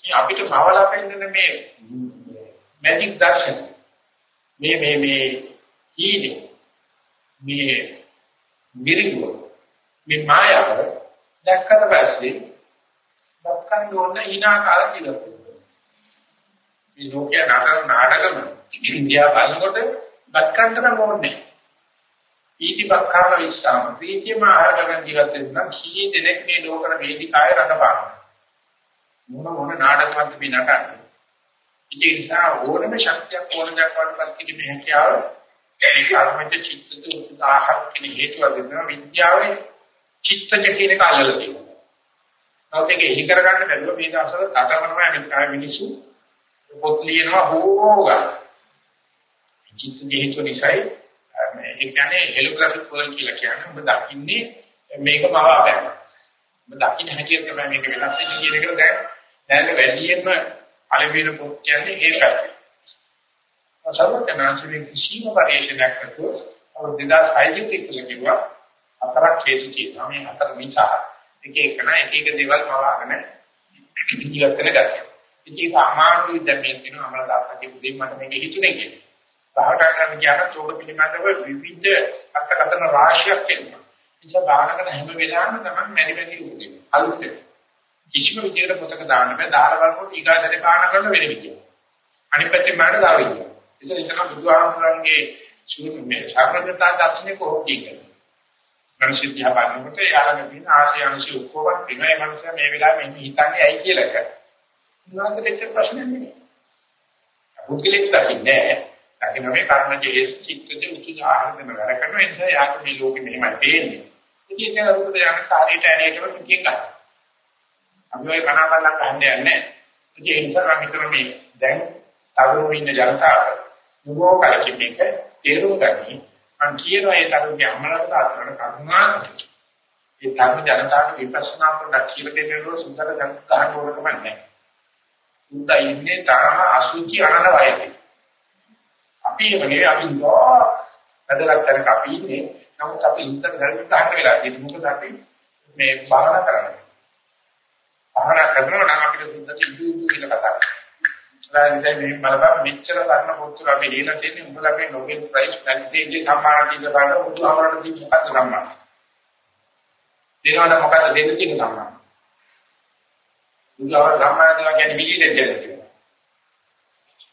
මේ අපිට මවලා පෙන්නන මේ මැජික් දර්ශන මේ මේ මේ හීනේ මේ මිරිඟුව මේ මායාව දැක්කට පස්සේ දක්කන් ඕන hina කාල ජීවත් මේ ලෝකයේ නාටක නාටකම ඉන්දියා බලනකොට දක්කන්ට නම් ඕනේ. ඊටිපක්ඛාව විශ්වාම ප්‍රීතියම ආහාරගෙන ජීවත් වෙන කී දෙනෙක් මේ ලෝකර වේදිකාය රඟපාන මොන මොන නාටකවත් මේ නටන්නේ ඉතින් ඒ නිසා ඕනම ශක්තියක් ඕන දක්වන්නපත් කිරීමේ හැකියාව ඒ කර්මජ චිත්තතු උදාහරණ කියන හේතුව දෙනවා විද්‍යාවේ චිත්තජ කියන එක අල්ලලා තියෙනවා. නමුත් ඒක එහි කරගන්න බැරුව මේ දවස්වල තටමනවා අනිත් මිනිස්සු පොත් ලියනවා හොෝගා. චිත්තජ හේතු නිසායි මේ ඒ කියන්නේ හෙලෝග්‍රැෆික් වර්ල්ඩ් කියලා කියන්නේ ඔබ දකින්නේ මේක මවා ගන්න. ඔබ දකින්න හැටියට තමයි මේක වෙනස් වෙන්නේ කියන එක දැන් දැන් වැඩියෙන්ම අලෙවින පොත් කියන්නේ ඒකයි. සර්වඥාන්සේ කිසිම පරිශනාවක් කරපුවා අවුරුදු 2600 ක කිව්වා හතරක් හේතු තියෙනවා. මේ හතර නිසා එක එකන එක එක දේවල් මවාගෙන ජීවත් වෙන ගැතිය. ඉතින් ඒක අමාරුයි දැන් මේ කියන අමල දාපති උදේ මට මේක හිතුනේ කියන්නේ. භාවනා කරන කියන චෝක පිළිබඳව විවිධ අර්ථකථන රාශියක් තියෙනවා. ඉතින් භාවනා කරන හැම වෙලාවෙම තමයි මැරි මැරි උදේ. අලුත් කිසිම විදිහකට පොතක දාන්න බෑ. දාර බලනකොට ඊගාසරේ භාවනා කරන වෙන විදිය. අනිත් පැත්තේ මාඩ දාවින්න. ඉතින් ඒක බුදුහාමුදුරන්ගේ සූත්‍ර මේ සාරගතා දර්ශනේ කොහොමද කියන්නේ? මිනිස්සු දිහා බලනකොට යාළඟ තියෙන ආශය අනුසි ඔක්කොම වෙනවා. ඒ මනුස්සයා මේ වෙලාවේ මෙන්න හිතන්නේ ඇයි කියලා එක. උනාට දෙච්ච ප්‍රශ්නේ නෙමෙයි. පුද්ගලික දකින්නේ දකින්න මේ කර්මජයේ චිත්තජ උචිත ආහාරයෙන් වැඩ කරන නිසා යාට මේ ලෝකෙ මෙහෙමයි පේන්නේ. ඉතින් ඒක රූපද යන කාර්යයට ඇනේටම පිටින් ගන්න. අපි ඔය කනබල්ලක් අහන්නේ නැහැ. ඉතින් ඒ නිසා අපි හිතන මේ දැන් තරුණු ඉන්න ජනතාව නුගෝ කලකින් මේක තේරුම් ගන්නේ මම කියනවා ඒ තරුණගේ අම්මලාට අතරට කරුණාකර ඒ තරුණ ජනතාවට විපස්සනා කරලා කියලා දෙන්නෝ සුන්දර ජනක ගන්න ඕනකම නැහැ. උන්ට ඉන්නේ තරම අසුචි අනන වයසේ. අපි වගේ අපි ගෝ අදලක් තැනක අපි ඉන්නේ. නමුත් අපි ඉන්ටර් ගන්න ගන්න වෙලා තියෙන්නේ මොකද අපි මේ භාවනා කරන්නේ. භාවනා කරනවා නම් අපිට සුන්දර ඉදු කියලා කතා කරනවා. දැන් දැන් මේ බලපන් මෙච්චර ගන්න පොත්වල අපි ලියලා තියෙන්නේ උඹලා මේ නොබෙල් ප්‍රයිස් පැන්ටේජ් සම්මාන දීලා බලන බුදුහාමරණ දී මොකක්ද සම්මාන දෙනවද මොකක්ද දෙන්න තියෙන සම්මාන බුදුහාමර සම්මාන දෙනවා කියන්නේ මිලියන දෙයක්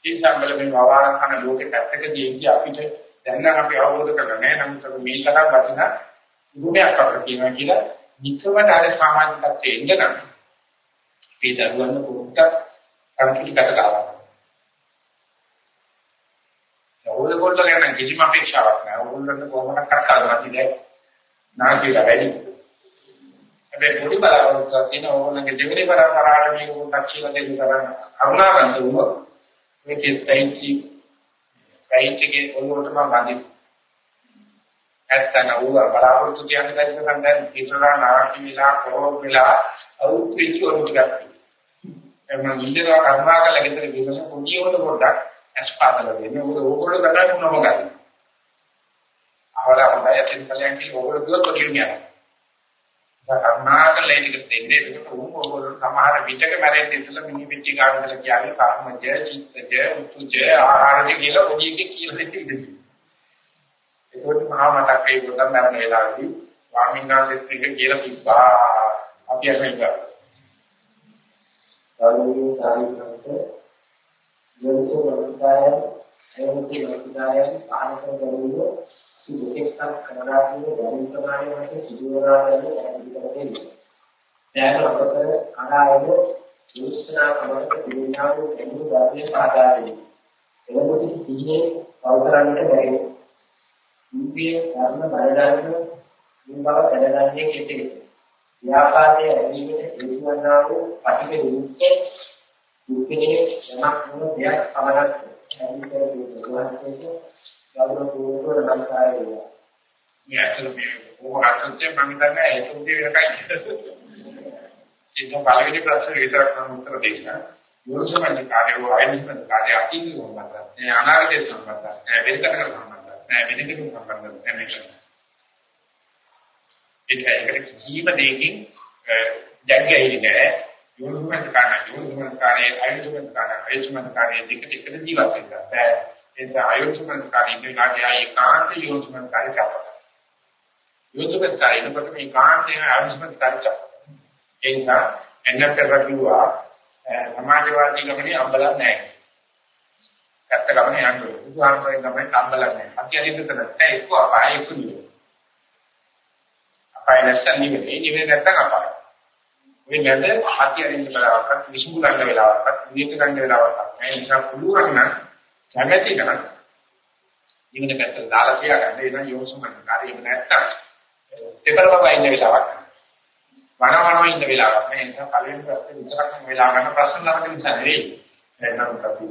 කියලා ඉතින් සම්බල මේ වවාරණ කන ලෝකෙ පැත්තකදී ඉන්නේ අපිට දැන් නම් අපි අවබෝධ කරගන්න නෑ නමුත් අපි මේ තරම් වටිනා ගුණයක් අපිට තියෙනවා කියලා නිකමට අර සමාජිකත්වයේ ඉඳ නම් මේ දරුවන් පොඩ්ඩක් කම්පිටිකට ගන්නවා ඕගොල්ලෝ ගැන කිසිම අපේක්ෂාවක් නැහැ. ඕගොල්ලන්ට කොහොමද කරකවන්නද නාකියලා වැඩි. හැබැයි පොඩි බලාපොරොත්තුවක් තියෙන ඕගොල්ලන්ගේ දෙවෙනි පරම්පරාවට මේක පොඩ්ඩක් කියලා දෙන්න තරම් කරුණාවන්ත වුණොත් මේකේ තයිචි තයිචිගේ ඔළුවට මම බඳින්න. ඇත්තන උව බලාපොරොත්තු කියන්නේ දැන් සම්බන්ධයෙන් ඉස්සරහා නාටි විලා කොරෝ විලා අවුත්‍රිචි වරුට ගත්තා. එමන් ඉන්දියා කර්මාකල ගෙදර ගිහම පොඩි උඩ පොඩ්ඩක් ඇස්පාතල වෙන්නේ. උඩ ඕගොල්ලෝ ගන්න මොනම ගන්න. අවලා හොඳයි අතින් කලියන් කි ඕගොල්ලෝ දුවත් පොඩි යනවා. කරුණාකරලා ඒක දෙන්නේ ඒකට උන් ඔයගොල්ලෝ සමහර විචක මැරෙන්න ඉස්සෙල්ලා මිනි පිච්චි ගන්න කියලා කියන්නේ කර්මජ චිත්තජ උතුජ ආහාරජ කියලා පොඩි එකේ කියලා දෙන්න ඉඳී. ඒකෝට මහා මතක් වේ පොතක් මරණ වේලාවේදී ස්වාමීන් වහන්සේත් එක කියලා කිව්වා අපි අහන්නේ කරා. සාමාන්‍ය සාමිකන්ත යෝනිසෝ වර්තායන් එවන්ති වර්තායන් ආනක දරුවෝ සිදුකෙක්ක් කරනාදී බැරි ප්‍රමාණය වශයෙන් සිදුවනා යන පැහැදිලි කර දෙන්නේ. දැන් අපට අනායන යොස්නා කමකට පිළිනාව දෙනු ධර්මයේ සාධා වෙන්නේ. එවොත් සිහිනේ අවතරන්නට බැහැ. ඉන්දිය ධර්ම බලයන් මේ බව දැනගන්නේ කෙටෙයි. ව්‍යාපාරයේ ඇලීමේ හේතු වන්නා වූ පටිඝ විමුක්තිය දුක්ඛේ යමක් වූ දෙයක් අවරක් ඇති කර දෙන්නේ. ගෞරව පූර්වක නමස්කාරය වෙනවා. මේ අතල මේ ඕහරත්ත්‍ය මම දන්නේ ඒක උදේ වෙනකයි. ඒක පළවෙනි ප්‍රශ්නේ විතරක් මම උත්තර දෙන්න. යෝනිසමනි කාර්යව ආයනිසමනි කාර්ය අකින් සම්බන්ධයි. මේ අනාගතයේ සම්බන්ධයි. මේ වෙනකට සම්බන්ධයි. මේ වෙනකට සම්බන්ධයි. මේක. ඒක ඒකට කීම දෙකින් ජග්ගහිලි නෑ. යෝනිසමනි කාර්ය යෝනිසමනි කාර්ය ආයනිසමනි කාර්ය ආයනිසමනි කාර්ය දෙක දෙක ජීවත් වෙනවා. ඒක ආයෝජන කාර්යයෙන් විනාඩි ඒකාන්ත යෝජන කාර්ය කරනවා. යෝජන කාර්යය නකොට මේ කාන්තේ ආයෝජන කාර්ය කරනවා. ඒ නිසා එන්නත් කරකියුවා සමාජවාදී ගමනේ අම්බලක් නැහැ. ඇත්ත ගමනේ යන්නේ. බුදුහාමරේ ගමනේ අම්බලක් නැහැ. අත්‍යවශ්‍ය කරත් එක්ක අපාය කුණිය. අපාය නැත්නම් නිවෙන්නේ නිවෙන්නේ නැත්නම් අපාය. මේ නැද අත්‍යවශ්‍ය බලාවක්වත් විසුඹු ගන්න වෙලාවක්වත් නිවිත ගන්න වෙලාවක්වත්. ඒ නිසා පුළුවන් නම් කැමැති නම් ඉගෙන ගන්න දාලා තියාගන්න. එන යෝසුමන් කාර්යයක් නැත්තම් දෙපරම වයින් වෙලාවක් වනවනව ඉන්න වෙලාවක් නෑ ඒ නිසා පළවෙනි ප්‍රශ්නේ විතරක් වෙලා ගන්න ප්‍රශ්න ළමට නිසා නෙවෙයි. එන්නම් අපි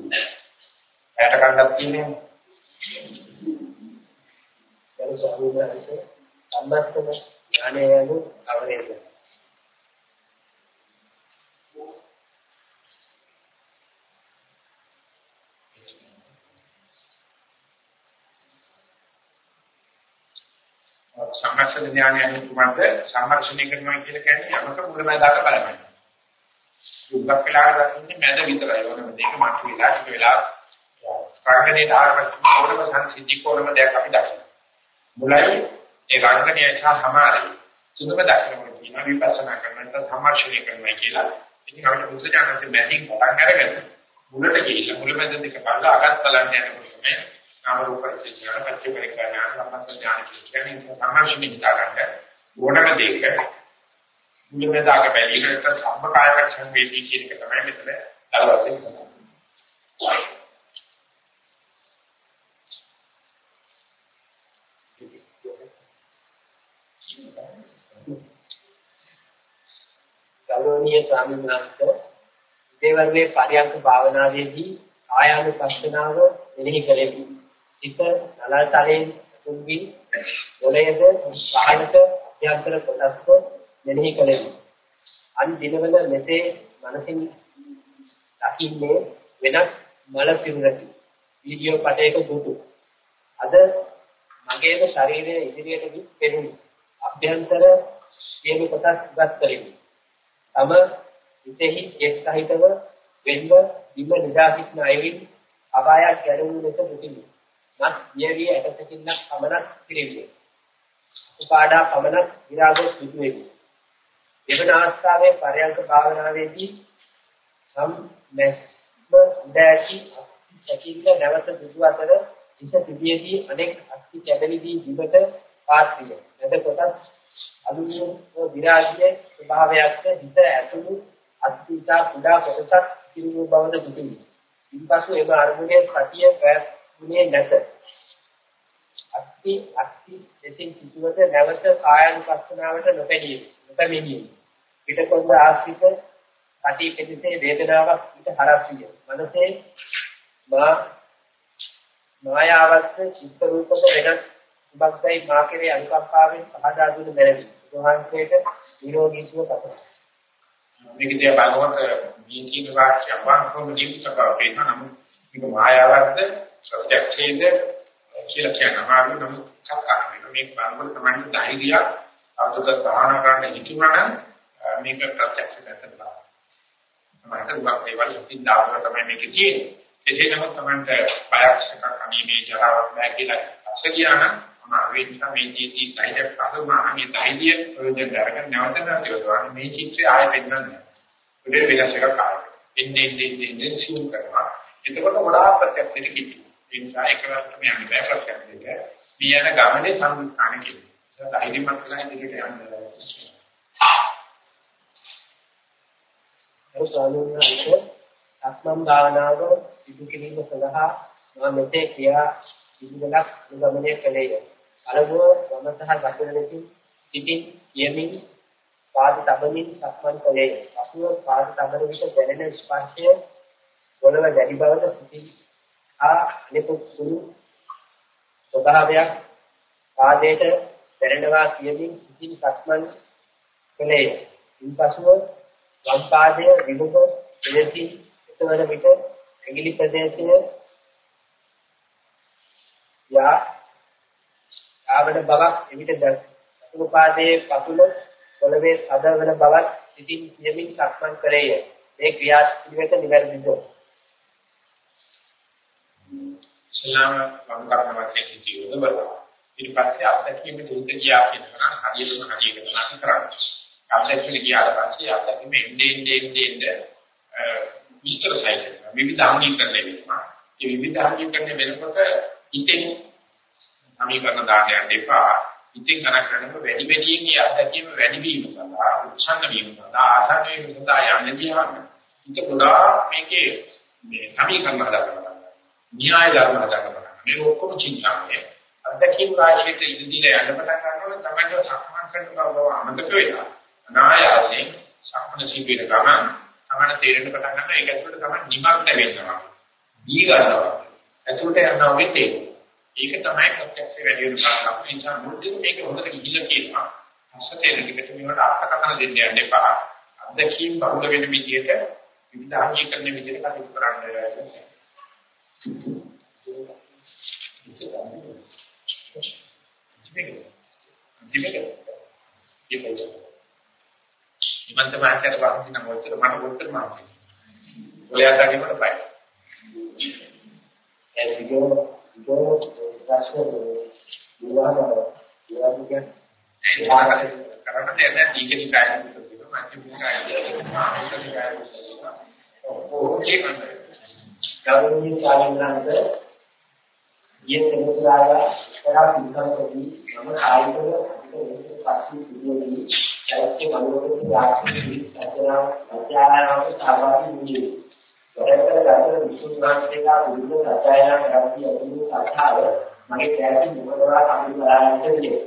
ඇයට කන්නක් තියෙන්නේ. දැන් සමුදායේ සම්මස්තන ඥානය යනු අවරේද සම්මර්ෂණ ඥානය අනුකම්පද සම්මර්ෂණය කරනවා කියලා කියන්නේ යමක මුලමදාක බලනවා. දුක්ඛ පිළාර දකින්නේ මැද විතරයි. ඕනම දෙක මත වෙලා ටික වෙලා රංගනේ ධාරපත් ඕනම සංසිද්ධි කොනම දෙයක් අපි දකිනවා. මුලයි ඒ රංගනය සහ සමාරයි. සුදුම දකිනවා කියන විපස්සනා කරනකොට සම්මර්ෂණය කරනවා කියලා. ඉතින් අපිට මුසජානන්ත මැදින් පටන් අරගෙන මුලට ගිහිල්ලා මුලමැද දෙක බලලා අගත් බලන්න යනකොට මේ නාම රූප පරිච්ඡේදය පච්ච පරිඥාන සම්පස්ස ඥාන කියන්නේ සම්මාර්ෂණය හිතා ගන්න ඕනම දෙයක මුලමදාක බැලීමට සම්බකායක සංවේදී කියන එක තමයි මෙතන දලවසින් කරන්නේ. ගෞරවනීය ස්වාමීන් වහන්සේ දේවර්ගයේ පරියන්ක භාවනාවේදී ආයානුපස්සනාව මෙනෙහි කෙරෙමි. සිත නලතරේ තුන්ගි මොළයේද සාහිත අභ්‍යන්තර කොටස්ක මෙනෙහි කෙරෙමි. අන් දිනවල මෙසේ මනසින් දකින්නේ වෙනස් මල සිරුරකි. වීඩියෝ පටයක දුටු. අද මගේම ශරීරයේ ඉදිරියට ගිත් පෙනුනි. අභ්‍යන්තර සියලු කොටස් ගත් කෙරෙමි. තම හිතෙහි එක් සහිතව වෙන්ව බිම නිදා සිටින අයවින් අපායක් ගැලවුණු ලෙස දුකිමි. මත් දියවිය ඇටසකින්නක් පමණක් පිළිවිය. උපාඩා පමණක් විරාගෝ සිදු වෙමි. එවන අවස්ථාවේ පරයන්ක භාවනාවේදී සම් මෙස්ම දැකි සකින්න නැවත දුදු අතර ඉස පිටියේදී අනෙක් අස්ති කැදලිදී දිවට පාත්‍රිය. එද කොටස් අලුනිය විරාගයේ ස්වභාවයක්ද හිත ඇතුළු අස්තිසා කුඩා කොටසක් පිළිගු බවද දුකිමි. ඉන්පසු එම අරමුණේ සතිය පැවැත්ුනේ නැත. අස්ති අස්ති දෙසින් සිටුවද නැවත කායනුපස්සනාවට නොපැමිණිය. නොපැමිණිය. පිටකොන්ද ආශ්‍රිත කටි පිටිසේ වේදනාවක් පිට හරස් විය. මනසේ මා මායාවත් චිත්ත රූපක වෙනස් සුබක්දයි මා කෙරේ අනුකම්පාවෙන් පහදා දුන්න බැරි. වහන්සේට නිරෝගී සුව පතමි. මේකදී බලවත් මේ කියන වාක්‍ය අවාන්කම ජීවිත කරපේන නම් මේක මායාවක්ද සත්‍යක්ෂේද කියලා කියනවා නම් කතා කරනවා මේක බලවත් තමයි ධෛර්යය අතුක සහන කරන්න හිතුණා නම් මේක ප්‍රත්‍යක්ෂ කරලා තමයි උගක් දේවල් ඉතින් දාවක තමයි මේක තියෙන්නේ එසේ නමුත් තමයි බයක් එකක් අනීමේ ජරාවක් නැහැ කියලා අසකියානම් අමාරුයි නිසා මේ ජීවිතය ධෛර්යයක් අහුමා මේ ධෛර්යය ප්‍රයෝජන ගන්න නැවත නැතිවම මේ චිත්‍රය ආයෙ පෙන්වන්නේ. උදේ වෙනස් එකක් ආයෙ. ඉන්නේ ඉන්නේ ඉන්නේ සිව් කරනවා. එතකොට ගොඩාක් ප්‍රත්‍යක්ෂයට කිව්වා. ඒ නිසා එකවරට මේ යන්නේ බෑ ප්‍රත්‍යක්ෂයට. මේ යන ගමනේ සංස්කාරණ කිව්වා. ධෛර්යමත් වෙලා ඉදිරියට යන්න. ඒ ස්වාමීන් අත්මම් භාවනාව සිදු කිරීම සඳහා මම මෙතේ කියා ඉදිරියට ගමනය කළේය. පළමුව වම සහ දකුණ ලෙසින් සිටින් යමින් පාද තබමින් සක්මන් කළේ. පසුව පාද තබන විට දැනෙන ස්පර්ශය වලව දැඩි බවද සිටි ආ නිකුත් සුළු ස්වභාවයක් පාදයට දැනෙනවා කියමින් සිටින් සක්මන් කළේ. ඉන්පසුව වම් පාදයේ විමුඛ දෙලෙසින් එතවර විට ඇඟිලි ප්‍රදේශය යා ආවන බවක් එවිට දසුණු පාදයේ පතුල පොළවේ සදවන බවක් සිටින් කියමින් සක්මන් කරේය. මේ ක්‍රියාත්මක නිවැරදිද? ශ්‍රාම වංකරණවත් සිටියොද බලවා. ඊට පස්සේ අත්දැකීම දෙන්න ගියා කියනවා හරියටම හරියට නැති කරන්නේ. අත්දැකීම ගියාට පස්සේ අත්දැකීම එන්නේ එන්නේ එන්නේ විස්තර සහිත විවිධ අංගීකරණය වෙනවා. ඒ විවිධ අංගීකරණය වෙනකොට ඉතින් සමීකරණ දාන්න යන්න එපා. ඉතින් කරන කරනකොට වැඩි වැඩියෙන් මේ අත්දැකීම වැඩි වීම සඳහා උත්සන්න වීම සඳහා ආසන්න වීම සඳහා යන්න ගියාම ඉත ගොඩාක් මේකේ මේ සමීකරණ හදාගන්නවා. න්‍යාය ධර්ම හදාගන්නවා. මේ ඔක්කොම චින්තාමය අත්දැකීම් රාශියට ඉදිරියට යන්න පටන් ගන්නකොට තමයි සක්මන් කරන බව අමතක වෙනවා. අනායාසයෙන් සක්මන සීපේන ගමන් තමයි තේරෙන්න පටන් ගන්නවා. ඒක ඇතුළට තමයි නිමග්න වෙනවා. දී ගන්නවා. ඇතුළට යනවා වෙන්නේ ඒක තමයි ප්‍රත්‍යක්ෂ වැඩි වෙන කාරණා. ඒ නිසා මුලින් මේක හොඳට ගිහිල්ලා කියනවා. හස්සතේ දෙකට මේවට අර්ථකථන දෙන්න යන්න එපා. අත්දැකීම් බහුල වෙන විදිහට විවිධාංගීකරණ විදිහට කටයුතු කරන්න ඉමන්ත මාර්කයට වහන්න නම් ඔච්චර මට ඔච්චර මාර්කේ. ඔයාට ගිමට බයි. ඒක ප්‍රශ්න විවාහ විවාහ කියන්නේ කරන්නේ නැහැ දීකේ කායන කියනවා මධ්‍යම කායන මානසික කායන ඕකේ කන්නේ ගෞරවනීය ස්වාමීන් ඊයේ සමුදාය කරා පිටකදී මම කායිකව අධික පස්සේ සිදුවී චෛත්‍ය මනෝරෝගී ආශ්‍රිත සතරා අධ්‍යානාවට සහභාගී වුණේ වරකට ගතර විසුද්ධාන්තේලා විරුද්ධ සත්‍යයන් කරපි අතුරු සත්‍යාව මගේ කැටි මොනවා සම්පූර්ණ කරන්නට විදිය.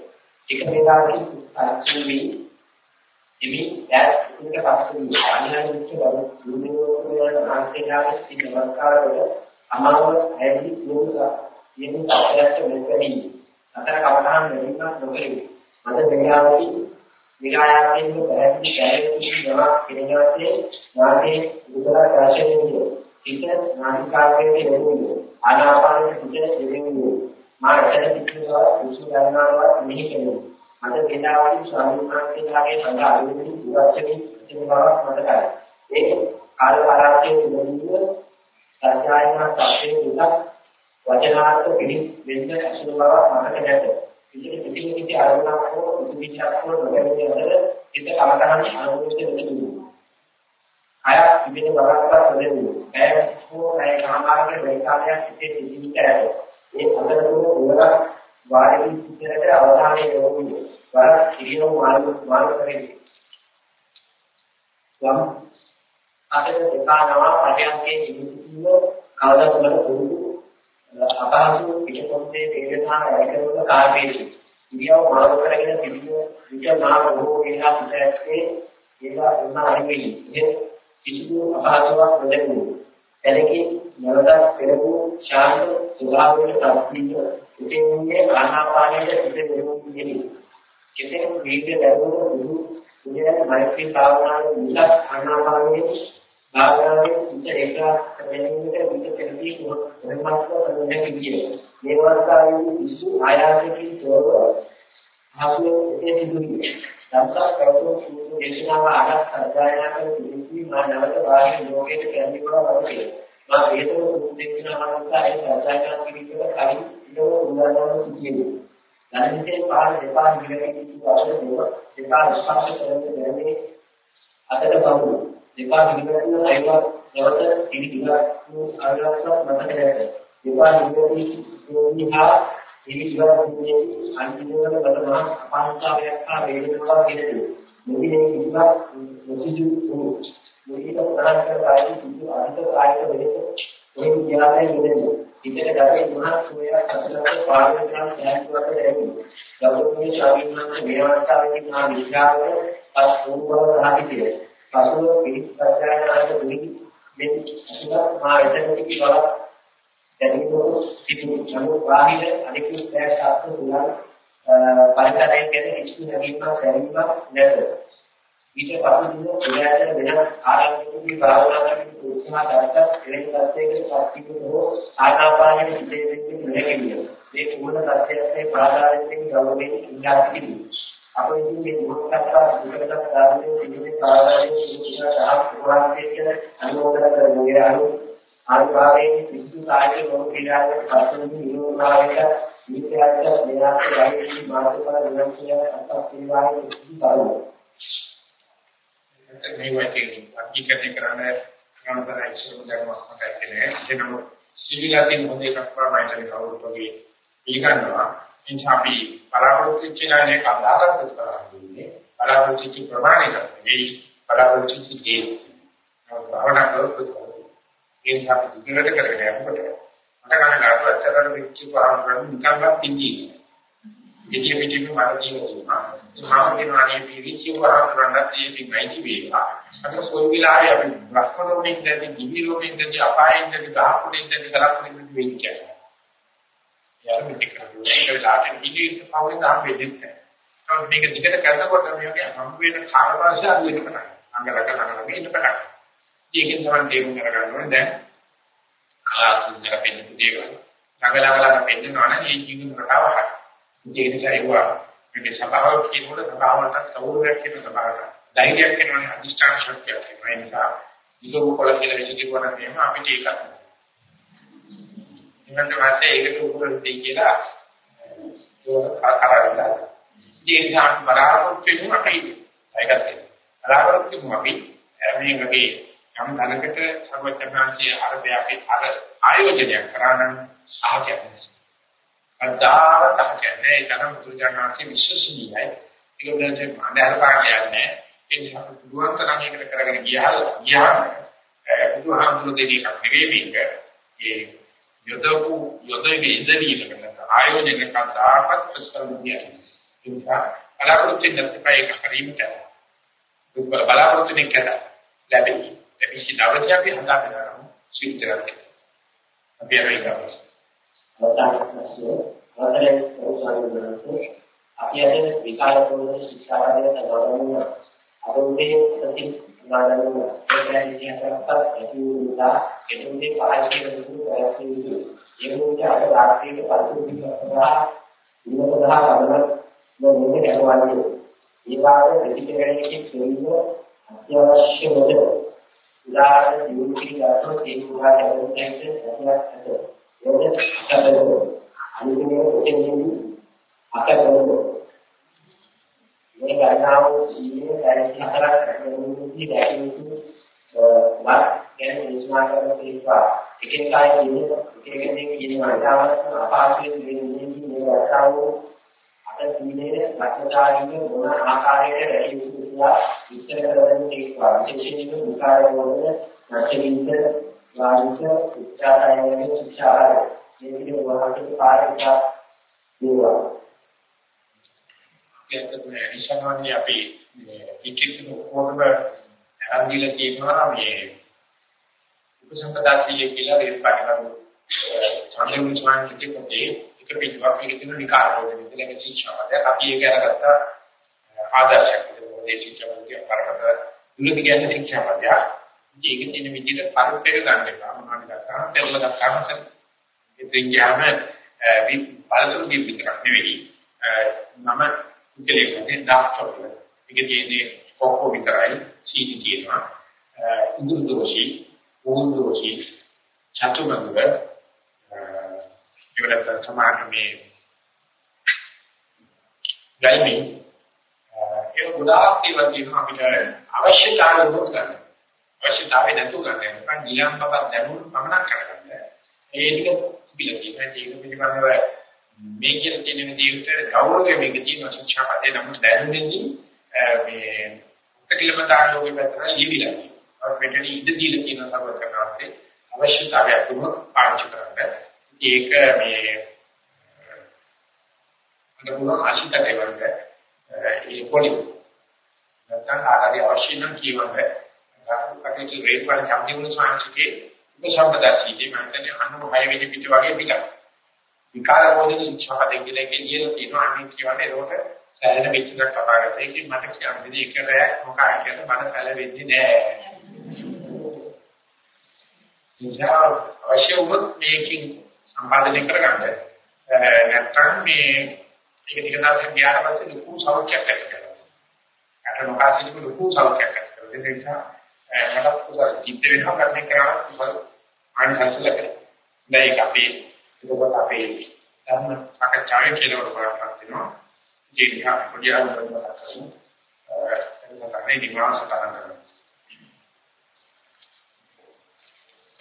එක වේලාවකින් සාක්ෂි එමි දැස් උන්ට පස්සේ ආනිහානිච්ච බව දුරුවෝන ආන්තේලාගේ සිට නමස්කාරවල අමාව ඇදි දුරුලා යමු සත්‍යයට මෙතනින්. අතර කවදාහන් වෙන්නත් නොකරේ. මට වේලාවකින් විරායයෙන් පැහැදිලි කැලේ යමක් පිළිගන්නේ නාමයේ උදලා දැర్శණය හිත නාසිකාග්‍රයේ නෙවෙයි ආනාපානයේ හිත නෙවෙයි මා රැඳෙන පිටුවා විසු ගන්නවා මෙහි කෙනෙක්. අද වේලාවදී ස්වාමීන් වහන්සේලාගේ සඳහා අනුමති දුරච්චනි සිටින බවක් මතකයි ඒ කාල පරාජයේ තුලින්ම සත්‍යයනා සත්‍යයේ දුක වචනාර්ථ පිළි වෙන්න අසුර බවක් මතක නැත ඉතින් පිටින් පිටි අරමුණක් හෝ පිටිච්චක් හෝ නොගැලෙන අතර හිත කමතහන් අනුමත වෙන්නේ අය විවිධ බරකට දෙන්නේ. ඒ හෝ ඒ කාමාරගේ වේකාලයක් සිටේ ජීවිත ඇත. ඒ අතරතුර උවර වාරි සිටකට අවධානය යොමු වෙනවා. වර ඉරියව් මාර්ග මාර්ග කරේ. යම් අතේ දෙකානවා පරියන්කේ ජීවිතීව කවදා වල පුරුදු අපහසු පිටකොත්තේ වේදනා වැඩිකරන කාර්යයේ ඉරියව් මාර්ග කරගෙන සිටින විට මා බොහෝ වේලා සිට ඇත්තේ ඒවා උනා නෙවෙයි. ඒ කිසිදු අපහසුාවක් නොදැනුනේ. එලකින් නැවතත් පෙරපු ශාන්ත ස්වභාවයට ප්‍රතිපීඩ උදෙන්නේ ආනාපානයේ ඉඳ දෙනුන්නේ. කෙසේ වේග ලැබුණු බුදු උදේ මෛත්‍රී භාවනාවේ මුල ආනාපානයේ භාවනාවේ ඉඳ ඒක දැනීමට විද පෙරදී මොහොතක් වෙනස් කියේ. මේ වර්තාවේ කිසි ආයාසකින් තොරව හසුවේ සිදුවේ. සංසාර කවුරු සූත්‍ර දේශනාව අහත් අධ්‍යයනය කර තිබෙන්නේ මා නැවත බාහිර ලෝකයට කැඳි බව වගේ. මා හේතුව සූත්‍ර දේශනාව අනුසාරයෙන් අධ්‍යයනය කිරීමේ කලින් ඉතෝ උදාහරණ සිටියේ. ධනිතේ පාර දෙපා නිවැරදි කිසි අවශ්‍ය දෙපා ස්පර්ශ කරන දෙන්නේ අතට බහුව. දෙපා නිවැරදිව සයිවත් නැවත පිළිගත් වූ ආරක්ෂක මතක නැත. දෙපා නිවැරදි යෝනිහා පිළිගන්නේ අන්තිමවල බලනවා අපාංශාවයක් හා වේදනාවක් කියනදී මුලින්ම කිසිවක් නොසිදු වූ මුලින්ම ප්‍රධාන කර කායික සිදු අනිත කායික වෙලෙස මේ විද්‍යාවේ යෙදෙන්නේ ඉතල ගැටේ මහත් සෝයක් අසලක පාරේ කරන සෑහුවට දැනෙන්නේ ගෞරවනීය ශාවින්නාන්ත මේවස්තාවේදී මා විද්‍යාවේ පස් වූ රාජිතිය පසුව පිළිස් ප්‍රඥානාට දුනි මෙන්න අසුර මා එතනදී බලක් දැනීම සිටින ජනෝ බාහිර අනිකුත් ප්‍රය ශාස්ත්‍ර තුල පරිසරයෙන් කියන කිසි නැගීමක් දැරීමක් නැත. ඊට පසු දින ප්‍රයත්න වෙනස් ආරම්භකදී භාවනා කරන උත්සාහ ගත්තත් එවැනි තත්යකට පත්විකෝ ආනාපානයේ සිටේ වෙන්නේ නැහැ මේ කුමන තත්යක්සේ ප්‍රාදාරයෙන් ගෞරවයෙන් ඉඳලා සිටිනවා. අපේ ඉතින් මේ මොහොතක් දුකට ධර්මයේ සිටින කාර්යයේ සිටින සහ පුරාන්තයේ කියන අනුමෝදන කරන විරාලු ආකාරයෙන් විසු කාර්ය මොහොතේ පස්සෙන් නිරෝධායක විද්‍යාත්මක මෙයාට ගයිඩ් මාර්ගඵල විනාශය අත්පත්තිවායේ ඉතිපාරෝ මේ වගේ අධිකරණය කරන කනතර ඉස්සර දැනුමක් නැහැ එනම් සිවිලාදී මොදේ එකක් වයිටරි කවුරුත් වගේ පිළිගන්නවා එනිසා අපි බලාපොරොත්තු වෙච්ච ණය කතාවක් කරන්නේ බලාපොරොත්තු වෙච්ච ප්‍රමාණය තමයි බලාපොරොත්තු වෙච්ච දේ භාවනා කරලා ඒ නිසා අපි ඉදිරියට කරගෙන යනකොට මට ගන්න ගාඩු අච්චරට වෙච්ච පාරම් නිකන්වත් පිංගි. එදිය පිටින් මට ජීවිතුනා. මම කියනවා මේ පිළිච්ච පාරම් කරන්නත් මේ පිංගයි වේවා. අද සෝවිලාරය අපි රස්කෝලෝමින් දැදි දිවිලෝමින් දැදි අපායෙන් දැදි ගහකුණින් දැදි ගලකුණින් දැදි වෙන්නේ කියලා. යාර මේක කරන්නේ ඒ වෙලාවට ඉදිරියට පවුලේ දාම් වෙන්නේ. නමුත් මේක දිගට කරනකොට මේකේ හම් වෙන කාර්යභාෂය අද වෙන පටන් ගන්නවා. අංගලක ළඟ මේක පටන් ගන්නවා. ඒකෙන් තමයි තේරුම් ගන්න ඕනේ දැන් කලාතුන්තර පෙන්න දේවල්. ළඟලඟලඟ පෙන්නනවා නම් ඒ ජීවන රටාව හරි. ඒ නිසා ඒවා මේ සබාවක් කියනකොට සබාවට සෞරයක් කියන සබාවට ධෛර්යයක් වෙනවනේ අධිෂ්ඨාන ශක්තියක් වෙනවා. ඒ නිසා ඉලෝක කොල කියලා විසිකිරුවා නම් එහෙම අපිට ඒකක් නෑ. ඊට පස්සේ ඒකට උපුර දෙයි කියලා ඒක කරලා ඒ නිසා බලාපොරොත්තු වෙනවා අපි ඒකත් බලාපොරොත්තු වෙනවා අපි. මේ වගේ යම් ධනකට සර්වඥාන්සේ අරබයාගේ අර ආයෝජනයක් කරා නම් සහජයක් අදාවත කියන්නේ තරම් දුර්ජනාන්සේ විශ්වසනීයයි. ඒක උදේට අnder පාඩයක් ඒ නිසා පුළුවන් තරම් ඒකට කරගෙන ගියා ගියා බුදුහාමුදුරු දෙවි එකක් නෙවෙයි මේක. ඒ යොදපු යොදෙවි ඉඳීමකට ආයෝජනයක් අදාපත් ප්‍රස්තවිය ඒ නිසා බලාපොරොත්තු වෙන දෙයක් හරීමට බලාපොරොත්තු වෙන එක ලැබෙන්නේ ලැබිච්ච දවසේ අපි හදාගෙන ගමු සිද්ධාර්ථ. අපි අර ඒක අවශ්‍ය. අවතාරයේ අවසානයේ අපි අද විකාර පොළොවේ ශික්ෂාපදයට ගෞරවණීය අරුන්ගේ ප්‍රති නාදනුව ඒකයි කියනකට ඇති වුණා එතුන්ගේ පායිකේ දුරු ප්‍රයත්න විදු ඒ වුණේ අද රාත්‍රියේ පරිසුද්ධි කරනවා ඉන්නකදා ගමන මොන්නේ කරවන්නේ ඒ වාගේ ප්‍රතික්‍රියාවකින් කියනවා අත්‍යවශ්‍ය මොකද උදාහරණ දියුණුවකින් ගත්තොත් ඒ උදාහ ලැබෙන්නේ ඇතුළත් ඇත. ඒක අතබලෝ. අනිත් ඔතෙන්දී අතබලෝ. මේ ගණනාව සීයේ දැරිහතරක් කරනුදී දැකියුතු වත් ගැන විශ්වාස කරන තේපා. එකෙන් කාය කියන්නේ එකකින් කියනවා අදාළව අපාසයෙන් දෙන්නේ මේ වතාවෝ අද සීලේ රක්ෂාකාරීව මොන ආකාරයකට රැකී යුතුද කියලා විස්තර කරන තේපා. විශේෂයෙන්ම විකාර වල නැතිවින්ද වාරිස උච්චාරණයේ ශික්ෂාකාරය. මේ විදිහට වහකට පාරක දේවා. ඒකත් මේ ඉස්සරහදී අපි මේ ඉකිත් කොහොමද ආරම්භිලා කියනවා මේ උපසම්පදාසිය කියලා ඒ පාඩකරු සම්මුති ස්වාමීන් වහන්සේ එක පිටුවක් පිළිතුරු විකාර රෝග විද්‍යාවේ ශික්ෂාවද අපි ඒක අරගත්ත ආදර්ශයක් ඒ ශික්ෂාවගේ පරකට දුලති කියන්නේ ශික්ෂාවද ඒක තියෙන විදිහට පරිපේක ගන්න එපා. මොනවද ගත්තා පෙරල ගත්තාම ඉතින් යාම වි පළතුරු විතරක් නෙවෙයි. නම ඉතලෙන්නේ ඩාක්ටර් ඒක තියෙන්නේ කොක්කෝ විතරයි සීනි කියනවා ඉදුරු දෝෂී ඕන් දෝෂී චතුමංග ඒකට සමාන මේ ගල්මි. ඒක ගොඩාක් ඒවා තියෙනවා අපිට අවශ්‍යතාවය උනොත් ගන්න. අවශ්‍යතාවය නැතු ගන්න. නිකන් ගිලන් බබක් දැනුම් පමණක් කරගන්න. ඒ ටික තිබිලා තියෙනවා. ඒක පිළිබඳව මේ කියන තියෙන විදිහට ගෞරවය මේක තියෙන ශික්ෂාපදේ නම් දැනුම්ෙන්දී මේ උත්කලමතාන ලෝකෙ පැත්තට ලිවිලා. අර මෙතන ඉඳ දීලා තියෙන සර්වකරණාස්සේ අවශ්‍යතාවයක් වුණොත් පාවිච්චි කරන්න. ඒක මේ අද පුළුවන් අශිත දෙවන්ට ඒ පොඩි නැත්නම් ආකාරي අවශ්‍ය නම් කියවන්න කටයුතු රේපර සම්පූර්ණ සංස්කෘතියේ උපසම්පදාසීදී මම කියන්නේ 96 වෙනි පිට වගේ පිටක් විකාර බෝධි ශික්ෂා දෙකේ කියලා තියෙනවා අනිත් කියන්නේ ඒකට සැලෙන වෙච්ච එකක් කතා කරලා ඒකෙන් මට කියන්නේ ඒක රෑ මොකක්ද කියලා මට සැලෙන්නේ නෑ නිසා අවශ්‍ය වුණොත් මේකෙන් සම්පාදනය කරගන්න නැත්නම් මේ ඒක ටික දවසක් ගියාට පස්සේ ලොකු සෞඛ්‍යයක් ඇති කරගන්නවා. අට නොකාසික ලොකු සෞඛ්‍යයක් ඇති කරගන්නවා. ඒ නිසා මට කුසල චිත්ත වෙනවා කරන්නේ කරා කුසල ආනිසංසලක. මේක අපි ඒකත් අපේ ධර්ම සාකච්ඡාවේ කියලා කරපත් වෙනවා. ජීවිත පොඩි අනුකම්පාවක් කරනවා. ඒක තමයි නිවාස කරනවා.